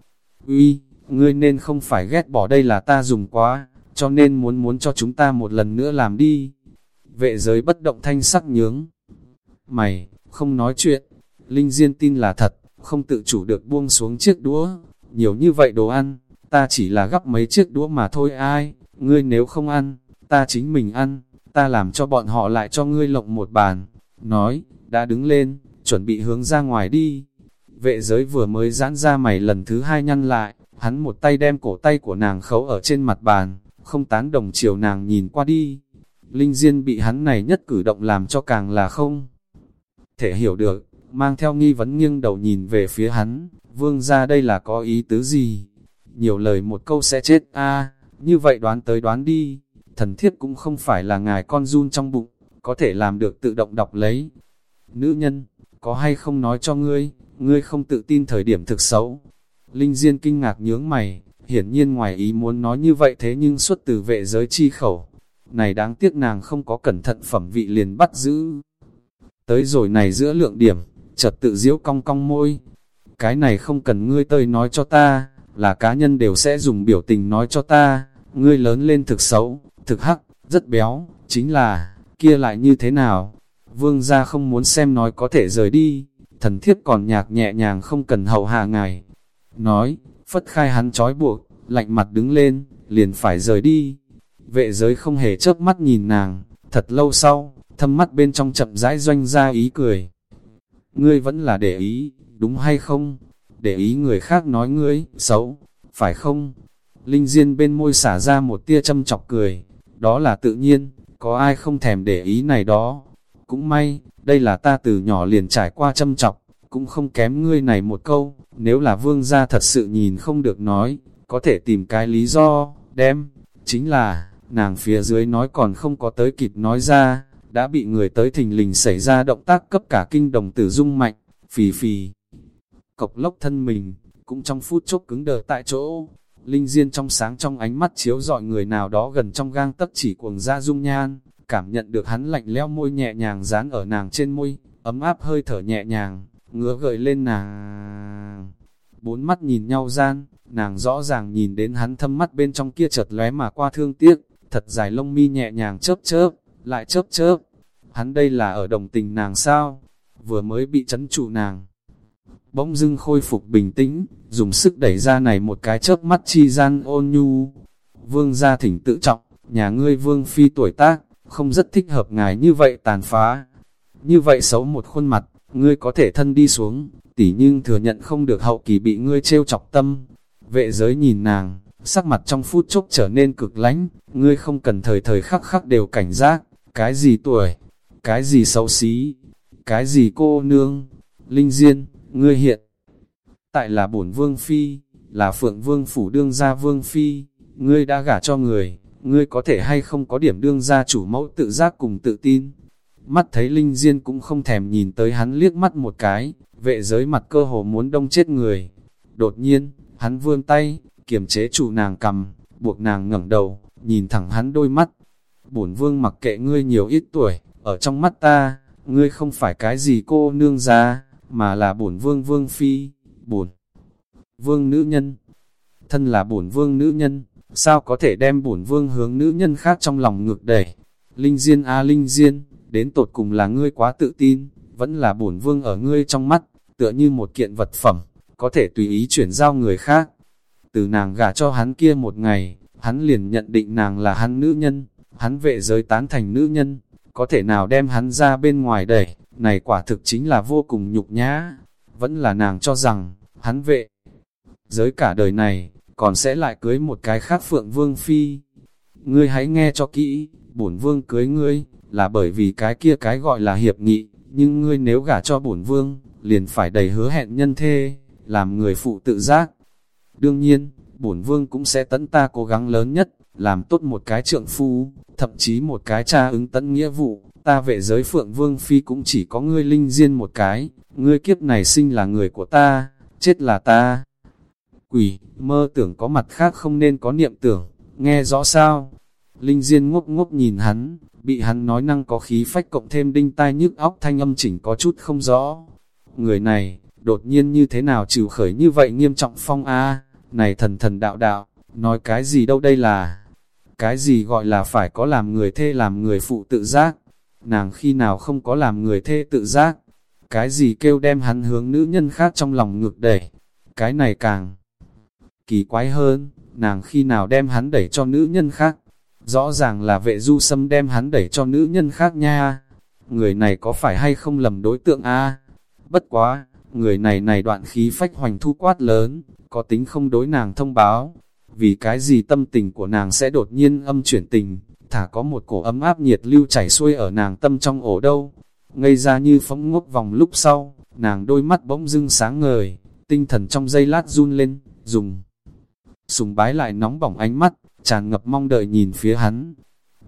Speaker 1: Uy, ngươi nên không phải ghét bỏ đây là ta dùng quá, cho nên muốn muốn cho chúng ta một lần nữa làm đi. Vệ giới bất động thanh sắc nhướng. Mày, không nói chuyện. Linh Diên tin là thật, không tự chủ được buông xuống chiếc đũa. Nhiều như vậy đồ ăn, ta chỉ là gắp mấy chiếc đũa mà thôi ai. Ngươi nếu không ăn, ta chính mình ăn, ta làm cho bọn họ lại cho ngươi lộng một bàn. Nói, đã đứng lên, chuẩn bị hướng ra ngoài đi. Vệ giới vừa mới giãn ra mày lần thứ hai nhăn lại, hắn một tay đem cổ tay của nàng khấu ở trên mặt bàn, không tán đồng chiều nàng nhìn qua đi. Linh Diên bị hắn này nhất cử động làm cho càng là không thể hiểu được, mang theo nghi vấn nghiêng đầu nhìn về phía hắn, vương ra đây là có ý tứ gì? Nhiều lời một câu sẽ chết a như vậy đoán tới đoán đi, thần thiếp cũng không phải là ngài con run trong bụng, có thể làm được tự động đọc lấy. Nữ nhân, có hay không nói cho ngươi, ngươi không tự tin thời điểm thực xấu. Linh Diên kinh ngạc nhướng mày, hiển nhiên ngoài ý muốn nói như vậy thế nhưng xuất từ vệ giới chi khẩu. Này đáng tiếc nàng không có cẩn thận phẩm vị liền bắt giữ. Tới rồi này giữa lượng điểm, chợt tự diễu cong cong môi. Cái này không cần ngươi tơi nói cho ta, là cá nhân đều sẽ dùng biểu tình nói cho ta, ngươi lớn lên thực xấu, thực hắc, rất béo, chính là, kia lại như thế nào? Vương gia không muốn xem nói có thể rời đi, thần thiếp còn nhạc nhẹ nhàng không cần hậu hạ ngài. Nói, phất khai hắn trói buộc, lạnh mặt đứng lên, liền phải rời đi. Vệ giới không hề chớp mắt nhìn nàng, thật lâu sau, thâm mắt bên trong chậm rãi doanh ra ý cười. Ngươi vẫn là để ý, đúng hay không? Để ý người khác nói ngươi, xấu, phải không? Linh Diên bên môi xả ra một tia châm chọc cười, đó là tự nhiên, có ai không thèm để ý này đó. Cũng may, đây là ta từ nhỏ liền trải qua châm chọc, cũng không kém ngươi này một câu, nếu là vương gia thật sự nhìn không được nói, có thể tìm cái lý do, đem, chính là, nàng phía dưới nói còn không có tới kịp nói ra, đã bị người tới thình lình xảy ra động tác cấp cả kinh đồng tử dung mạnh, phì phì. Cộc lốc thân mình, cũng trong phút chốc cứng đờ tại chỗ, linh diên trong sáng trong ánh mắt chiếu dọi người nào đó gần trong gang tấc chỉ cuồng ra dung nhan, cảm nhận được hắn lạnh leo môi nhẹ nhàng dán ở nàng trên môi, ấm áp hơi thở nhẹ nhàng, ngứa gợi lên nàng. Bốn mắt nhìn nhau gian, nàng rõ ràng nhìn đến hắn thâm mắt bên trong kia chợt lóe mà qua thương tiếc, thật dài lông mi nhẹ nhàng chớp chớp, lại chớp chớp. Hắn đây là ở đồng tình nàng sao? Vừa mới bị chấn trụ nàng. Bỗng dưng khôi phục bình tĩnh, dùng sức đẩy ra này một cái chớp mắt chi gian ôn nhu. Vương gia thỉnh tự trọng, nhà ngươi vương phi tuổi tác, không rất thích hợp ngài như vậy tàn phá. Như vậy xấu một khuôn mặt, ngươi có thể thân đi xuống, tỉ nhưng thừa nhận không được hậu kỳ bị ngươi trêu chọc tâm. Vệ giới nhìn nàng, sắc mặt trong phút chốc trở nên cực lánh, ngươi không cần thời thời khắc khắc đều cảnh giác, cái gì tuổi, cái gì xấu xí, cái gì cô nương, linh diên, ngươi hiện. Tại là bổn vương phi, là phượng vương phủ đương gia vương phi, ngươi đã gả cho người, ngươi có thể hay không có điểm đương gia chủ mẫu tự giác cùng tự tin. Mắt thấy Linh Diên cũng không thèm nhìn tới hắn liếc mắt một cái, vệ giới mặt cơ hồ muốn đông chết người. Đột nhiên, hắn vươn tay, kiềm chế chủ nàng cầm, buộc nàng ngẩng đầu, nhìn thẳng hắn đôi mắt. Bổn vương mặc kệ ngươi nhiều ít tuổi, ở trong mắt ta, ngươi không phải cái gì cô nương ra, mà là bổn vương vương phi, bổn vương nữ nhân. Thân là bổn vương nữ nhân, sao có thể đem bổn vương hướng nữ nhân khác trong lòng ngược đẩy. Linh Diên a Linh Diên, đến tột cùng là ngươi quá tự tin, vẫn là bổn vương ở ngươi trong mắt, tựa như một kiện vật phẩm, có thể tùy ý chuyển giao người khác. Từ nàng gả cho hắn kia một ngày, hắn liền nhận định nàng là hắn nữ nhân, hắn vệ giới tán thành nữ nhân, có thể nào đem hắn ra bên ngoài đẩy, này quả thực chính là vô cùng nhục nhã. Vẫn là nàng cho rằng, hắn vệ giới cả đời này, còn sẽ lại cưới một cái khác phượng vương phi. Ngươi hãy nghe cho kỹ, bổn vương cưới ngươi, là bởi vì cái kia cái gọi là hiệp nghị, nhưng ngươi nếu gả cho bổn vương, liền phải đầy hứa hẹn nhân thê, làm người phụ tự giác. Đương nhiên, bổn vương cũng sẽ tấn ta cố gắng lớn nhất, làm tốt một cái trượng phu, thậm chí một cái cha ứng tận nghĩa vụ, ta vệ giới phượng vương phi cũng chỉ có ngươi linh diên một cái, ngươi kiếp này sinh là người của ta, chết là ta. Quỷ, mơ tưởng có mặt khác không nên có niệm tưởng, nghe rõ sao? Linh diên ngốc ngốc nhìn hắn, bị hắn nói năng có khí phách cộng thêm đinh tai nhức óc thanh âm chỉnh có chút không rõ. Người này, đột nhiên như thế nào chịu khởi như vậy nghiêm trọng phong a này thần thần đạo đạo, nói cái gì đâu đây là, cái gì gọi là phải có làm người thê làm người phụ tự giác, nàng khi nào không có làm người thê tự giác, cái gì kêu đem hắn hướng nữ nhân khác trong lòng ngược đẩy, cái này càng kỳ quái hơn, nàng khi nào đem hắn đẩy cho nữ nhân khác, rõ ràng là vệ du sâm đem hắn đẩy cho nữ nhân khác nha, người này có phải hay không lầm đối tượng a? Bất quá, người này này đoạn khí phách hoành thu quát lớn, có tính không đối nàng thông báo, vì cái gì tâm tình của nàng sẽ đột nhiên âm chuyển tình, thả có một cổ ấm áp nhiệt lưu chảy xuôi ở nàng tâm trong ổ đâu. Ngây ra như phóng ngốc vòng lúc sau, nàng đôi mắt bỗng dưng sáng ngời, tinh thần trong giây lát run lên, dùng. Sùng bái lại nóng bỏng ánh mắt, tràn ngập mong đợi nhìn phía hắn.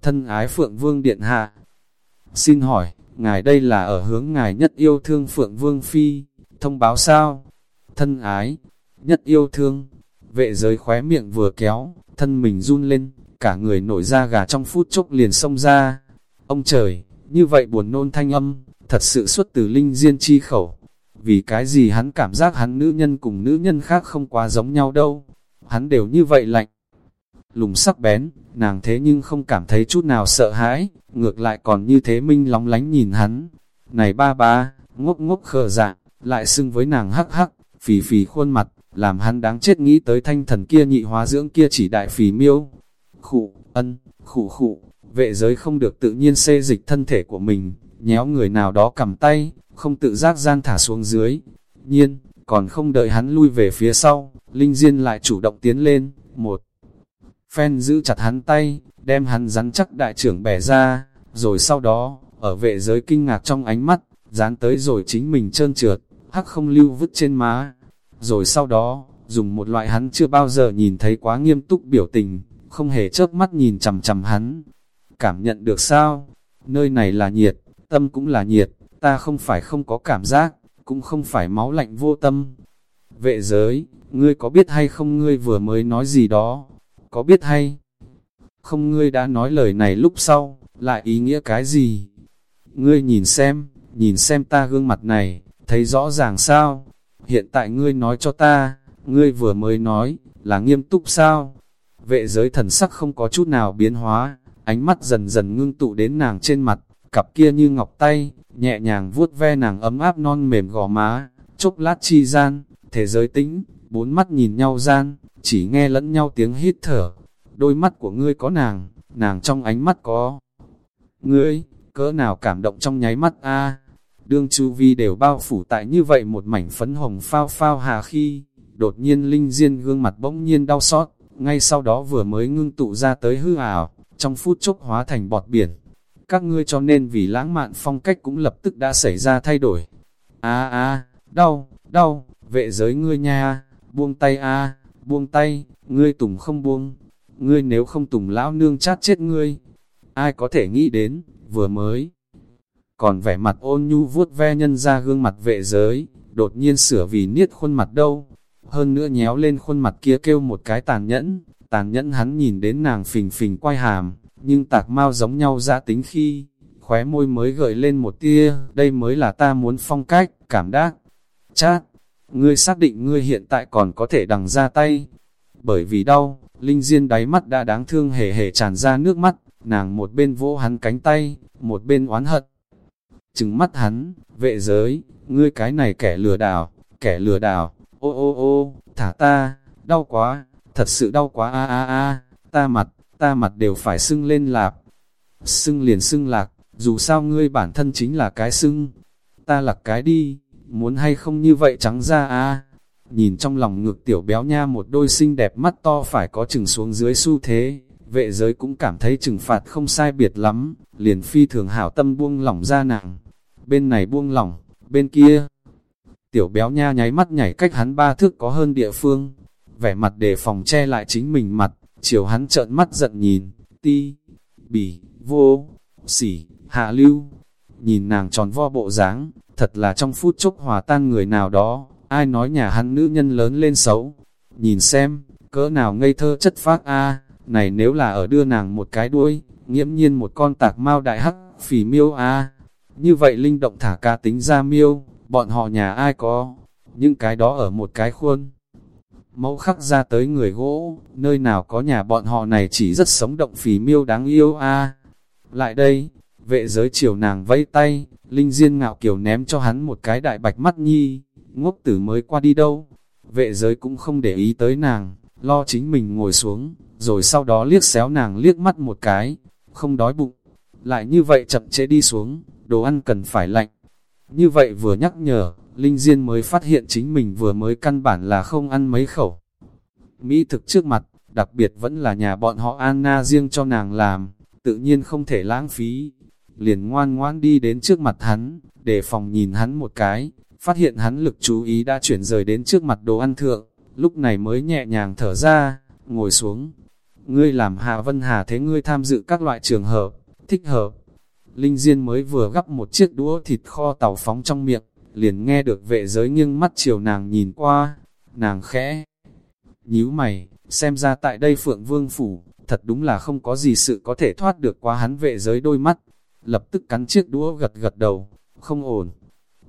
Speaker 1: thân ái Phượng Vương Điện Hạ. Xin hỏi, ngài đây là ở hướng ngài nhất yêu thương Phượng Vương Phi, thông báo sao? Thân ái, nhất yêu thương, vệ giới khóe miệng vừa kéo, thân mình run lên, cả người nổi ra gà trong phút chốc liền xông ra. Ông trời, như vậy buồn nôn thanh âm, thật sự xuất từ linh diên chi khẩu. Vì cái gì hắn cảm giác hắn nữ nhân cùng nữ nhân khác không quá giống nhau đâu. Hắn đều như vậy lạnh. Lùng sắc bén, nàng thế nhưng không cảm thấy chút nào sợ hãi, ngược lại còn như thế minh lóng lánh nhìn hắn. Này ba ba, ngốc ngốc khờ dạng, lại xưng với nàng hắc hắc, phì phì khuôn mặt, làm hắn đáng chết nghĩ tới thanh thần kia nhị hóa dưỡng kia chỉ đại phì miêu. Khụ, ân, khụ khụ, vệ giới không được tự nhiên xê dịch thân thể của mình, nhéo người nào đó cầm tay, không tự giác gian thả xuống dưới. Nhiên, còn không đợi hắn lui về phía sau, Linh Diên lại chủ động tiến lên, một phen giữ chặt hắn tay, đem hắn rắn chắc đại trưởng bẻ ra, rồi sau đó, ở vệ giới kinh ngạc trong ánh mắt, dán tới rồi chính mình trơn trượt, hắc không lưu vứt trên má. Rồi sau đó, dùng một loại hắn chưa bao giờ nhìn thấy quá nghiêm túc biểu tình, không hề chớp mắt nhìn chầm chầm hắn. Cảm nhận được sao? Nơi này là nhiệt, tâm cũng là nhiệt, ta không phải không có cảm giác, cũng không phải máu lạnh vô tâm. Vệ giới, ngươi có biết hay không ngươi vừa mới nói gì đó? Có biết hay? Không ngươi đã nói lời này lúc sau, lại ý nghĩa cái gì? Ngươi nhìn xem, nhìn xem ta gương mặt này, thấy rõ ràng sao? Hiện tại ngươi nói cho ta, ngươi vừa mới nói, là nghiêm túc sao? Vệ giới thần sắc không có chút nào biến hóa, ánh mắt dần dần ngưng tụ đến nàng trên mặt, cặp kia như ngọc tay, nhẹ nhàng vuốt ve nàng ấm áp non mềm gò má, chốc lát chi gian, thế giới tĩnh, bốn mắt nhìn nhau gian, chỉ nghe lẫn nhau tiếng hít thở, đôi mắt của ngươi có nàng, nàng trong ánh mắt có. Ngươi, cỡ nào cảm động trong nháy mắt a? Đương chu vi đều bao phủ tại như vậy một mảnh phấn hồng phao phao hà khi, đột nhiên linh diên gương mặt bỗng nhiên đau xót, ngay sau đó vừa mới ngưng tụ ra tới hư ảo, trong phút chốc hóa thành bọt biển. Các ngươi cho nên vì lãng mạn phong cách cũng lập tức đã xảy ra thay đổi. a a đau, đau, vệ giới ngươi nha, buông tay a buông tay, ngươi tùng không buông, ngươi nếu không tùng lão nương chát chết ngươi. Ai có thể nghĩ đến, vừa mới. Còn vẻ mặt ôn nhu vuốt ve nhân ra gương mặt vệ giới, đột nhiên sửa vì niết khuôn mặt đâu. Hơn nữa nhéo lên khuôn mặt kia kêu một cái tàn nhẫn, tàn nhẫn hắn nhìn đến nàng phình phình quay hàm, nhưng tạc mau giống nhau ra tính khi, khóe môi mới gợi lên một tia, đây mới là ta muốn phong cách, cảm đắc. Chát, ngươi xác định ngươi hiện tại còn có thể đằng ra tay. Bởi vì đau, Linh Diên đáy mắt đã đáng thương hề hề tràn ra nước mắt, nàng một bên vỗ hắn cánh tay, một bên oán hận. Trừng mắt hắn, vệ giới, ngươi cái này kẻ lừa đảo, kẻ lừa đảo, ô ô ô, thả ta, đau quá, thật sự đau quá a a a, ta mặt, ta mặt đều phải sưng lên lạp. Sưng liền sưng lạc, dù sao ngươi bản thân chính là cái sưng, ta lạc cái đi, muốn hay không như vậy trắng ra a Nhìn trong lòng ngực tiểu béo nha một đôi xinh đẹp mắt to phải có chừng xuống dưới xu thế, vệ giới cũng cảm thấy trừng phạt không sai biệt lắm, liền phi thường hảo tâm buông lỏng ra nặng. Bên này buông lỏng, bên kia. Tiểu béo nha nháy mắt nhảy cách hắn ba thước có hơn địa phương, vẻ mặt để phòng che lại chính mình mặt, chiều hắn trợn mắt giận nhìn, ti, bỉ, vô, xỉ, hạ lưu. Nhìn nàng tròn vo bộ dáng, thật là trong phút chốc hòa tan người nào đó, ai nói nhà hắn nữ nhân lớn lên xấu. Nhìn xem, cỡ nào ngây thơ chất phác a này nếu là ở đưa nàng một cái đuôi, nghiễm nhiên một con tạc mau đại hắc, phỉ miêu a như vậy linh động thả ca tính ra miêu, bọn họ nhà ai có, những cái đó ở một cái khuôn. Mẫu khắc ra tới người gỗ, nơi nào có nhà bọn họ này chỉ rất sống động phì miêu đáng yêu a à. Lại đây, vệ giới chiều nàng vẫy tay, Linh Diên ngạo kiều ném cho hắn một cái đại bạch mắt nhi, ngốc tử mới qua đi đâu. Vệ giới cũng không để ý tới nàng, lo chính mình ngồi xuống, rồi sau đó liếc xéo nàng liếc mắt một cái, không đói bụng. Lại như vậy chậm chế đi xuống, đồ ăn cần phải lạnh. Như vậy vừa nhắc nhở, Linh Diên mới phát hiện chính mình vừa mới căn bản là không ăn mấy khẩu. Mỹ thực trước mặt, đặc biệt vẫn là nhà bọn họ Anna riêng cho nàng làm, tự nhiên không thể lãng phí. Liền ngoan ngoan đi đến trước mặt hắn, để phòng nhìn hắn một cái, phát hiện hắn lực chú ý đã chuyển rời đến trước mặt đồ ăn thượng, lúc này mới nhẹ nhàng thở ra, ngồi xuống, ngươi làm Hạ Vân Hà thế ngươi tham dự các loại trường hợp, thích hợp. Linh Diên mới vừa gắp một chiếc đũa thịt kho tàu phóng trong miệng, liền nghe được vệ giới nghiêng mắt chiều nàng nhìn qua, nàng khẽ. Nhíu mày, xem ra tại đây Phượng Vương Phủ, thật đúng là không có gì sự có thể thoát được qua hắn vệ giới đôi mắt. Lập tức cắn chiếc đũa gật gật đầu, không ổn.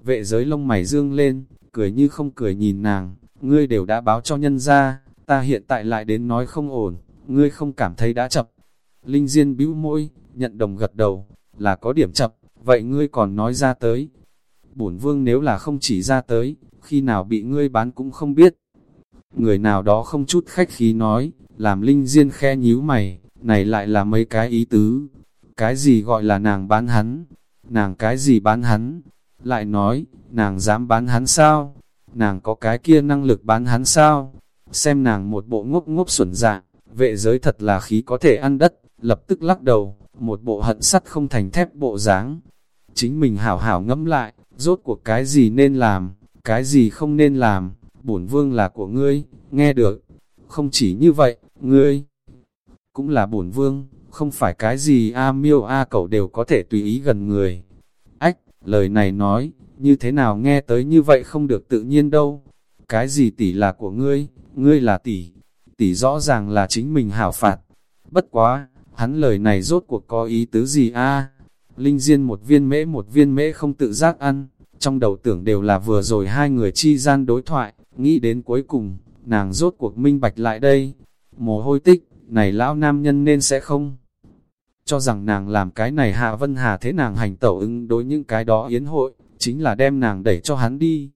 Speaker 1: Vệ giới lông mày dương lên, cười như không cười nhìn nàng, ngươi đều đã báo cho nhân ra, ta hiện tại lại đến nói không ổn, ngươi không cảm thấy đã chập. Linh Diên bĩu môi, nhận đồng gật đầu, là có điểm chập, vậy ngươi còn nói ra tới. Bổn vương nếu là không chỉ ra tới, khi nào bị ngươi bán cũng không biết. Người nào đó không chút khách khí nói, làm Linh Diên khe nhíu mày, này lại là mấy cái ý tứ. Cái gì gọi là nàng bán hắn? Nàng cái gì bán hắn? Lại nói, nàng dám bán hắn sao? Nàng có cái kia năng lực bán hắn sao? Xem nàng một bộ ngốc ngốc xuẩn dạng, vệ giới thật là khí có thể ăn đất, lập tức lắc đầu, một bộ hận sắt không thành thép bộ dáng. Chính mình hảo hảo ngẫm lại, rốt cuộc cái gì nên làm, cái gì không nên làm, bổn vương là của ngươi, nghe được. Không chỉ như vậy, ngươi cũng là bổn vương, không phải cái gì A miêu A cẩu đều có thể tùy ý gần người. Ách, lời này nói, như thế nào nghe tới như vậy không được tự nhiên đâu. Cái gì tỷ là của ngươi, ngươi là tỷ, tỷ rõ ràng là chính mình hảo phạt. Bất quá, hắn lời này rốt cuộc có ý tứ gì a Linh Diên một viên mễ một viên mễ không tự giác ăn, trong đầu tưởng đều là vừa rồi hai người chi gian đối thoại, nghĩ đến cuối cùng, nàng rốt cuộc minh bạch lại đây. Mồ hôi tích, này lão nam nhân nên sẽ không. Cho rằng nàng làm cái này Hạ Vân Hà thế nàng hành tẩu ứng đối những cái đó yến hội, chính là đem nàng đẩy cho hắn đi.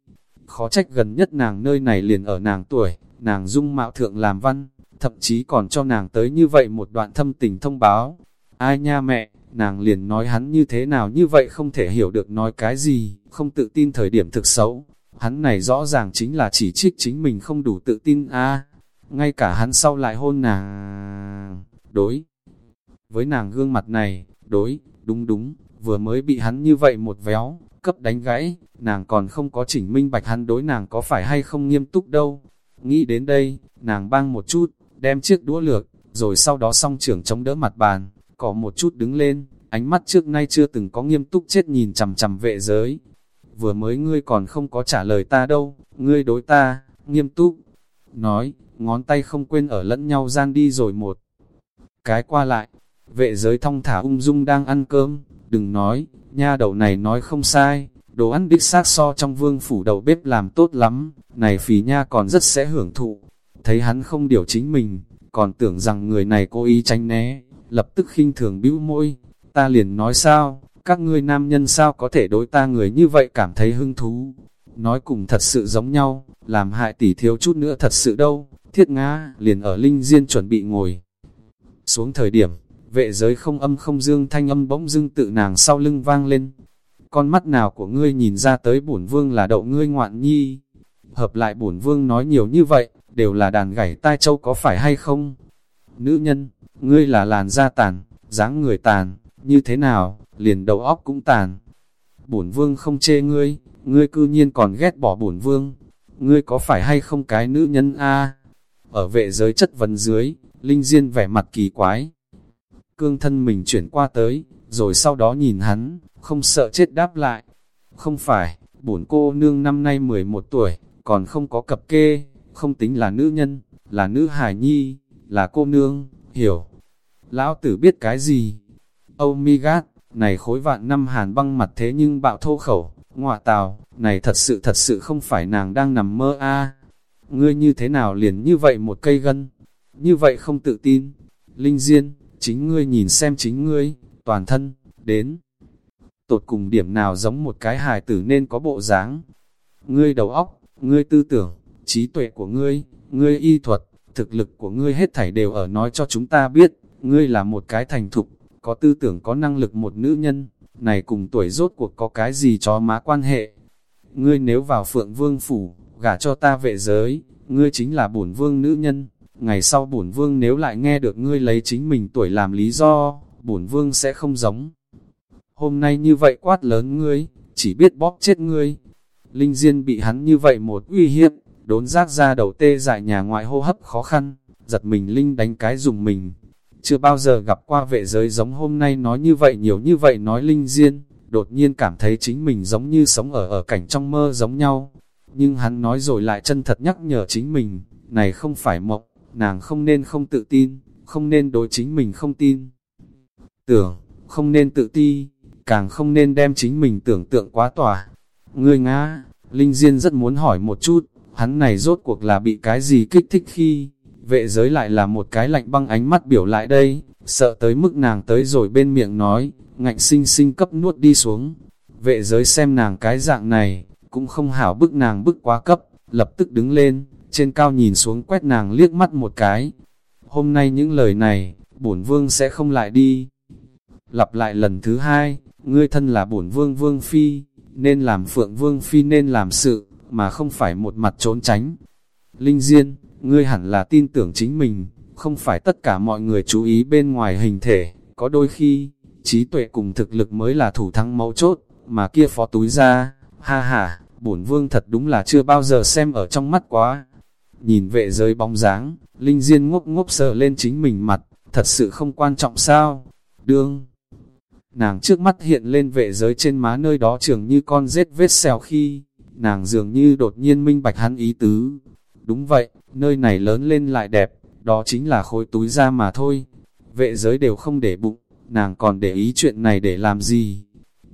Speaker 1: Khó trách gần nhất nàng nơi này liền ở nàng tuổi, nàng dung mạo thượng làm văn, thậm chí còn cho nàng tới như vậy một đoạn thâm tình thông báo. Ai nha mẹ, nàng liền nói hắn như thế nào như vậy không thể hiểu được nói cái gì, không tự tin thời điểm thực xấu. Hắn này rõ ràng chính là chỉ trích chính mình không đủ tự tin a ngay cả hắn sau lại hôn nàng. Đối với nàng gương mặt này, đối, đúng đúng, vừa mới bị hắn như vậy một véo, cấp đánh gãy, nàng còn không có chỉnh minh bạch hắn đối nàng có phải hay không nghiêm túc đâu. Nghĩ đến đây, nàng băng một chút, đem chiếc đũa lược, rồi sau đó song trưởng chống đỡ mặt bàn, có một chút đứng lên, ánh mắt trước nay chưa từng có nghiêm túc chết nhìn chằm chằm vệ giới. Vừa mới ngươi còn không có trả lời ta đâu, ngươi đối ta, nghiêm túc. Nói, ngón tay không quên ở lẫn nhau gian đi rồi một. Cái qua lại, vệ giới thong thả ung dung đang ăn cơm, đừng nói, nha đầu này nói không sai, đồ ăn đích xác so trong vương phủ đầu bếp làm tốt lắm, này phí nha còn rất sẽ hưởng thụ. Thấy hắn không điều chính mình, còn tưởng rằng người này cố ý tránh né, lập tức khinh thường bĩu môi, ta liền nói sao, các ngươi nam nhân sao có thể đối ta người như vậy cảm thấy hứng thú. Nói cùng thật sự giống nhau, làm hại tỷ thiếu chút nữa thật sự đâu, thiết ngã liền ở linh diên chuẩn bị ngồi. Xuống thời điểm, vệ giới không âm không dương thanh âm bỗng dưng tự nàng sau lưng vang lên. Con mắt nào của ngươi nhìn ra tới bổn vương là đậu ngươi ngoạn nhi. Hợp lại bổn vương nói nhiều như vậy, đều là đàn gảy tai châu có phải hay không? Nữ nhân, ngươi là làn da tàn, dáng người tàn, như thế nào, liền đầu óc cũng tàn. Bổn vương không chê ngươi, ngươi cư nhiên còn ghét bỏ bổn vương. Ngươi có phải hay không cái nữ nhân a? Ở vệ giới chất vấn dưới, Linh Diên vẻ mặt kỳ quái, cương thân mình chuyển qua tới, rồi sau đó nhìn hắn, không sợ chết đáp lại. Không phải, bổn cô nương năm nay 11 tuổi, còn không có cập kê, không tính là nữ nhân, là nữ hài nhi, là cô nương, hiểu. Lão tử biết cái gì? Oh my god, này khối vạn năm hàn băng mặt thế nhưng bạo thô khẩu, ngọa tào, này thật sự thật sự không phải nàng đang nằm mơ a Ngươi như thế nào liền như vậy một cây gân? Như vậy không tự tin. Linh Diên, chính ngươi nhìn xem chính ngươi, toàn thân, đến. Tột cùng điểm nào giống một cái hài tử nên có bộ dáng. Ngươi đầu óc, ngươi tư tưởng, trí tuệ của ngươi, ngươi y thuật, thực lực của ngươi hết thảy đều ở nói cho chúng ta biết, ngươi là một cái thành thục, có tư tưởng có năng lực một nữ nhân, này cùng tuổi rốt cuộc có cái gì cho má quan hệ. Ngươi nếu vào phượng vương phủ, gả cho ta vệ giới, ngươi chính là bổn vương nữ nhân, ngày sau bổn vương nếu lại nghe được ngươi lấy chính mình tuổi làm lý do, bổn vương sẽ không giống. Hôm nay như vậy quát lớn ngươi, chỉ biết bóp chết ngươi. Linh Diên bị hắn như vậy một uy hiếp, đốn rác ra đầu tê dại nhà ngoại hô hấp khó khăn, giật mình Linh đánh cái dùng mình. Chưa bao giờ gặp qua vệ giới giống hôm nay nói như vậy nhiều như vậy nói Linh Diên, đột nhiên cảm thấy chính mình giống như sống ở ở cảnh trong mơ giống nhau. Nhưng hắn nói rồi lại chân thật nhắc nhở chính mình, này không phải mộng, nàng không nên không tự tin, không nên đối chính mình không tin. Tưởng, không nên tự ti, càng không nên đem chính mình tưởng tượng quá tỏa. Ngươi ngã, Linh Diên rất muốn hỏi một chút, hắn này rốt cuộc là bị cái gì kích thích khi, vệ giới lại là một cái lạnh băng ánh mắt biểu lại đây, sợ tới mức nàng tới rồi bên miệng nói, ngạnh sinh sinh cấp nuốt đi xuống. Vệ giới xem nàng cái dạng này, cũng không hảo bức nàng bức quá cấp, lập tức đứng lên, trên cao nhìn xuống quét nàng liếc mắt một cái. Hôm nay những lời này, bổn vương sẽ không lại đi. Lặp lại lần thứ hai, ngươi thân là bổn vương vương phi, nên làm phượng vương phi nên làm sự, mà không phải một mặt trốn tránh. Linh Diên, ngươi hẳn là tin tưởng chính mình, không phải tất cả mọi người chú ý bên ngoài hình thể, có đôi khi, trí tuệ cùng thực lực mới là thủ thắng mấu chốt, mà kia phó túi ra, ha ha, bổn vương thật đúng là chưa bao giờ xem ở trong mắt quá. Nhìn vệ giới bóng dáng, Linh Diên ngốc ngốc sờ lên chính mình mặt, thật sự không quan trọng sao, đương. Nàng trước mắt hiện lên vệ giới trên má nơi đó trường như con rết vết xèo khi, nàng dường như đột nhiên minh bạch hắn ý tứ. Đúng vậy, nơi này lớn lên lại đẹp, đó chính là khối túi da mà thôi. Vệ giới đều không để bụng, nàng còn để ý chuyện này để làm gì.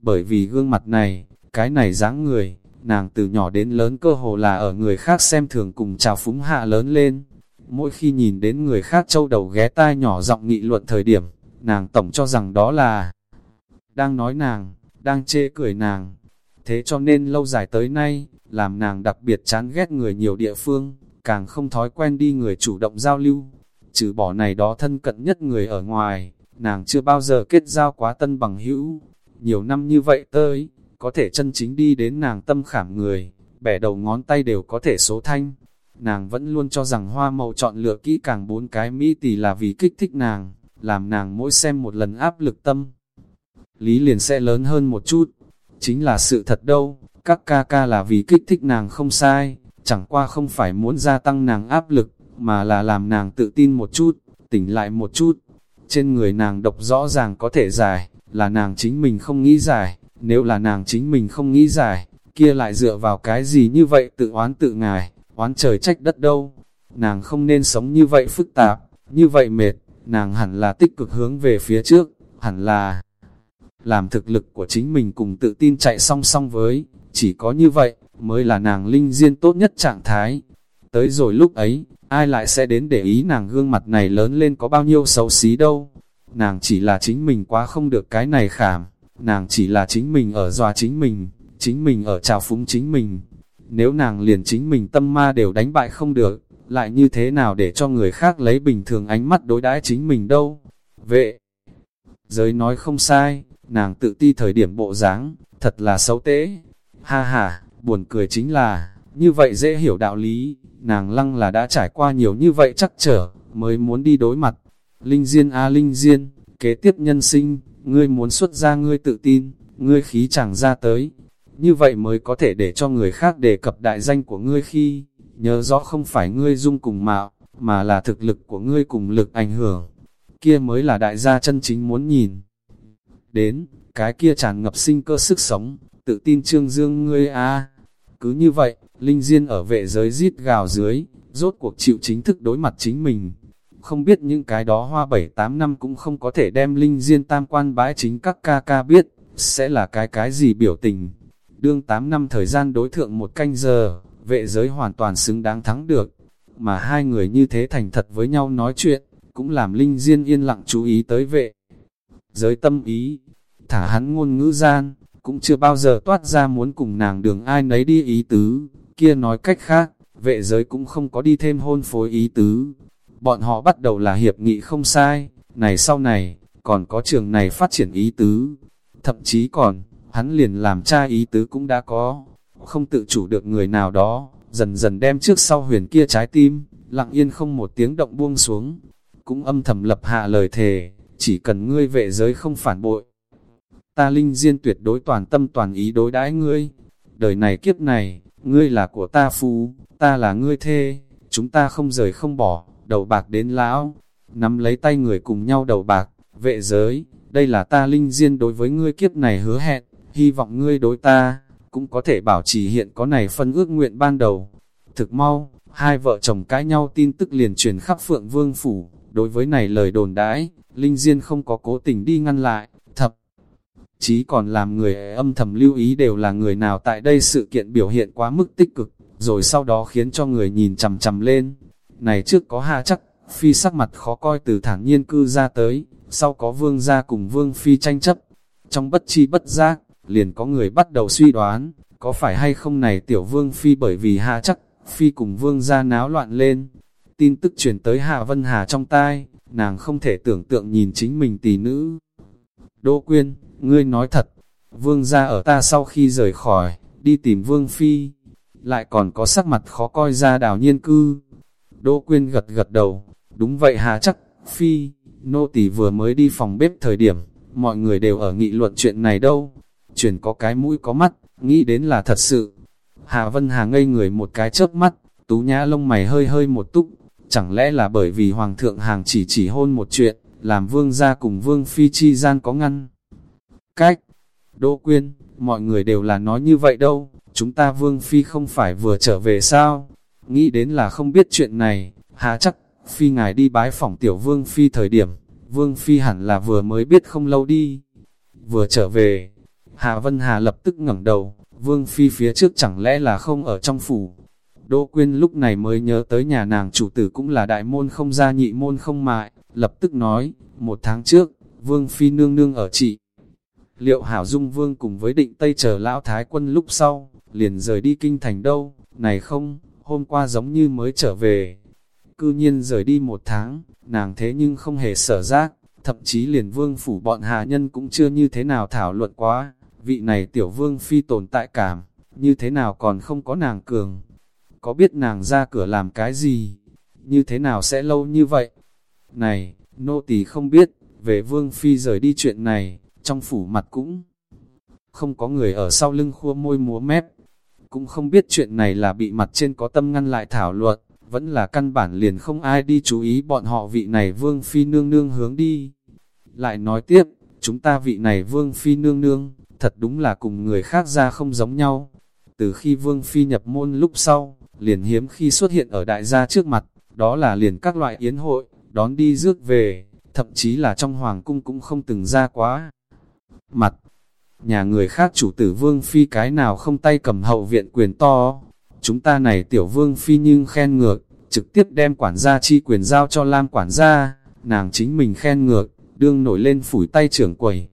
Speaker 1: Bởi vì gương mặt này, cái này dáng người, nàng từ nhỏ đến lớn cơ hồ là ở người khác xem thường cùng chào phúng hạ lớn lên. Mỗi khi nhìn đến người khác châu đầu ghé tai nhỏ giọng nghị luận thời điểm, nàng tổng cho rằng đó là đang nói nàng, đang chê cười nàng. Thế cho nên lâu dài tới nay, làm nàng đặc biệt chán ghét người nhiều địa phương, càng không thói quen đi người chủ động giao lưu. Trừ bỏ này đó thân cận nhất người ở ngoài, nàng chưa bao giờ kết giao quá tân bằng hữu. Nhiều năm như vậy tới, có thể chân chính đi đến nàng tâm khảm người, bẻ đầu ngón tay đều có thể số thanh. Nàng vẫn luôn cho rằng hoa màu chọn lựa kỹ càng bốn cái mỹ tỷ là vì kích thích nàng, làm nàng mỗi xem một lần áp lực tâm. Lý liền sẽ lớn hơn một chút, chính là sự thật đâu, các ca ca là vì kích thích nàng không sai, chẳng qua không phải muốn gia tăng nàng áp lực, mà là làm nàng tự tin một chút, tỉnh lại một chút. Trên người nàng độc rõ ràng có thể giải, là nàng chính mình không nghĩ giải, nếu là nàng chính mình không nghĩ giải, kia lại dựa vào cái gì như vậy tự oán tự ngài, oán trời trách đất đâu. Nàng không nên sống như vậy phức tạp, như vậy mệt, nàng hẳn là tích cực hướng về phía trước, hẳn là làm thực lực của chính mình cùng tự tin chạy song song với, chỉ có như vậy, mới là nàng linh diên tốt nhất trạng thái. Tới rồi lúc ấy, ai lại sẽ đến để ý nàng gương mặt này lớn lên có bao nhiêu xấu xí đâu. Nàng chỉ là chính mình quá không được cái này khảm, nàng chỉ là chính mình ở dòa chính mình, chính mình ở trào phúng chính mình. Nếu nàng liền chính mình tâm ma đều đánh bại không được, lại như thế nào để cho người khác lấy bình thường ánh mắt đối đãi chính mình đâu. Vệ, giới nói không sai, nàng tự ti thời điểm bộ dáng thật là xấu tế. Ha ha, buồn cười chính là, như vậy dễ hiểu đạo lý, nàng lăng là đã trải qua nhiều như vậy chắc trở, mới muốn đi đối mặt. Linh Diên a Linh Diên, kế tiếp nhân sinh, ngươi muốn xuất ra ngươi tự tin, ngươi khí chẳng ra tới. Như vậy mới có thể để cho người khác đề cập đại danh của ngươi khi, nhớ rõ không phải ngươi dung cùng mạo, mà là thực lực của ngươi cùng lực ảnh hưởng. Kia mới là đại gia chân chính muốn nhìn đến, cái kia tràn ngập sinh cơ sức sống, tự tin trương dương ngươi a Cứ như vậy, Linh Diên ở vệ giới rít gào dưới, rốt cuộc chịu chính thức đối mặt chính mình. Không biết những cái đó hoa 7-8 năm cũng không có thể đem Linh Diên tam quan bãi chính các ca ca biết, sẽ là cái cái gì biểu tình. Đương 8 năm thời gian đối thượng một canh giờ, vệ giới hoàn toàn xứng đáng thắng được. Mà hai người như thế thành thật với nhau nói chuyện, cũng làm Linh Diên yên lặng chú ý tới vệ giới tâm ý, thả hắn ngôn ngữ gian, cũng chưa bao giờ toát ra muốn cùng nàng đường ai nấy đi ý tứ, kia nói cách khác, vệ giới cũng không có đi thêm hôn phối ý tứ. Bọn họ bắt đầu là hiệp nghị không sai, này sau này, còn có trường này phát triển ý tứ. Thậm chí còn, hắn liền làm cha ý tứ cũng đã có, không tự chủ được người nào đó, dần dần đem trước sau huyền kia trái tim, lặng yên không một tiếng động buông xuống, cũng âm thầm lập hạ lời thề, chỉ cần ngươi vệ giới không phản bội. Ta linh diên tuyệt đối toàn tâm toàn ý đối đãi ngươi. Đời này kiếp này, ngươi là của ta phú, ta là ngươi thê, chúng ta không rời không bỏ, đầu bạc đến lão, nắm lấy tay người cùng nhau đầu bạc, vệ giới, đây là ta linh diên đối với ngươi kiếp này hứa hẹn, hy vọng ngươi đối ta, cũng có thể bảo trì hiện có này phân ước nguyện ban đầu. Thực mau, hai vợ chồng cãi nhau tin tức liền truyền khắp phượng vương phủ, đối với này lời đồn đãi, linh diên không có cố tình đi ngăn lại, thập. Chí còn làm người âm thầm lưu ý đều là người nào tại đây sự kiện biểu hiện quá mức tích cực, rồi sau đó khiến cho người nhìn chầm chầm lên. Này trước có ha chắc, phi sắc mặt khó coi từ thản nhiên cư ra tới, sau có vương gia cùng vương phi tranh chấp. Trong bất chi bất giác, liền có người bắt đầu suy đoán, có phải hay không này tiểu vương phi bởi vì hạ chắc, phi cùng vương gia náo loạn lên. Tin tức truyền tới Hạ Vân Hà trong tai, nàng không thể tưởng tượng nhìn chính mình tỷ nữ. Đỗ Quyên, ngươi nói thật, vương gia ở ta sau khi rời khỏi, đi tìm vương phi, lại còn có sắc mặt khó coi ra đảo nhiên cư. Đỗ Quyên gật gật đầu, đúng vậy hà chắc, phi, nô tỳ vừa mới đi phòng bếp thời điểm, mọi người đều ở nghị luận chuyện này đâu. Chuyển có cái mũi có mắt, nghĩ đến là thật sự. Hà Vân Hà ngây người một cái chớp mắt, tú nhã lông mày hơi hơi một túc, chẳng lẽ là bởi vì Hoàng thượng hàng chỉ chỉ hôn một chuyện, làm vương gia cùng vương phi chi gian có ngăn. Cách, Đỗ Quyên, mọi người đều là nói như vậy đâu, chúng ta vương phi không phải vừa trở về sao? Nghĩ đến là không biết chuyện này, há chắc, phi ngài đi bái phỏng tiểu vương phi thời điểm, vương phi hẳn là vừa mới biết không lâu đi. Vừa trở về, Hà Vân Hà lập tức ngẩng đầu, vương phi phía trước chẳng lẽ là không ở trong phủ. Đỗ Quyên lúc này mới nhớ tới nhà nàng chủ tử cũng là đại môn không gia nhị môn không mại, lập tức nói, một tháng trước, vương phi nương nương ở trị. Liệu Hảo Dung Vương cùng với định Tây chờ lão thái quân lúc sau, liền rời đi kinh thành đâu, này không, hôm qua giống như mới trở về. Cư nhiên rời đi một tháng, nàng thế nhưng không hề sở giác, thậm chí liền vương phủ bọn hạ nhân cũng chưa như thế nào thảo luận quá, vị này tiểu vương phi tồn tại cảm, như thế nào còn không có nàng cường. Có biết nàng ra cửa làm cái gì, như thế nào sẽ lâu như vậy? Này, nô tỳ không biết, về vương phi rời đi chuyện này, trong phủ mặt cũng không có người ở sau lưng khua môi múa mép, cũng không biết chuyện này là bị mặt trên có tâm ngăn lại thảo luận, vẫn là căn bản liền không ai đi chú ý bọn họ vị này vương phi nương nương hướng đi. Lại nói tiếp, chúng ta vị này vương phi nương nương, thật đúng là cùng người khác ra không giống nhau. Từ khi vương phi nhập môn lúc sau, liền hiếm khi xuất hiện ở đại gia trước mặt, đó là liền các loại yến hội, đón đi rước về, thậm chí là trong hoàng cung cũng không từng ra quá. Mặt, nhà người khác chủ tử vương phi cái nào không tay cầm hậu viện quyền to. Chúng ta này tiểu vương phi nhưng khen ngược, trực tiếp đem quản gia chi quyền giao cho Lam quản gia, nàng chính mình khen ngược, đương nổi lên phủi tay trưởng quầy.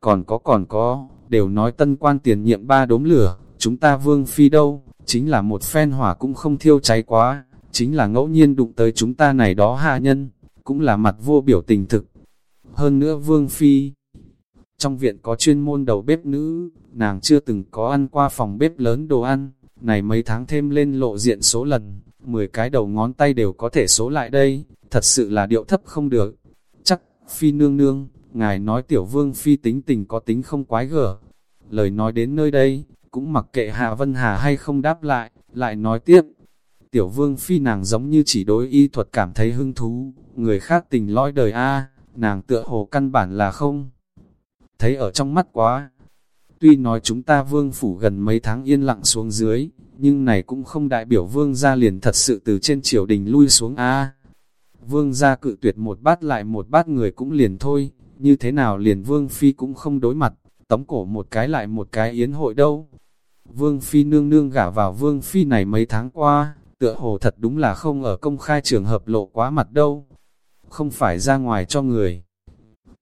Speaker 1: Còn có còn có, đều nói tân quan tiền nhiệm ba đốm lửa, chúng ta vương phi đâu, chính là một phen hỏa cũng không thiêu cháy quá, chính là ngẫu nhiên đụng tới chúng ta này đó hạ nhân, cũng là mặt vô biểu tình thực. Hơn nữa vương phi, trong viện có chuyên môn đầu bếp nữ, nàng chưa từng có ăn qua phòng bếp lớn đồ ăn, này mấy tháng thêm lên lộ diện số lần, 10 cái đầu ngón tay đều có thể số lại đây, thật sự là điệu thấp không được. Chắc, phi nương nương, ngài nói tiểu vương phi tính tình có tính không quái gở. Lời nói đến nơi đây, cũng mặc kệ Hạ Vân Hà hay không đáp lại, lại nói tiếp. Tiểu vương phi nàng giống như chỉ đối y thuật cảm thấy hứng thú, người khác tình lõi đời a nàng tựa hồ căn bản là không thấy ở trong mắt quá. Tuy nói chúng ta vương phủ gần mấy tháng yên lặng xuống dưới, nhưng này cũng không đại biểu vương gia liền thật sự từ trên triều đình lui xuống a Vương gia cự tuyệt một bát lại một bát người cũng liền thôi, như thế nào liền vương phi cũng không đối mặt, tống cổ một cái lại một cái yến hội đâu. Vương phi nương nương gả vào vương phi này mấy tháng qua, tựa hồ thật đúng là không ở công khai trường hợp lộ quá mặt đâu. Không phải ra ngoài cho người.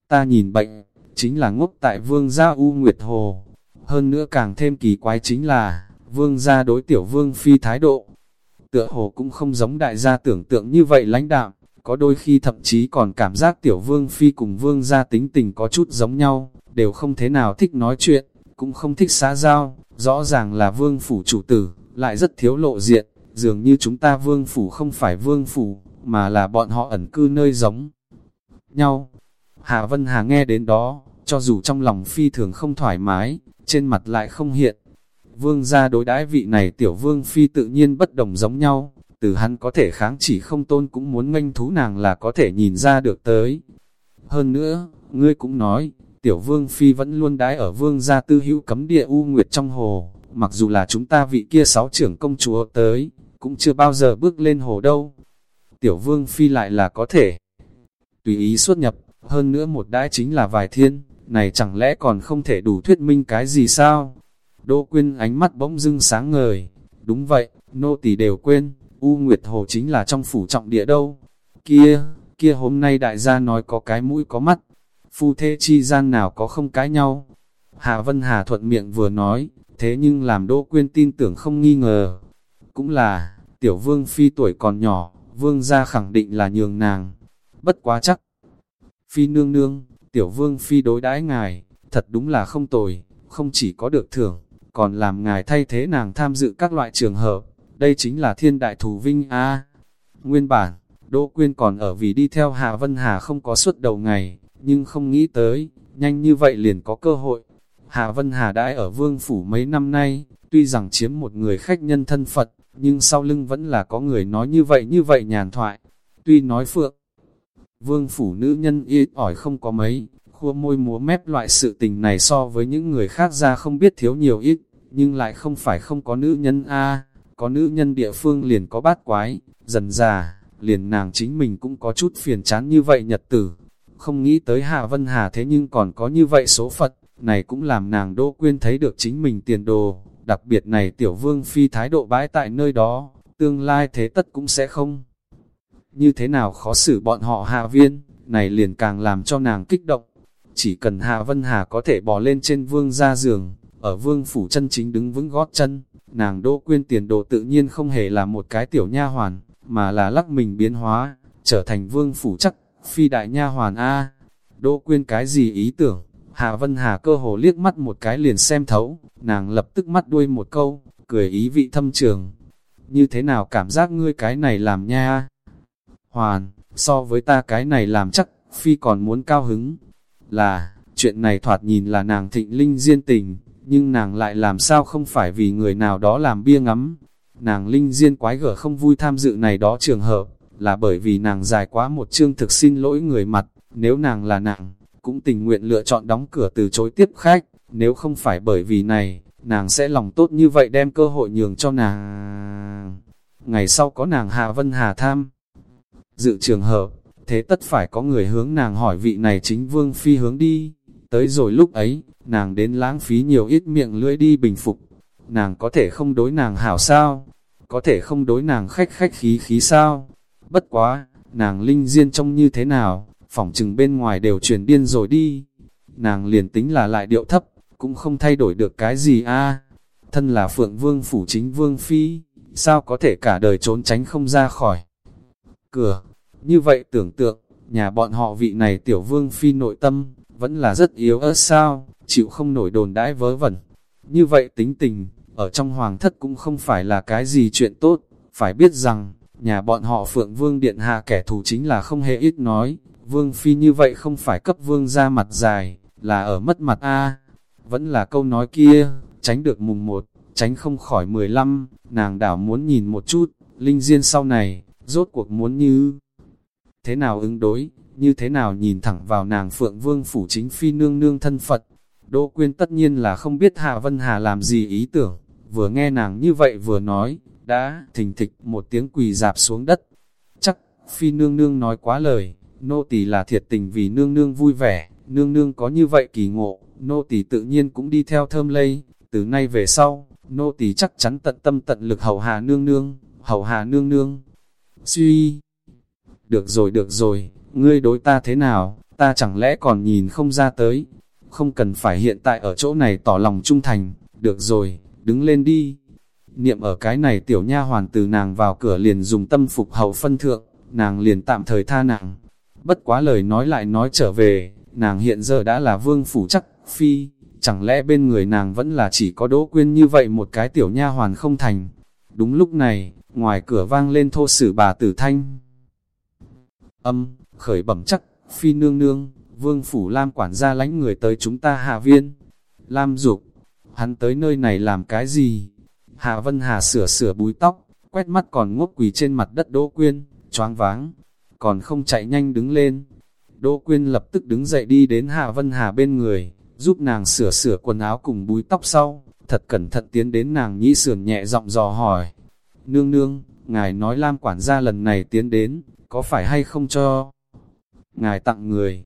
Speaker 1: Ta nhìn bệnh, chính là ngốc tại vương gia U Nguyệt Hồ. Hơn nữa càng thêm kỳ quái chính là, vương gia đối tiểu vương phi thái độ. Tựa hồ cũng không giống đại gia tưởng tượng như vậy lãnh đạm, có đôi khi thậm chí còn cảm giác tiểu vương phi cùng vương gia tính tình có chút giống nhau, đều không thế nào thích nói chuyện, cũng không thích xã giao, rõ ràng là vương phủ chủ tử, lại rất thiếu lộ diện, dường như chúng ta vương phủ không phải vương phủ, mà là bọn họ ẩn cư nơi giống nhau. Hạ Vân Hà nghe đến đó, cho dù trong lòng phi thường không thoải mái, trên mặt lại không hiện. Vương gia đối đãi vị này tiểu vương phi tự nhiên bất đồng giống nhau, từ hắn có thể kháng chỉ không tôn cũng muốn nganh thú nàng là có thể nhìn ra được tới. Hơn nữa, ngươi cũng nói, tiểu vương phi vẫn luôn đái ở vương gia tư hữu cấm địa u nguyệt trong hồ, mặc dù là chúng ta vị kia sáu trưởng công chúa tới, cũng chưa bao giờ bước lên hồ đâu. Tiểu vương phi lại là có thể tùy ý xuất nhập, hơn nữa một đãi chính là vài thiên, này chẳng lẽ còn không thể đủ thuyết minh cái gì sao? Đỗ quyên ánh mắt bỗng dưng sáng ngời, đúng vậy, nô tỳ đều quên, U Nguyệt Hồ chính là trong phủ trọng địa đâu. Kia, kia hôm nay đại gia nói có cái mũi có mắt, phu thế chi gian nào có không cãi nhau. Hà Vân Hà thuận miệng vừa nói, thế nhưng làm Đỗ Quyên tin tưởng không nghi ngờ. Cũng là, tiểu vương phi tuổi còn nhỏ, vương gia khẳng định là nhường nàng. Bất quá chắc. Phi nương nương, tiểu vương phi đối đãi ngài, thật đúng là không tồi, không chỉ có được thưởng, còn làm ngài thay thế nàng tham dự các loại trường hợp. Đây chính là thiên đại thù vinh a Nguyên bản, Đỗ Quyên còn ở vì đi theo Hà Vân Hà không có suốt đầu ngày, nhưng không nghĩ tới, nhanh như vậy liền có cơ hội. Hà Vân Hà đãi ở vương phủ mấy năm nay, tuy rằng chiếm một người khách nhân thân Phật, nhưng sau lưng vẫn là có người nói như vậy như vậy nhàn thoại. Tuy nói phượng, vương phủ nữ nhân ít ỏi không có mấy, khua môi múa mép loại sự tình này so với những người khác ra không biết thiếu nhiều ít, nhưng lại không phải không có nữ nhân a có nữ nhân địa phương liền có bát quái, dần già, liền nàng chính mình cũng có chút phiền chán như vậy nhật tử. Không nghĩ tới Hạ Vân Hà thế nhưng còn có như vậy số Phật, này cũng làm nàng Đỗ Quyên thấy được chính mình tiền đồ, đặc biệt này tiểu vương phi thái độ bãi tại nơi đó, tương lai thế tất cũng sẽ không. Như thế nào khó xử bọn họ hạ viên, này liền càng làm cho nàng kích động. Chỉ cần Hạ Vân Hà có thể bỏ lên trên vương ra giường, ở vương phủ chân chính đứng vững gót chân, nàng Đỗ Quyên tiền đồ tự nhiên không hề là một cái tiểu nha hoàn, mà là lắc mình biến hóa, trở thành vương phủ chắc, phi đại nha hoàn A. Đỗ Quyên cái gì ý tưởng, hà Vân Hà cơ hồ liếc mắt một cái liền xem thấu, nàng lập tức mắt đuôi một câu, cười ý vị thâm trường. Như thế nào cảm giác ngươi cái này làm nha? Hoàn, so với ta cái này làm chắc, phi còn muốn cao hứng. Là, chuyện này thoạt nhìn là nàng thịnh linh diên tình, nhưng nàng lại làm sao không phải vì người nào đó làm bia ngắm. Nàng linh diên quái gở không vui tham dự này đó trường hợp, là bởi vì nàng dài quá một chương thực xin lỗi người mặt, nếu nàng là nàng, cũng tình nguyện lựa chọn đóng cửa từ chối tiếp khách, nếu không phải bởi vì này, nàng sẽ lòng tốt như vậy đem cơ hội nhường cho nàng. Ngày sau có nàng Hạ Vân Hà tham, dự trường hợp, thế tất phải có người hướng nàng hỏi vị này chính vương phi hướng đi. Tới rồi lúc ấy, nàng đến lãng phí nhiều ít miệng lưỡi đi bình phục. Nàng có thể không đối nàng hảo sao? Có thể không đối nàng khách khách khí khí sao? Bất quá, nàng linh diên trông như thế nào, phỏng chừng bên ngoài đều truyền điên rồi đi. Nàng liền tính là lại điệu thấp, cũng không thay đổi được cái gì a Thân là phượng vương phủ chính vương phi, sao có thể cả đời trốn tránh không ra khỏi cửa. Như vậy tưởng tượng, nhà bọn họ vị này tiểu vương phi nội tâm, vẫn là rất yếu ớt sao, chịu không nổi đồn đãi vớ vẩn. Như vậy tính tình, ở trong hoàng thất cũng không phải là cái gì chuyện tốt, phải biết rằng, nhà bọn họ Phượng Vương Điện Hạ kẻ thù chính là không hề ít nói, Vương Phi như vậy không phải cấp Vương ra mặt dài, là ở mất mặt A. Vẫn là câu nói kia, tránh được mùng 1, tránh không khỏi 15, nàng đảo muốn nhìn một chút, Linh Diên sau này, rốt cuộc muốn như thế nào ứng đối, như thế nào nhìn thẳng vào nàng Phượng Vương phủ chính phi nương nương thân Phật. Đỗ Quyên tất nhiên là không biết Hạ Vân Hà làm gì ý tưởng, vừa nghe nàng như vậy vừa nói, đã thình thịch một tiếng quỳ dạp xuống đất. Chắc, phi nương nương nói quá lời, nô tỳ là thiệt tình vì nương nương vui vẻ, nương nương có như vậy kỳ ngộ, nô tỳ tự nhiên cũng đi theo thơm lây, từ nay về sau, nô tỳ chắc chắn tận tâm tận lực hầu hà nương nương, hầu hà nương nương. Suy, được rồi được rồi, ngươi đối ta thế nào, ta chẳng lẽ còn nhìn không ra tới, không cần phải hiện tại ở chỗ này tỏ lòng trung thành, được rồi, đứng lên đi. Niệm ở cái này tiểu nha hoàn từ nàng vào cửa liền dùng tâm phục hậu phân thượng, nàng liền tạm thời tha nàng. Bất quá lời nói lại nói trở về, nàng hiện giờ đã là vương phủ chắc, phi, chẳng lẽ bên người nàng vẫn là chỉ có đỗ quyên như vậy một cái tiểu nha hoàn không thành. Đúng lúc này, ngoài cửa vang lên thô sử bà tử thanh. Âm, khởi bẩm chắc, phi nương nương, vương phủ Lam quản gia lánh người tới chúng ta hạ viên. Lam dục hắn tới nơi này làm cái gì? Hà Vân Hà sửa sửa búi tóc, quét mắt còn ngốc quỳ trên mặt đất Đỗ Quyên, choáng váng, còn không chạy nhanh đứng lên. Đỗ Quyên lập tức đứng dậy đi đến Hà Vân Hà bên người, giúp nàng sửa sửa quần áo cùng búi tóc sau, thật cẩn thận tiến đến nàng nhĩ sườn nhẹ giọng dò hỏi. Nương nương, ngài nói Lam quản gia lần này tiến đến, có phải hay không cho? Ngài tặng người,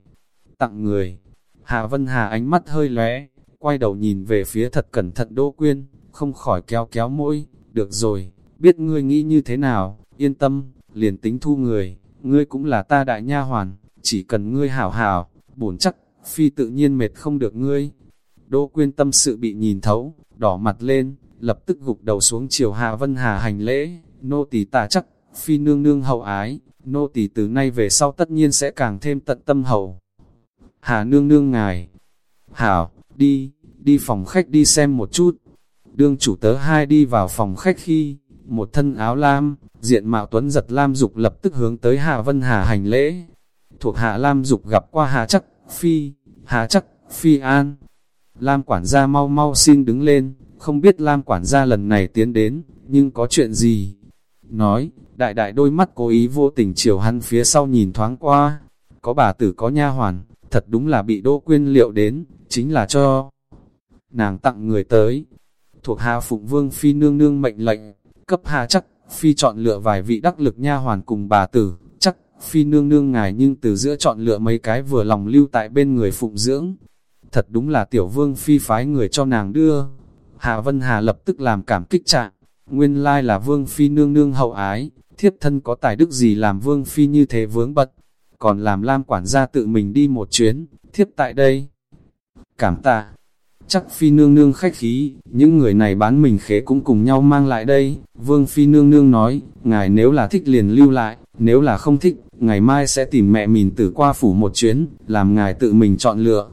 Speaker 1: tặng người. Hà Vân Hà ánh mắt hơi lóe, quay đầu nhìn về phía thật cẩn thận Đỗ Quyên, không khỏi kéo kéo môi, được rồi, biết ngươi nghĩ như thế nào, yên tâm, liền tính thu người, ngươi cũng là ta đại nha hoàn, chỉ cần ngươi hảo hảo, bổn chắc, phi tự nhiên mệt không được ngươi. Đỗ Quyên tâm sự bị nhìn thấu, đỏ mặt lên, lập tức gục đầu xuống chiều Hà Vân Hà hành lễ, nô tỳ tà chắc, phi nương nương hậu ái, nô tỳ từ nay về sau tất nhiên sẽ càng thêm tận tâm hậu. Hà nương nương ngài, hảo, đi, đi phòng khách đi xem một chút. Đương chủ tớ hai đi vào phòng khách khi, một thân áo lam, diện mạo tuấn giật lam dục lập tức hướng tới Hà Vân Hà hành lễ. Thuộc Hạ lam dục gặp qua Hà chắc, phi, Hà chắc, phi an. Lam quản gia mau mau xin đứng lên, không biết Lam quản gia lần này tiến đến, nhưng có chuyện gì? Nói, đại đại đôi mắt cố ý vô tình chiều hắn phía sau nhìn thoáng qua. Có bà tử có nha hoàn, thật đúng là bị Đỗ Quyên liệu đến, chính là cho nàng tặng người tới. Thuộc hạ Phụng Vương Phi nương nương mệnh lệnh, cấp hạ chắc, Phi chọn lựa vài vị đắc lực nha hoàn cùng bà tử, chắc, Phi nương nương ngài nhưng từ giữa chọn lựa mấy cái vừa lòng lưu tại bên người phụng dưỡng. Thật đúng là tiểu vương Phi phái người cho nàng đưa. Hà Vân Hà lập tức làm cảm kích trạng, nguyên lai là vương Phi nương nương hậu ái, thiếp thân có tài đức gì làm vương Phi như thế vướng bật, còn làm Lam quản gia tự mình đi một chuyến, thiếp tại đây. Cảm tạ, chắc phi nương nương khách khí, những người này bán mình khế cũng cùng nhau mang lại đây. Vương phi nương nương nói, ngài nếu là thích liền lưu lại, nếu là không thích, ngày mai sẽ tìm mẹ mình tử qua phủ một chuyến, làm ngài tự mình chọn lựa.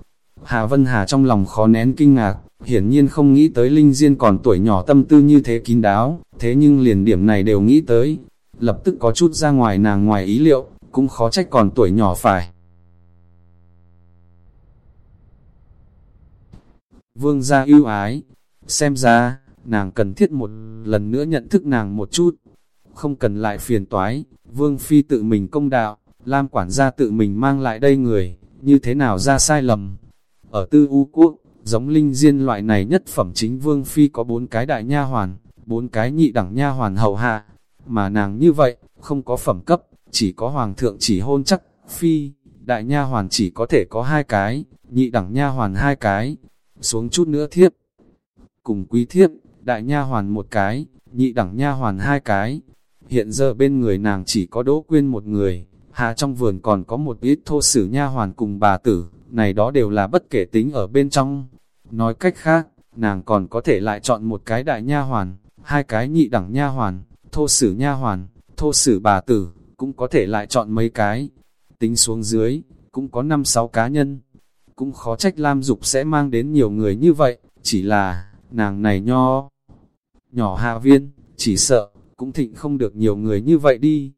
Speaker 1: Hà Vân Hà trong lòng khó nén kinh ngạc, hiển nhiên không nghĩ tới Linh Diên còn tuổi nhỏ tâm tư như thế kín đáo, thế nhưng liền điểm này đều nghĩ tới, lập tức có chút ra ngoài nàng ngoài ý liệu, cũng khó trách còn tuổi nhỏ phải. Vương gia ưu ái, xem ra, nàng cần thiết một lần nữa nhận thức nàng một chút, không cần lại phiền toái, Vương Phi tự mình công đạo, Lam quản gia tự mình mang lại đây người, như thế nào ra sai lầm. Ở tư u quốc, giống linh diên loại này nhất phẩm chính Vương Phi có bốn cái đại nha hoàn, bốn cái nhị đẳng nha hoàn hầu hạ, mà nàng như vậy, không có phẩm cấp, chỉ có hoàng thượng chỉ hôn chắc, Phi, đại nha hoàn chỉ có thể có hai cái, nhị đẳng nha hoàn hai cái, xuống chút nữa thiếp. Cùng quý thiếp, đại nha hoàn một cái, nhị đẳng nha hoàn hai cái. Hiện giờ bên người nàng chỉ có đỗ quyên một người, hạ trong vườn còn có một ít thô sử nha hoàn cùng bà tử, này đó đều là bất kể tính ở bên trong. Nói cách khác, nàng còn có thể lại chọn một cái đại nha hoàn, hai cái nhị đẳng nha hoàn, thô sử nha hoàn, thô sử bà tử, cũng có thể lại chọn mấy cái. Tính xuống dưới, cũng có 5-6 cá nhân cũng khó trách Lam Dục sẽ mang đến nhiều người như vậy, chỉ là, nàng này nho, nhỏ hạ viên, chỉ sợ, cũng thịnh không được nhiều người như vậy đi.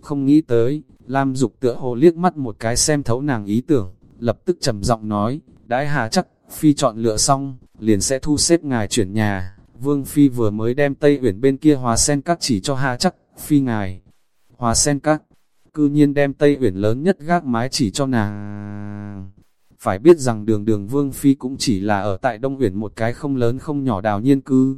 Speaker 1: Không nghĩ tới, Lam Dục tựa hồ liếc mắt một cái xem thấu nàng ý tưởng, lập tức trầm giọng nói, đãi hà chắc, Phi chọn lựa xong, liền sẽ thu xếp ngài chuyển nhà. Vương Phi vừa mới đem Tây Uyển bên kia hòa sen các chỉ cho hà chắc, Phi ngài. Hòa sen các, cư nhiên đem Tây Uyển lớn nhất gác mái chỉ cho nàng. Phải biết rằng đường đường Vương Phi cũng chỉ là ở tại Đông Uyển một cái không lớn không nhỏ đào nhiên cư.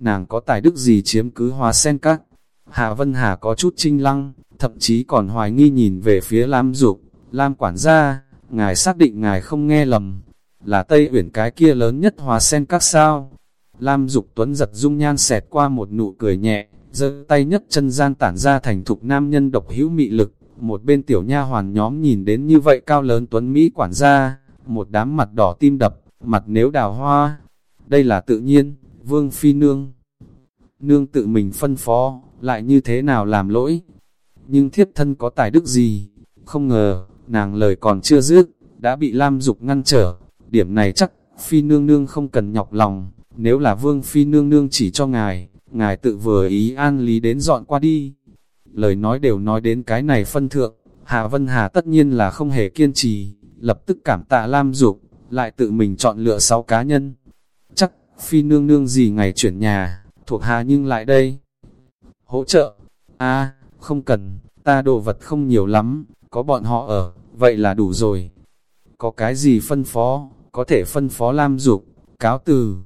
Speaker 1: Nàng có tài đức gì chiếm cứ hóa sen các. Hạ Vân Hà có chút trinh lăng, thậm chí còn hoài nghi nhìn về phía Lam Dục, Lam quản gia, ngài xác định ngài không nghe lầm, là Tây Uyển cái kia lớn nhất hòa sen các sao. Lam Dục Tuấn giật dung nhan xẹt qua một nụ cười nhẹ, giơ tay nhất chân gian tản ra thành thục nam nhân độc hữu mị lực, một bên tiểu nha hoàn nhóm nhìn đến như vậy cao lớn tuấn Mỹ quản gia, một đám mặt đỏ tim đập, mặt nếu đào hoa. Đây là tự nhiên, vương phi nương. Nương tự mình phân phó, lại như thế nào làm lỗi. Nhưng thiếp thân có tài đức gì? Không ngờ, nàng lời còn chưa dứt, đã bị Lam Dục ngăn trở. Điểm này chắc, phi nương nương không cần nhọc lòng. Nếu là vương phi nương nương chỉ cho ngài, ngài tự vừa ý an lý đến dọn qua đi lời nói đều nói đến cái này phân thượng, Hà Vân Hà tất nhiên là không hề kiên trì, lập tức cảm tạ Lam Dục, lại tự mình chọn lựa sáu cá nhân. Chắc, phi nương nương gì ngày chuyển nhà, thuộc Hà nhưng lại đây. hỗ trợ. a không cần, ta đồ vật không nhiều lắm, có bọn họ ở, vậy là đủ rồi. Có cái gì phân phó, có thể phân phó Lam Dục, cáo từ.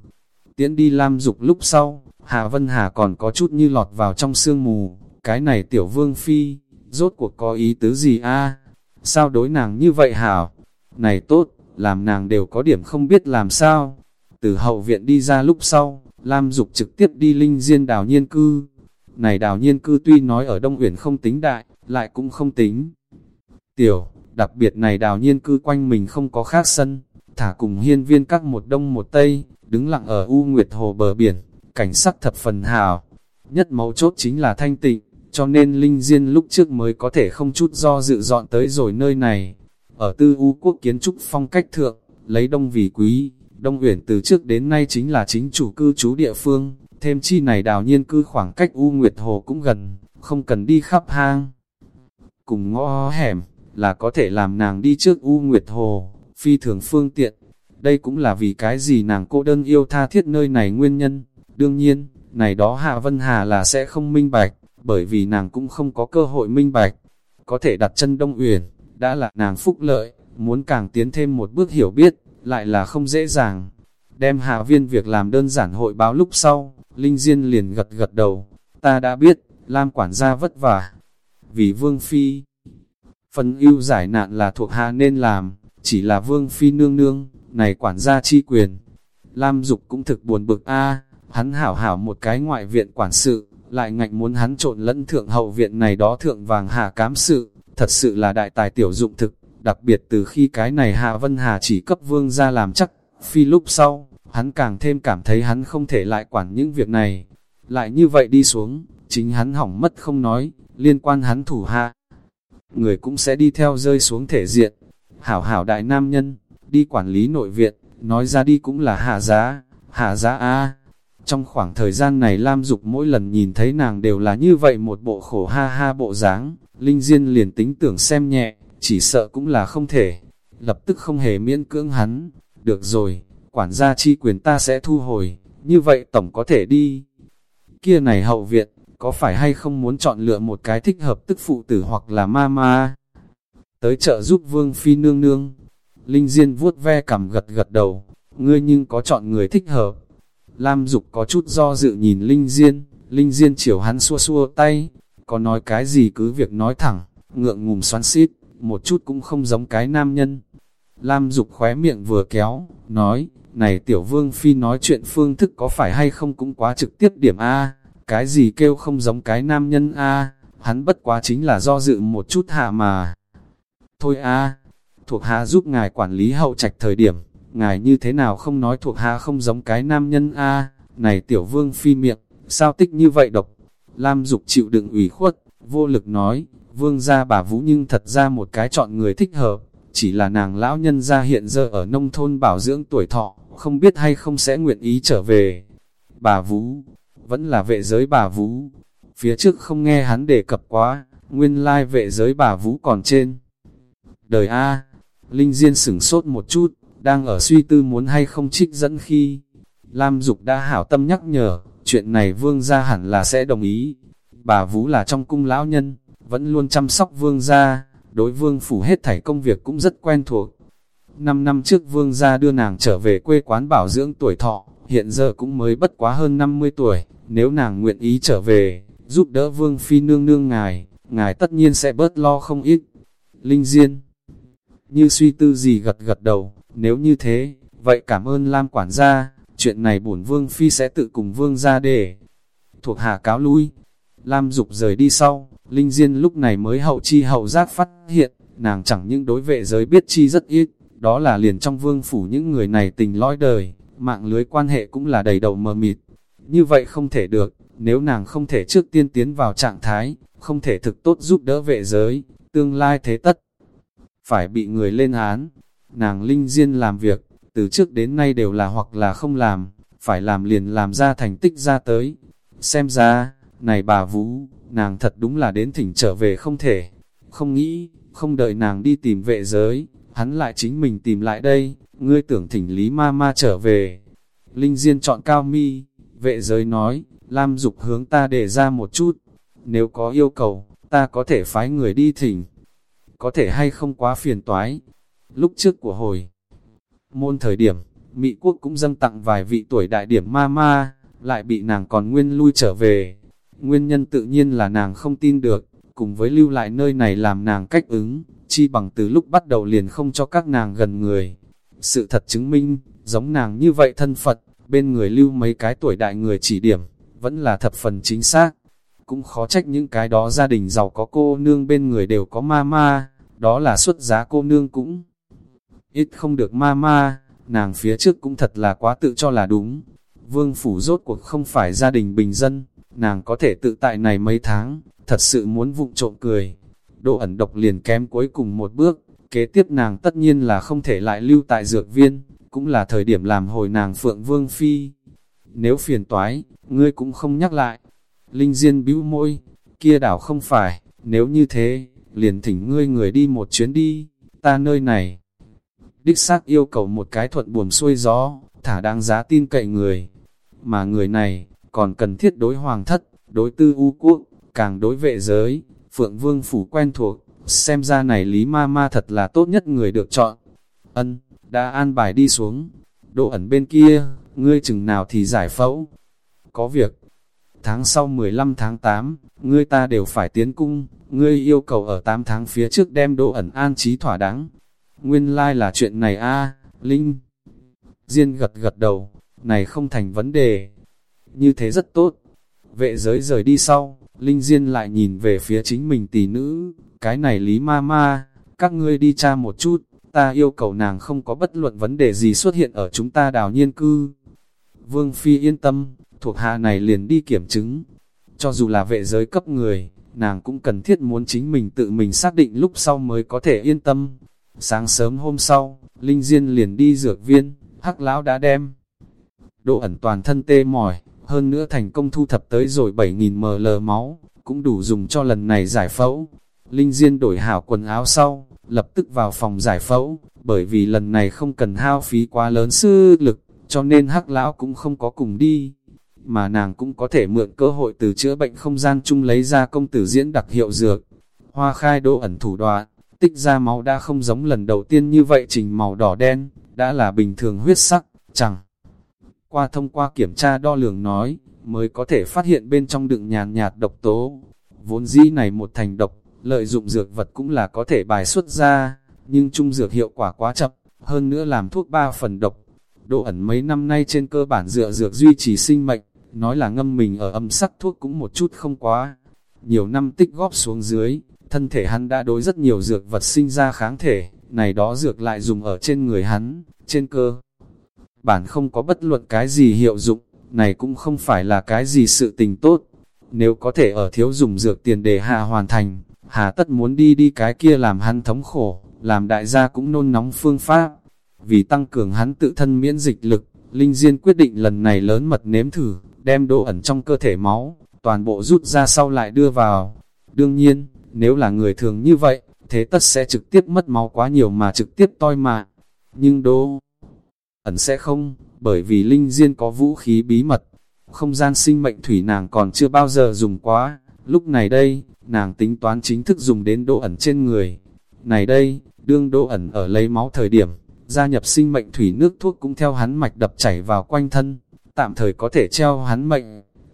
Speaker 1: Tiễn đi Lam Dục lúc sau, Hà Vân Hà còn có chút như lọt vào trong sương mù, cái này tiểu vương phi, rốt cuộc có ý tứ gì a Sao đối nàng như vậy hảo? Này tốt, làm nàng đều có điểm không biết làm sao. Từ hậu viện đi ra lúc sau, Lam Dục trực tiếp đi linh diên đào nhiên cư. Này đào nhiên cư tuy nói ở Đông Uyển không tính đại, lại cũng không tính. Tiểu, đặc biệt này đào nhiên cư quanh mình không có khác sân, thả cùng hiên viên các một đông một tây, đứng lặng ở U Nguyệt Hồ bờ biển, cảnh sắc thập phần hào. Nhất mấu chốt chính là thanh tịnh, cho nên Linh Diên lúc trước mới có thể không chút do dự dọn tới rồi nơi này. Ở tư U quốc kiến trúc phong cách thượng, lấy đông vì quý, Đông Uyển từ trước đến nay chính là chính chủ cư trú địa phương, thêm chi này đào nhiên cư khoảng cách U Nguyệt Hồ cũng gần, không cần đi khắp hang. Cùng ngõ hẻm, là có thể làm nàng đi trước U Nguyệt Hồ, phi thường phương tiện. Đây cũng là vì cái gì nàng cô đơn yêu tha thiết nơi này nguyên nhân. Đương nhiên, này đó Hạ Vân Hà là sẽ không minh bạch, bởi vì nàng cũng không có cơ hội minh bạch. Có thể đặt chân Đông Uyển, đã là nàng phúc lợi, muốn càng tiến thêm một bước hiểu biết, lại là không dễ dàng. Đem hạ viên việc làm đơn giản hội báo lúc sau, Linh Diên liền gật gật đầu, ta đã biết, Lam quản gia vất vả. Vì Vương Phi, phần ưu giải nạn là thuộc hạ nên làm, chỉ là Vương Phi nương nương, này quản gia chi quyền. Lam Dục cũng thực buồn bực a hắn hảo hảo một cái ngoại viện quản sự, lại ngạnh muốn hắn trộn lẫn thượng hậu viện này đó thượng vàng hạ cám sự, thật sự là đại tài tiểu dụng thực, đặc biệt từ khi cái này Hạ Vân Hà chỉ cấp vương ra làm chắc, phi lúc sau, hắn càng thêm cảm thấy hắn không thể lại quản những việc này. Lại như vậy đi xuống, chính hắn hỏng mất không nói, liên quan hắn thủ hạ. Người cũng sẽ đi theo rơi xuống thể diện. Hảo hảo đại nam nhân, đi quản lý nội viện, nói ra đi cũng là hạ giá, hạ giá A. Trong khoảng thời gian này Lam Dục mỗi lần nhìn thấy nàng đều là như vậy một bộ khổ ha ha bộ dáng, Linh Diên liền tính tưởng xem nhẹ, chỉ sợ cũng là không thể. Lập tức không hề miễn cưỡng hắn, được rồi, quản gia chi quyền ta sẽ thu hồi, như vậy tổng có thể đi. Kia này hậu viện, có phải hay không muốn chọn lựa một cái thích hợp tức phụ tử hoặc là ma ma? Tới chợ giúp vương phi nương nương. Linh Diên vuốt ve cằm gật gật đầu, ngươi nhưng có chọn người thích hợp. Lam Dục có chút do dự nhìn Linh Diên, Linh Diên chiều hắn xua xua tay, có nói cái gì cứ việc nói thẳng, ngượng ngùng xoắn xít, một chút cũng không giống cái nam nhân. Lam Dục khóe miệng vừa kéo, nói, này tiểu vương phi nói chuyện phương thức có phải hay không cũng quá trực tiếp điểm A, cái gì kêu không giống cái nam nhân A, hắn bất quá chính là do dự một chút hạ mà. Thôi A, thuộc hạ giúp ngài quản lý hậu trạch thời điểm, ngài như thế nào không nói thuộc hạ không giống cái nam nhân A, này tiểu vương phi miệng, sao tích như vậy độc. Lam Dục chịu đựng ủy khuất, vô lực nói, vương gia bà Vũ nhưng thật ra một cái chọn người thích hợp, chỉ là nàng lão nhân gia hiện giờ ở nông thôn bảo dưỡng tuổi thọ, không biết hay không sẽ nguyện ý trở về. Bà Vũ, vẫn là vệ giới bà Vũ, phía trước không nghe hắn đề cập quá, nguyên lai vệ giới bà Vũ còn trên. Đời A, Linh Diên sửng sốt một chút, đang ở suy tư muốn hay không trích dẫn khi. Lam Dục đã hảo tâm nhắc nhở, chuyện này vương gia hẳn là sẽ đồng ý. Bà Vũ là trong cung lão nhân, vẫn luôn chăm sóc vương gia, đối vương phủ hết thảy công việc cũng rất quen thuộc. Năm năm trước vương gia đưa nàng trở về quê quán bảo dưỡng tuổi thọ, hiện giờ cũng mới bất quá hơn 50 tuổi, nếu nàng nguyện ý trở về, giúp đỡ vương phi nương nương ngài, ngài tất nhiên sẽ bớt lo không ít. Linh Diên Như suy tư gì gật gật đầu, nếu như thế, vậy cảm ơn Lam quản gia, chuyện này bổn vương phi sẽ tự cùng vương gia để thuộc hạ cáo lui. Lam dục rời đi sau, Linh Diên lúc này mới hậu chi hậu giác phát hiện, nàng chẳng những đối vệ giới biết chi rất ít, đó là liền trong vương phủ những người này tình lõi đời, mạng lưới quan hệ cũng là đầy đầu mờ mịt. Như vậy không thể được, nếu nàng không thể trước tiên tiến vào trạng thái, không thể thực tốt giúp đỡ vệ giới, tương lai thế tất. Phải bị người lên án, nàng Linh Diên làm việc, từ trước đến nay đều là hoặc là không làm, phải làm liền làm ra thành tích ra tới. Xem ra, này bà Vũ, nàng thật đúng là đến thỉnh trở về không thể. Không nghĩ, không đợi nàng đi tìm vệ giới, hắn lại chính mình tìm lại đây, ngươi tưởng thỉnh Lý Ma Ma trở về. Linh Diên chọn cao mi, vệ giới nói, Lam Dục hướng ta để ra một chút, nếu có yêu cầu, ta có thể phái người đi thỉnh. Có thể hay không quá phiền toái. Lúc trước của hồi môn thời điểm, Mỹ quốc cũng dâng tặng vài vị tuổi đại điểm ma ma, lại bị nàng còn nguyên lui trở về. Nguyên nhân tự nhiên là nàng không tin được, cùng với lưu lại nơi này làm nàng cách ứng, chi bằng từ lúc bắt đầu liền không cho các nàng gần người. Sự thật chứng minh, giống nàng như vậy thân Phật, bên người lưu mấy cái tuổi đại người chỉ điểm, vẫn là thập phần chính xác. Cũng khó trách những cái đó gia đình giàu có cô nương bên người đều có ma ma, đó là xuất giá cô nương cũng ít không được ma ma, nàng phía trước cũng thật là quá tự cho là đúng. Vương phủ rốt cuộc không phải gia đình bình dân, nàng có thể tự tại này mấy tháng, thật sự muốn vụng trộm cười. Độ ẩn độc liền kém cuối cùng một bước, kế tiếp nàng tất nhiên là không thể lại lưu tại dược viên, cũng là thời điểm làm hồi nàng phượng vương phi. Nếu phiền toái, ngươi cũng không nhắc lại. Linh Diên bĩu môi, kia đảo không phải, nếu như thế, liền thỉnh ngươi người đi một chuyến đi, ta nơi này. Đích xác yêu cầu một cái thuận buồm xuôi gió, thả đáng giá tin cậy người. Mà người này, còn cần thiết đối hoàng thất, đối tư u quốc, càng đối vệ giới, phượng vương phủ quen thuộc, xem ra này lý ma ma thật là tốt nhất người được chọn. Ân, đã an bài đi xuống, độ ẩn bên kia, ngươi chừng nào thì giải phẫu. Có việc, tháng sau 15 tháng 8, ngươi ta đều phải tiến cung, ngươi yêu cầu ở 8 tháng phía trước đem độ ẩn an trí thỏa đáng. Nguyên lai like là chuyện này a Linh. Diên gật gật đầu, này không thành vấn đề. Như thế rất tốt. Vệ giới rời đi sau, Linh Diên lại nhìn về phía chính mình tỷ nữ, cái này lý ma ma, các ngươi đi tra một chút, ta yêu cầu nàng không có bất luận vấn đề gì xuất hiện ở chúng ta đào nhiên cư. Vương Phi yên tâm, thuộc hạ này liền đi kiểm chứng. Cho dù là vệ giới cấp người, nàng cũng cần thiết muốn chính mình tự mình xác định lúc sau mới có thể yên tâm. Sáng sớm hôm sau, Linh Diên liền đi dược viên, hắc lão đã đem. Độ ẩn toàn thân tê mỏi, hơn nữa thành công thu thập tới rồi 7.000 ml máu, cũng đủ dùng cho lần này giải phẫu. Linh Diên đổi hảo quần áo sau, lập tức vào phòng giải phẫu, bởi vì lần này không cần hao phí quá lớn sư lực, cho nên hắc lão cũng không có cùng đi. Mà nàng cũng có thể mượn cơ hội từ chữa bệnh không gian chung lấy ra công tử diễn đặc hiệu dược. Hoa khai độ ẩn thủ đoạn, tích ra máu đã không giống lần đầu tiên như vậy trình màu đỏ đen, đã là bình thường huyết sắc, chẳng. Qua thông qua kiểm tra đo lường nói, mới có thể phát hiện bên trong đựng nhàn nhạt độc tố. Vốn dĩ này một thành độc, lợi dụng dược vật cũng là có thể bài xuất ra, nhưng trung dược hiệu quả quá chậm, hơn nữa làm thuốc ba phần độc. Độ ẩn mấy năm nay trên cơ bản dựa dược duy trì sinh mệnh, nói là ngâm mình ở âm sắc thuốc cũng một chút không quá. Nhiều năm tích góp xuống dưới, thân thể hắn đã đối rất nhiều dược vật sinh ra kháng thể, này đó dược lại dùng ở trên người hắn, trên cơ. Bản không có bất luận cái gì hiệu dụng, này cũng không phải là cái gì sự tình tốt. Nếu có thể ở thiếu dùng dược tiền để hạ hoàn thành, hà tất muốn đi đi cái kia làm hắn thống khổ, làm đại gia cũng nôn nóng phương pháp. Vì tăng cường hắn tự thân miễn dịch lực, Linh Diên quyết định lần này lớn mật nếm thử, đem độ ẩn trong cơ thể máu, toàn bộ rút ra sau lại đưa vào. Đương nhiên, nếu là người thường như vậy, thế tất sẽ trực tiếp mất máu quá nhiều mà trực tiếp toi mạng. Nhưng đô ẩn sẽ không, bởi vì Linh Diên có vũ khí bí mật. Không gian sinh mệnh thủy nàng còn chưa bao giờ dùng quá. Lúc này đây, nàng tính toán chính thức dùng đến độ ẩn trên người. Này đây, đương độ ẩn ở lấy máu thời điểm, gia nhập sinh mệnh thủy nước thuốc cũng theo hắn mạch đập chảy vào quanh thân, tạm thời có thể treo hắn mệnh,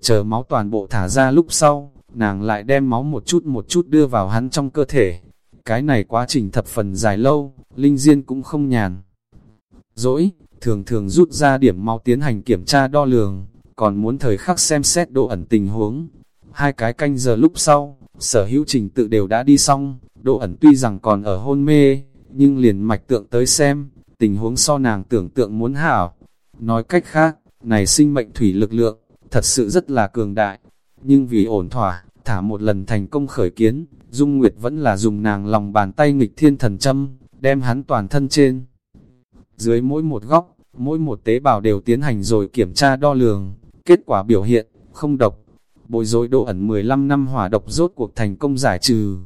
Speaker 1: chờ máu toàn bộ thả ra lúc sau, nàng lại đem máu một chút một chút đưa vào hắn trong cơ thể. Cái này quá trình thập phần dài lâu, Linh Diên cũng không nhàn. Dỗi, thường thường rút ra điểm máu tiến hành kiểm tra đo lường, còn muốn thời khắc xem xét độ ẩn tình huống. Hai cái canh giờ lúc sau, sở hữu trình tự đều đã đi xong, độ ẩn tuy rằng còn ở hôn mê, nhưng liền mạch tượng tới xem, tình huống so nàng tưởng tượng muốn hảo. Nói cách khác, này sinh mệnh thủy lực lượng, thật sự rất là cường đại, nhưng vì ổn thỏa, thả một lần thành công khởi kiến, Dung Nguyệt vẫn là dùng nàng lòng bàn tay nghịch thiên thần châm, đem hắn toàn thân trên. Dưới mỗi một góc, mỗi một tế bào đều tiến hành rồi kiểm tra đo lường, kết quả biểu hiện, không độc. Bồi dối độ ẩn 15 năm hỏa độc rốt cuộc thành công giải trừ.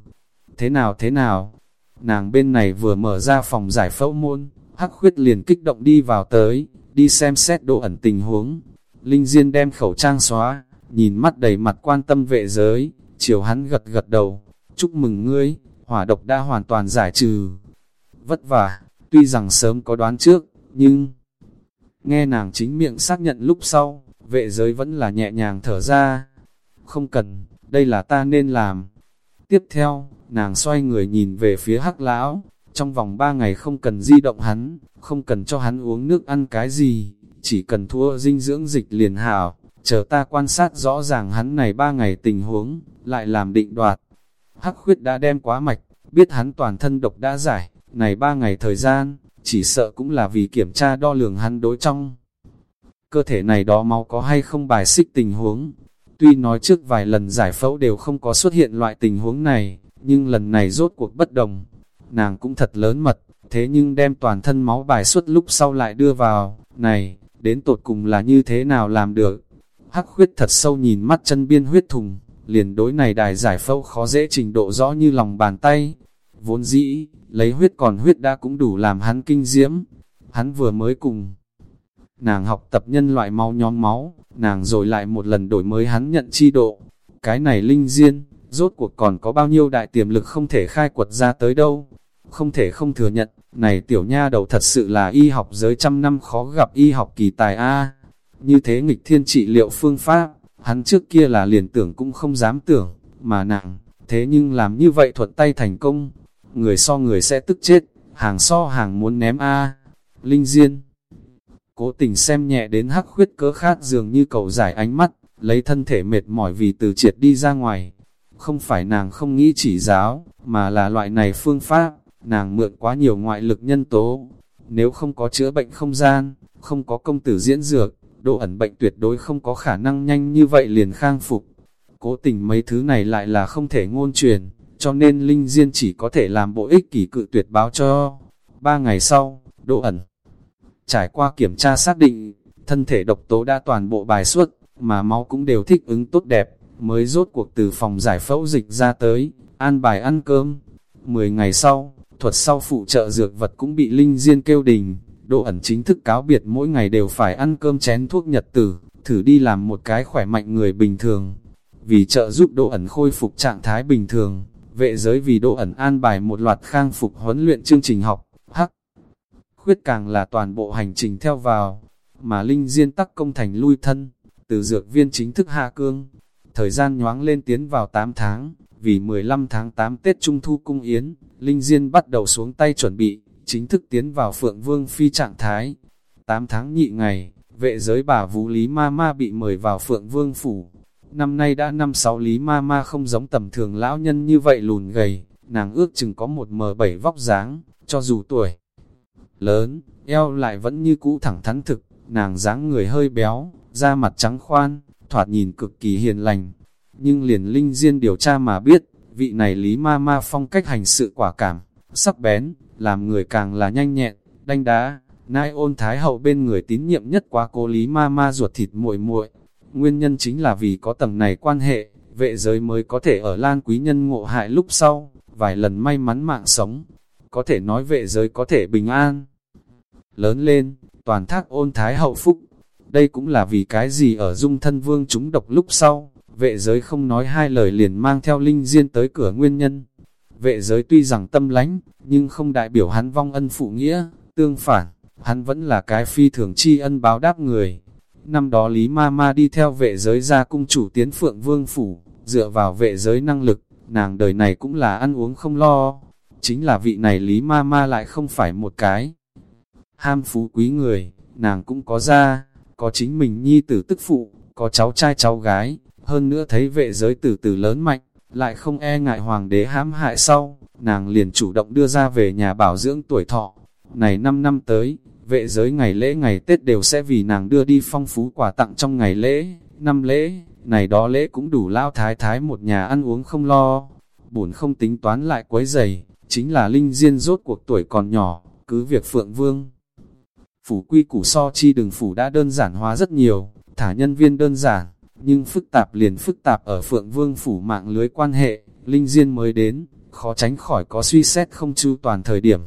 Speaker 1: Thế nào thế nào? Nàng bên này vừa mở ra phòng giải phẫu môn, hắc khuyết liền kích động đi vào tới, đi xem xét độ ẩn tình huống. Linh Diên đem khẩu trang xóa, nhìn mắt đầy mặt quan tâm vệ giới, chiều hắn gật gật đầu, chúc mừng ngươi, hỏa độc đã hoàn toàn giải trừ. Vất vả, tuy rằng sớm có đoán trước, nhưng nghe nàng chính miệng xác nhận lúc sau, vệ giới vẫn là nhẹ nhàng thở ra. Không cần, đây là ta nên làm. Tiếp theo, nàng xoay người nhìn về phía hắc lão, trong vòng ba ngày không cần di động hắn, không cần cho hắn uống nước ăn cái gì, chỉ cần thua dinh dưỡng dịch liền hảo, chờ ta quan sát rõ ràng hắn này ba ngày tình huống, lại làm định đoạt. Hắc khuyết đã đem quá mạch, biết hắn toàn thân độc đã giải, này ba ngày thời gian, chỉ sợ cũng là vì kiểm tra đo lường hắn đối trong. Cơ thể này đó máu có hay không bài xích tình huống. Tuy nói trước vài lần giải phẫu đều không có xuất hiện loại tình huống này, nhưng lần này rốt cuộc bất đồng. Nàng cũng thật lớn mật, thế nhưng đem toàn thân máu bài xuất lúc sau lại đưa vào. Này, đến tột cùng là như thế nào làm được? Hắc huyết thật sâu nhìn mắt chân biên huyết thùng, liền đối này đài giải phẫu khó dễ trình độ rõ như lòng bàn tay. Vốn dĩ, lấy huyết còn huyết đã cũng đủ làm hắn kinh diễm. Hắn vừa mới cùng nàng học tập nhân loại máu nhóm máu, nàng rồi lại một lần đổi mới hắn nhận chi độ. Cái này linh diên, rốt cuộc còn có bao nhiêu đại tiềm lực không thể khai quật ra tới đâu. Không thể không thừa nhận, này tiểu nha đầu thật sự là y học giới trăm năm khó gặp y học kỳ tài A. Như thế nghịch thiên trị liệu phương pháp, hắn trước kia là liền tưởng cũng không dám tưởng, mà nặng, thế nhưng làm như vậy thuận tay thành công, người so người sẽ tức chết, hàng so hàng muốn ném A. Linh Diên Cố tình xem nhẹ đến hắc khuyết cớ khát dường như cầu giải ánh mắt, lấy thân thể mệt mỏi vì từ triệt đi ra ngoài. Không phải nàng không nghĩ chỉ giáo, mà là loại này phương pháp, nàng mượn quá nhiều ngoại lực nhân tố. Nếu không có chữa bệnh không gian, không có công tử diễn dược, độ ẩn bệnh tuyệt đối không có khả năng nhanh như vậy liền khang phục. Cố tình mấy thứ này lại là không thể ngôn truyền, cho nên Linh Diên chỉ có thể làm bộ ích kỷ cự tuyệt báo cho. Ba ngày sau, độ ẩn. Trải qua kiểm tra xác định, thân thể độc tố đã toàn bộ bài xuất, mà máu cũng đều thích ứng tốt đẹp, mới rốt cuộc từ phòng giải phẫu dịch ra tới, an bài ăn cơm. Mười ngày sau, thuật sau phụ trợ dược vật cũng bị Linh Diên kêu đình, Đỗ ẩn chính thức cáo biệt mỗi ngày đều phải ăn cơm chén thuốc nhật tử, thử đi làm một cái khỏe mạnh người bình thường. Vì trợ giúp Đỗ ẩn khôi phục trạng thái bình thường, vệ giới vì Đỗ ẩn an bài một loạt khang phục huấn luyện chương trình học, hắc. Khuyết càng là toàn bộ hành trình theo vào, mà Linh Diên tắc công thành lui thân, từ dược viên chính thức hạ cương. Thời gian nhoáng lên tiến vào 8 tháng, vì 15 tháng 8 Tết Trung Thu Cung Yến, Linh Diên bắt đầu xuống tay chuẩn bị, chính thức tiến vào Phượng Vương Phi trạng thái. 8 tháng nhị ngày, vệ giới bà Vũ Lý Ma Ma bị mời vào Phượng Vương Phủ. Năm nay đã năm sáu Lý Ma Ma không giống tầm thường lão nhân như vậy lùn gầy, nàng ước chừng có một mờ bảy vóc dáng, cho dù tuổi lớn, eo lại vẫn như cũ thẳng thắn thực, nàng dáng người hơi béo, da mặt trắng khoan, thoạt nhìn cực kỳ hiền lành. Nhưng liền linh diên điều tra mà biết, vị này Lý Ma Ma phong cách hành sự quả cảm, sắc bén, làm người càng là nhanh nhẹn, đanh đá. Nai ôn thái hậu bên người tín nhiệm nhất quá cố Lý Ma Ma ruột thịt muội muội Nguyên nhân chính là vì có tầng này quan hệ, vệ giới mới có thể ở lan quý nhân ngộ hại lúc sau, vài lần may mắn mạng sống. Có thể nói vệ giới có thể bình an. Lớn lên, toàn thác ôn thái hậu phúc. Đây cũng là vì cái gì ở dung thân vương chúng độc lúc sau, vệ giới không nói hai lời liền mang theo linh diên tới cửa nguyên nhân. Vệ giới tuy rằng tâm lánh, nhưng không đại biểu hắn vong ân phụ nghĩa, tương phản, hắn vẫn là cái phi thường tri ân báo đáp người. Năm đó Lý Ma Ma đi theo vệ giới ra cung chủ tiến phượng vương phủ, dựa vào vệ giới năng lực, nàng đời này cũng là ăn uống không lo. Chính là vị này Lý Ma Ma lại không phải một cái. Ham phú quý người, nàng cũng có ra, có chính mình nhi tử tức phụ, có cháu trai cháu gái, hơn nữa thấy vệ giới từ từ lớn mạnh, lại không e ngại hoàng đế hãm hại sau, nàng liền chủ động đưa ra về nhà bảo dưỡng tuổi thọ. Này 5 năm tới, vệ giới ngày lễ ngày Tết đều sẽ vì nàng đưa đi phong phú quà tặng trong ngày lễ, năm lễ, này đó lễ cũng đủ lao thái thái một nhà ăn uống không lo. Buồn không tính toán lại quấy giày, chính là linh diên rốt cuộc tuổi còn nhỏ, cứ việc Phượng Vương. Phủ quy củ so chi đường phủ đã đơn giản hóa rất nhiều, thả nhân viên đơn giản, nhưng phức tạp liền phức tạp ở Phượng Vương phủ mạng lưới quan hệ, Linh Diên mới đến, khó tránh khỏi có suy xét không chu toàn thời điểm.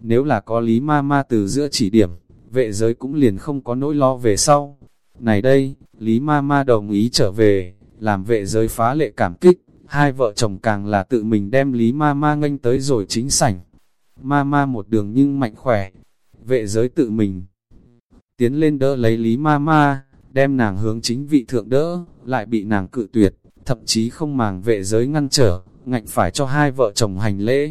Speaker 1: Nếu là có lý ma ma từ giữa chỉ điểm, vệ giới cũng liền không có nỗi lo về sau. Này đây, lý ma ma đồng ý trở về, làm vệ giới phá lệ cảm kích, hai vợ chồng càng là tự mình đem Lý Ma Ma nganh tới rồi chính sảnh. Ma Ma một đường nhưng mạnh khỏe, vệ giới tự mình. Tiến lên đỡ lấy Lý Ma Ma, đem nàng hướng chính vị thượng đỡ, lại bị nàng cự tuyệt, thậm chí không màng vệ giới ngăn trở, ngạnh phải cho hai vợ chồng hành lễ.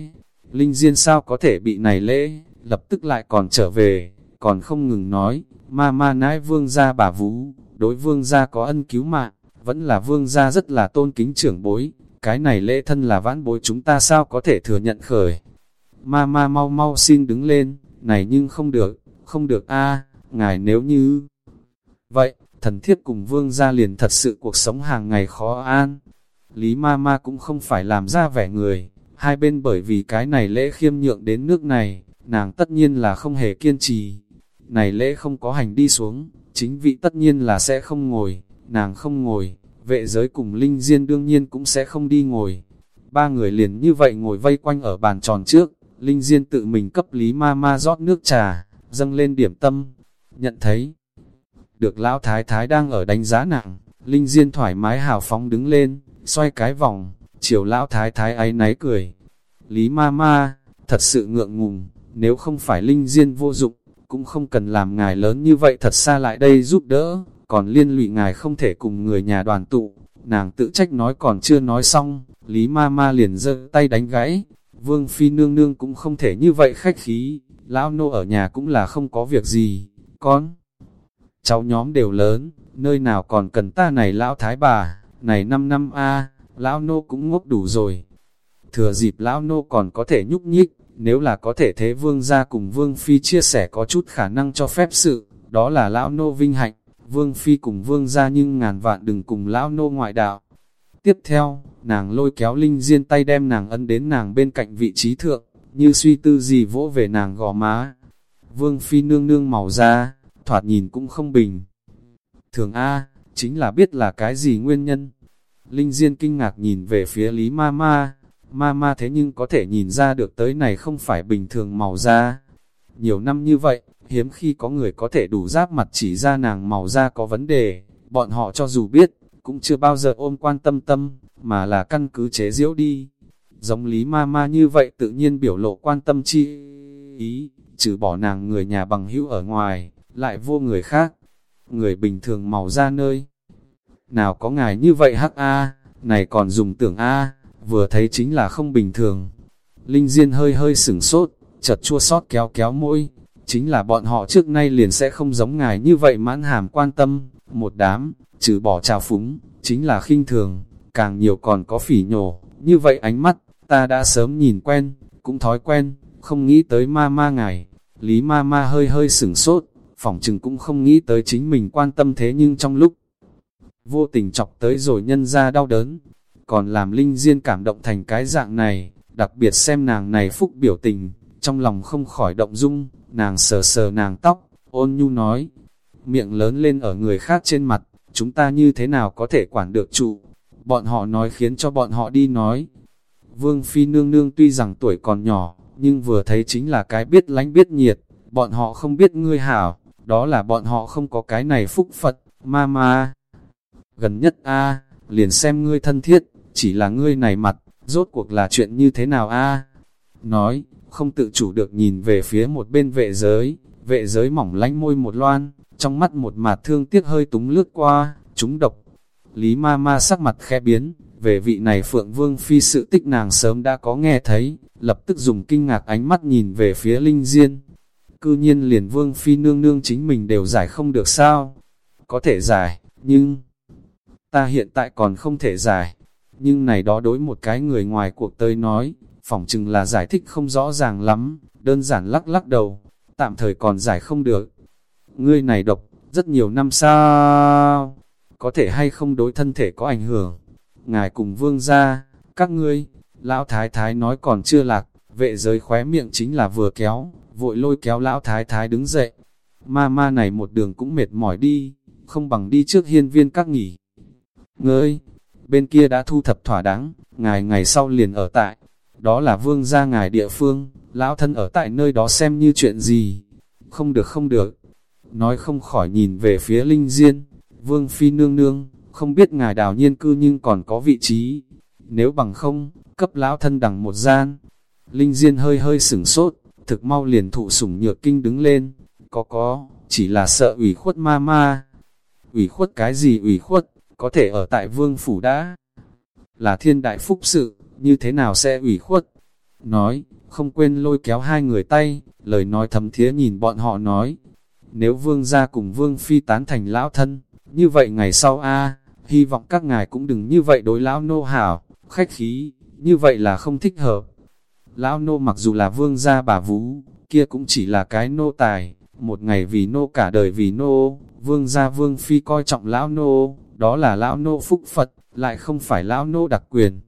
Speaker 1: Linh Diên sao có thể bị này lễ, lập tức lại còn trở về, còn không ngừng nói, ma ma nãi vương gia bà vú, đối vương gia có ân cứu mạng, vẫn là vương gia rất là tôn kính trưởng bối, cái này lễ thân là vãn bối chúng ta sao có thể thừa nhận khởi. Ma ma mau mau xin đứng lên, này nhưng không được, không được a ngài nếu như... Vậy, thần thiếp cùng vương gia liền thật sự cuộc sống hàng ngày khó an. Lý ma ma cũng không phải làm ra vẻ người, hai bên bởi vì cái này lễ khiêm nhượng đến nước này, nàng tất nhiên là không hề kiên trì. Này lễ không có hành đi xuống, chính vị tất nhiên là sẽ không ngồi, nàng không ngồi, vệ giới cùng linh diên đương nhiên cũng sẽ không đi ngồi. Ba người liền như vậy ngồi vây quanh ở bàn tròn trước, linh diên tự mình cấp lý ma ma rót nước trà, dâng lên điểm tâm, nhận thấy. Được lão thái thái đang ở đánh giá nặng, linh diên thoải mái hào phóng đứng lên, xoay cái vòng, chiều lão thái thái ấy náy cười. Lý ma ma, thật sự ngượng ngùng, nếu không phải linh diên vô dụng, cũng không cần làm ngài lớn như vậy thật xa lại đây giúp đỡ, còn liên lụy ngài không thể cùng người nhà đoàn tụ. Nàng tự trách nói còn chưa nói xong, Lý ma ma liền giơ tay đánh gãy. Vương Phi nương nương cũng không thể như vậy khách khí, lão nô ở nhà cũng là không có việc gì, con. Cháu nhóm đều lớn, nơi nào còn cần ta này lão thái bà, này 5 năm a lão nô cũng ngốc đủ rồi. Thừa dịp lão nô còn có thể nhúc nhích, nếu là có thể thế vương gia cùng vương phi chia sẻ có chút khả năng cho phép sự, đó là lão nô vinh hạnh, vương phi cùng vương gia nhưng ngàn vạn đừng cùng lão nô ngoại đạo. Tiếp theo, nàng lôi kéo linh diên tay đem nàng ân đến nàng bên cạnh vị trí thượng, như suy tư gì vỗ về nàng gò má. Vương phi nương nương màu da, thoạt nhìn cũng không bình. Thường A, chính là biết là cái gì nguyên nhân. Linh Diên kinh ngạc nhìn về phía Lý Ma Ma, Ma Ma thế nhưng có thể nhìn ra được tới này không phải bình thường màu da. Nhiều năm như vậy, hiếm khi có người có thể đủ giáp mặt chỉ ra nàng màu da có vấn đề, bọn họ cho dù biết, cũng chưa bao giờ ôm quan tâm tâm, mà là căn cứ chế diễu đi. Giống Lý Ma Ma như vậy tự nhiên biểu lộ quan tâm chi ý, trừ bỏ nàng người nhà bằng hữu ở ngoài, lại vô người khác. Người bình thường màu da nơi. Nào có ngài như vậy hắc a này còn dùng tưởng a vừa thấy chính là không bình thường. Linh Diên hơi hơi sửng sốt, chật chua sót kéo kéo mũi, chính là bọn họ trước nay liền sẽ không giống ngài như vậy mãn hàm quan tâm, một đám, trừ bỏ trào phúng, chính là khinh thường, càng nhiều còn có phỉ nhổ, như vậy ánh mắt, ta đã sớm nhìn quen, cũng thói quen, không nghĩ tới ma ma ngài, lý ma ma hơi hơi sửng sốt, phỏng chừng cũng không nghĩ tới chính mình quan tâm thế nhưng trong lúc vô tình chọc tới rồi nhân ra đau đớn, còn làm Linh Diên cảm động thành cái dạng này, đặc biệt xem nàng này phúc biểu tình, trong lòng không khỏi động dung, nàng sờ sờ nàng tóc, ôn nhu nói, miệng lớn lên ở người khác trên mặt, chúng ta như thế nào có thể quản được trụ, bọn họ nói khiến cho bọn họ đi nói. Vương Phi nương nương tuy rằng tuổi còn nhỏ, nhưng vừa thấy chính là cái biết lánh biết nhiệt, bọn họ không biết ngươi hảo, đó là bọn họ không có cái này phúc Phật, ma ma. Gần nhất a liền xem ngươi thân thiết, chỉ là ngươi này mặt, rốt cuộc là chuyện như thế nào a Nói, không tự chủ được nhìn về phía một bên vệ giới, vệ giới mỏng lánh môi một loan, trong mắt một mạt thương tiếc hơi túng lướt qua, chúng độc. Lý ma ma sắc mặt khẽ biến, về vị này Phượng Vương Phi sự tích nàng sớm đã có nghe thấy, lập tức dùng kinh ngạc ánh mắt nhìn về phía Linh Diên. Cư nhiên liền Vương Phi nương nương chính mình đều giải không được sao? Có thể giải, nhưng ta hiện tại còn không thể giải. Nhưng này đó đối một cái người ngoài cuộc tới nói, phỏng chừng là giải thích không rõ ràng lắm, đơn giản lắc lắc đầu, tạm thời còn giải không được. Ngươi này độc, rất nhiều năm sao, có thể hay không đối thân thể có ảnh hưởng. Ngài cùng vương gia, các ngươi, lão thái thái nói còn chưa lạc, vệ giới khóe miệng chính là vừa kéo, vội lôi kéo lão thái thái đứng dậy. Ma ma này một đường cũng mệt mỏi đi, không bằng đi trước hiên viên các nghỉ. Ngươi, bên kia đã thu thập thỏa đáng, ngài ngày sau liền ở tại, đó là vương gia ngài địa phương, lão thân ở tại nơi đó xem như chuyện gì. Không được không được, nói không khỏi nhìn về phía linh diên, vương phi nương nương, không biết ngài đào nhiên cư nhưng còn có vị trí. nếu bằng không, cấp lão thân đằng một gian. Linh Diên hơi hơi sửng sốt, thực mau liền thụ sủng nhược kinh đứng lên, có có, chỉ là sợ ủy khuất ma ma. Ủy khuất cái gì ủy khuất, có thể ở tại vương phủ đã. Là thiên đại phúc sự, như thế nào sẽ ủy khuất? Nói, không quên lôi kéo hai người tay, lời nói thầm thía nhìn bọn họ nói. Nếu vương gia cùng vương phi tán thành lão thân, như vậy ngày sau a hy vọng các ngài cũng đừng như vậy đối lão nô hảo, khách khí, như vậy là không thích hợp. Lão nô mặc dù là vương gia bà vũ kia cũng chỉ là cái nô tài, một ngày vì nô cả đời vì nô, vương gia vương phi coi trọng lão nô, đó là lão nô phúc Phật, lại không phải lão nô đặc quyền.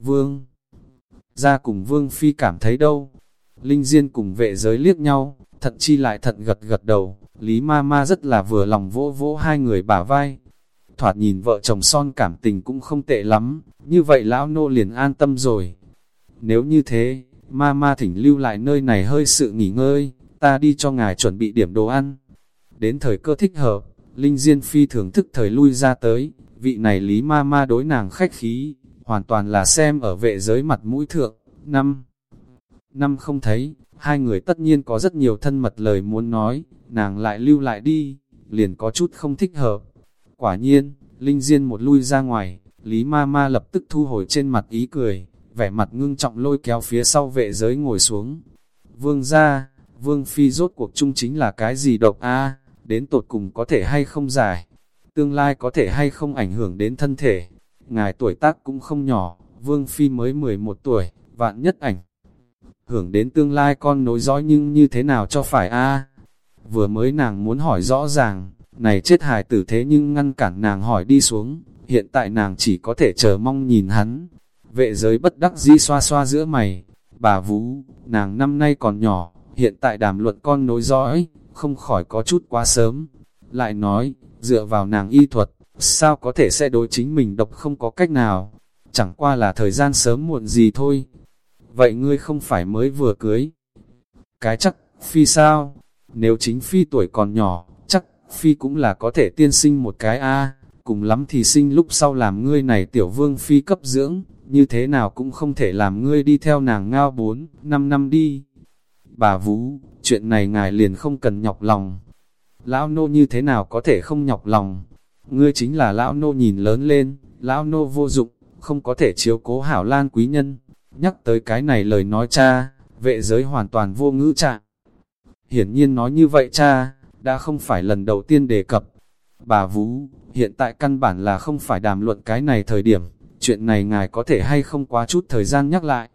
Speaker 1: Vương gia cùng vương phi cảm thấy đâu? Linh Diên cùng vệ giới liếc nhau, thận chi lại thận gật gật đầu, Lý ma ma rất là vừa lòng vỗ vỗ hai người bả vai. Thoạt nhìn vợ chồng son cảm tình cũng không tệ lắm, như vậy lão nô liền an tâm rồi. Nếu như thế, ma ma thỉnh lưu lại nơi này hơi sự nghỉ ngơi, ta đi cho ngài chuẩn bị điểm đồ ăn. Đến thời cơ thích hợp, Linh Diên Phi thưởng thức thời lui ra tới, vị này lý ma ma đối nàng khách khí, hoàn toàn là xem ở vệ giới mặt mũi thượng. Năm Năm không thấy, hai người tất nhiên có rất nhiều thân mật lời muốn nói, nàng lại lưu lại đi, liền có chút không thích hợp. Quả nhiên, Linh Diên một lui ra ngoài, Lý Ma Ma lập tức thu hồi trên mặt ý cười, vẻ mặt ngưng trọng lôi kéo phía sau vệ giới ngồi xuống. Vương ra, Vương Phi rốt cuộc chung chính là cái gì độc a đến tột cùng có thể hay không giải, tương lai có thể hay không ảnh hưởng đến thân thể. Ngài tuổi tác cũng không nhỏ, Vương Phi mới 11 tuổi, vạn nhất ảnh. Hưởng đến tương lai con nối dõi nhưng như thế nào cho phải a Vừa mới nàng muốn hỏi rõ ràng, này chết hài tử thế nhưng ngăn cản nàng hỏi đi xuống, hiện tại nàng chỉ có thể chờ mong nhìn hắn. Vệ giới bất đắc di xoa xoa giữa mày, bà Vũ, nàng năm nay còn nhỏ, hiện tại đàm luận con nối dõi, không khỏi có chút quá sớm. Lại nói, dựa vào nàng y thuật, sao có thể sẽ đối chính mình độc không có cách nào, chẳng qua là thời gian sớm muộn gì thôi. Vậy ngươi không phải mới vừa cưới. Cái chắc, phi sao? Nếu chính phi tuổi còn nhỏ, chắc, phi cũng là có thể tiên sinh một cái a cùng lắm thì sinh lúc sau làm ngươi này tiểu vương phi cấp dưỡng, như thế nào cũng không thể làm ngươi đi theo nàng ngao bốn, năm năm đi. Bà Vũ, chuyện này ngài liền không cần nhọc lòng. Lão nô như thế nào có thể không nhọc lòng? Ngươi chính là lão nô nhìn lớn lên, lão nô vô dụng, không có thể chiếu cố hảo lan quý nhân. Nhắc tới cái này lời nói cha, vệ giới hoàn toàn vô ngữ trạng. Hiển nhiên nói như vậy cha, đã không phải lần đầu tiên đề cập. Bà Vũ, hiện tại căn bản là không phải đàm luận cái này thời điểm, chuyện này ngài có thể hay không quá chút thời gian nhắc lại.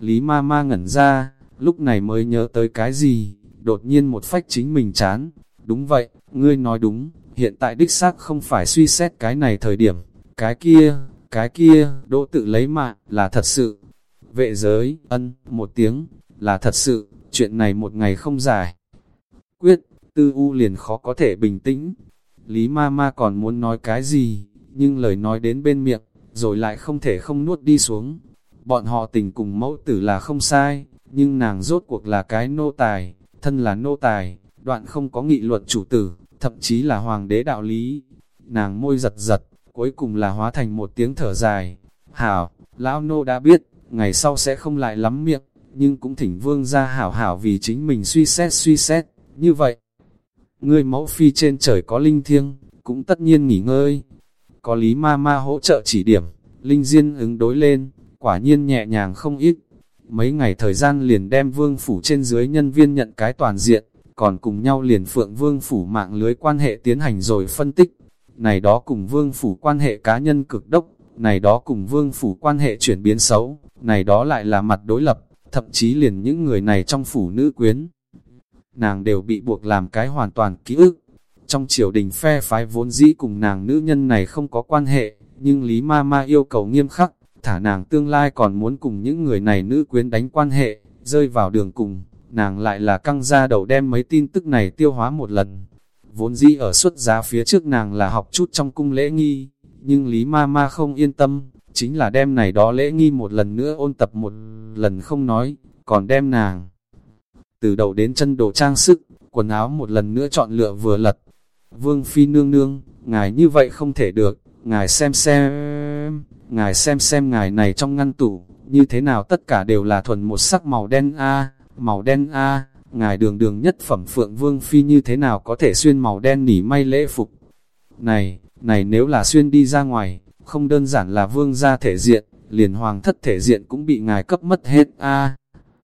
Speaker 1: Lý ma ma ngẩn ra, lúc này mới nhớ tới cái gì, đột nhiên một phách chính mình chán. Đúng vậy, ngươi nói đúng, hiện tại đích xác không phải suy xét cái này thời điểm, cái kia, cái kia, đỗ tự lấy mạng, là thật sự. Vệ giới, ân, một tiếng, là thật sự, chuyện này một ngày không dài. Quyết, tư u liền khó có thể bình tĩnh. Lý ma ma còn muốn nói cái gì, nhưng lời nói đến bên miệng, rồi lại không thể không nuốt đi xuống. Bọn họ tình cùng mẫu tử là không sai, nhưng nàng rốt cuộc là cái nô tài, thân là nô tài, đoạn không có nghị luận chủ tử, thậm chí là hoàng đế đạo lý. Nàng môi giật giật, cuối cùng là hóa thành một tiếng thở dài. Hảo, lão nô đã biết, ngày sau sẽ không lại lắm miệng, nhưng cũng thỉnh vương ra hảo hảo vì chính mình suy xét suy xét, như vậy. Ngươi mẫu phi trên trời có linh thiêng, cũng tất nhiên nghỉ ngơi. Có lý ma ma hỗ trợ chỉ điểm, linh diên ứng đối lên, quả nhiên nhẹ nhàng không ít. Mấy ngày thời gian liền đem vương phủ trên dưới nhân viên nhận cái toàn diện, còn cùng nhau liền phượng vương phủ mạng lưới quan hệ tiến hành rồi phân tích. Này đó cùng vương phủ quan hệ cá nhân cực đốc, này đó cùng vương phủ quan hệ chuyển biến xấu, này đó lại là mặt đối lập, thậm chí liền những người này trong phủ nữ quyến. Nàng đều bị buộc làm cái hoàn toàn ký ức. Trong triều đình phe phái vốn dĩ cùng nàng nữ nhân này không có quan hệ, nhưng Lý Ma Ma yêu cầu nghiêm khắc, thả nàng tương lai còn muốn cùng những người này nữ quyến đánh quan hệ, rơi vào đường cùng, nàng lại là căng ra đầu đem mấy tin tức này tiêu hóa một lần. Vốn dĩ ở xuất giá phía trước nàng là học chút trong cung lễ nghi, nhưng Lý Ma Ma không yên tâm, chính là đem này đó lễ nghi một lần nữa ôn tập một lần không nói, còn đem nàng. Từ đầu đến chân đồ trang sức, quần áo một lần nữa chọn lựa vừa lật. Vương Phi nương nương, ngài như vậy không thể được, ngài xem xem ngài xem xem ngài này trong ngăn tủ, như thế nào tất cả đều là thuần một sắc màu đen a màu đen a ngài đường đường nhất phẩm phượng vương phi như thế nào có thể xuyên màu đen nỉ may lễ phục. Này, này nếu là xuyên đi ra ngoài, không đơn giản là vương gia thể diện, liền hoàng thất thể diện cũng bị ngài cấp mất hết a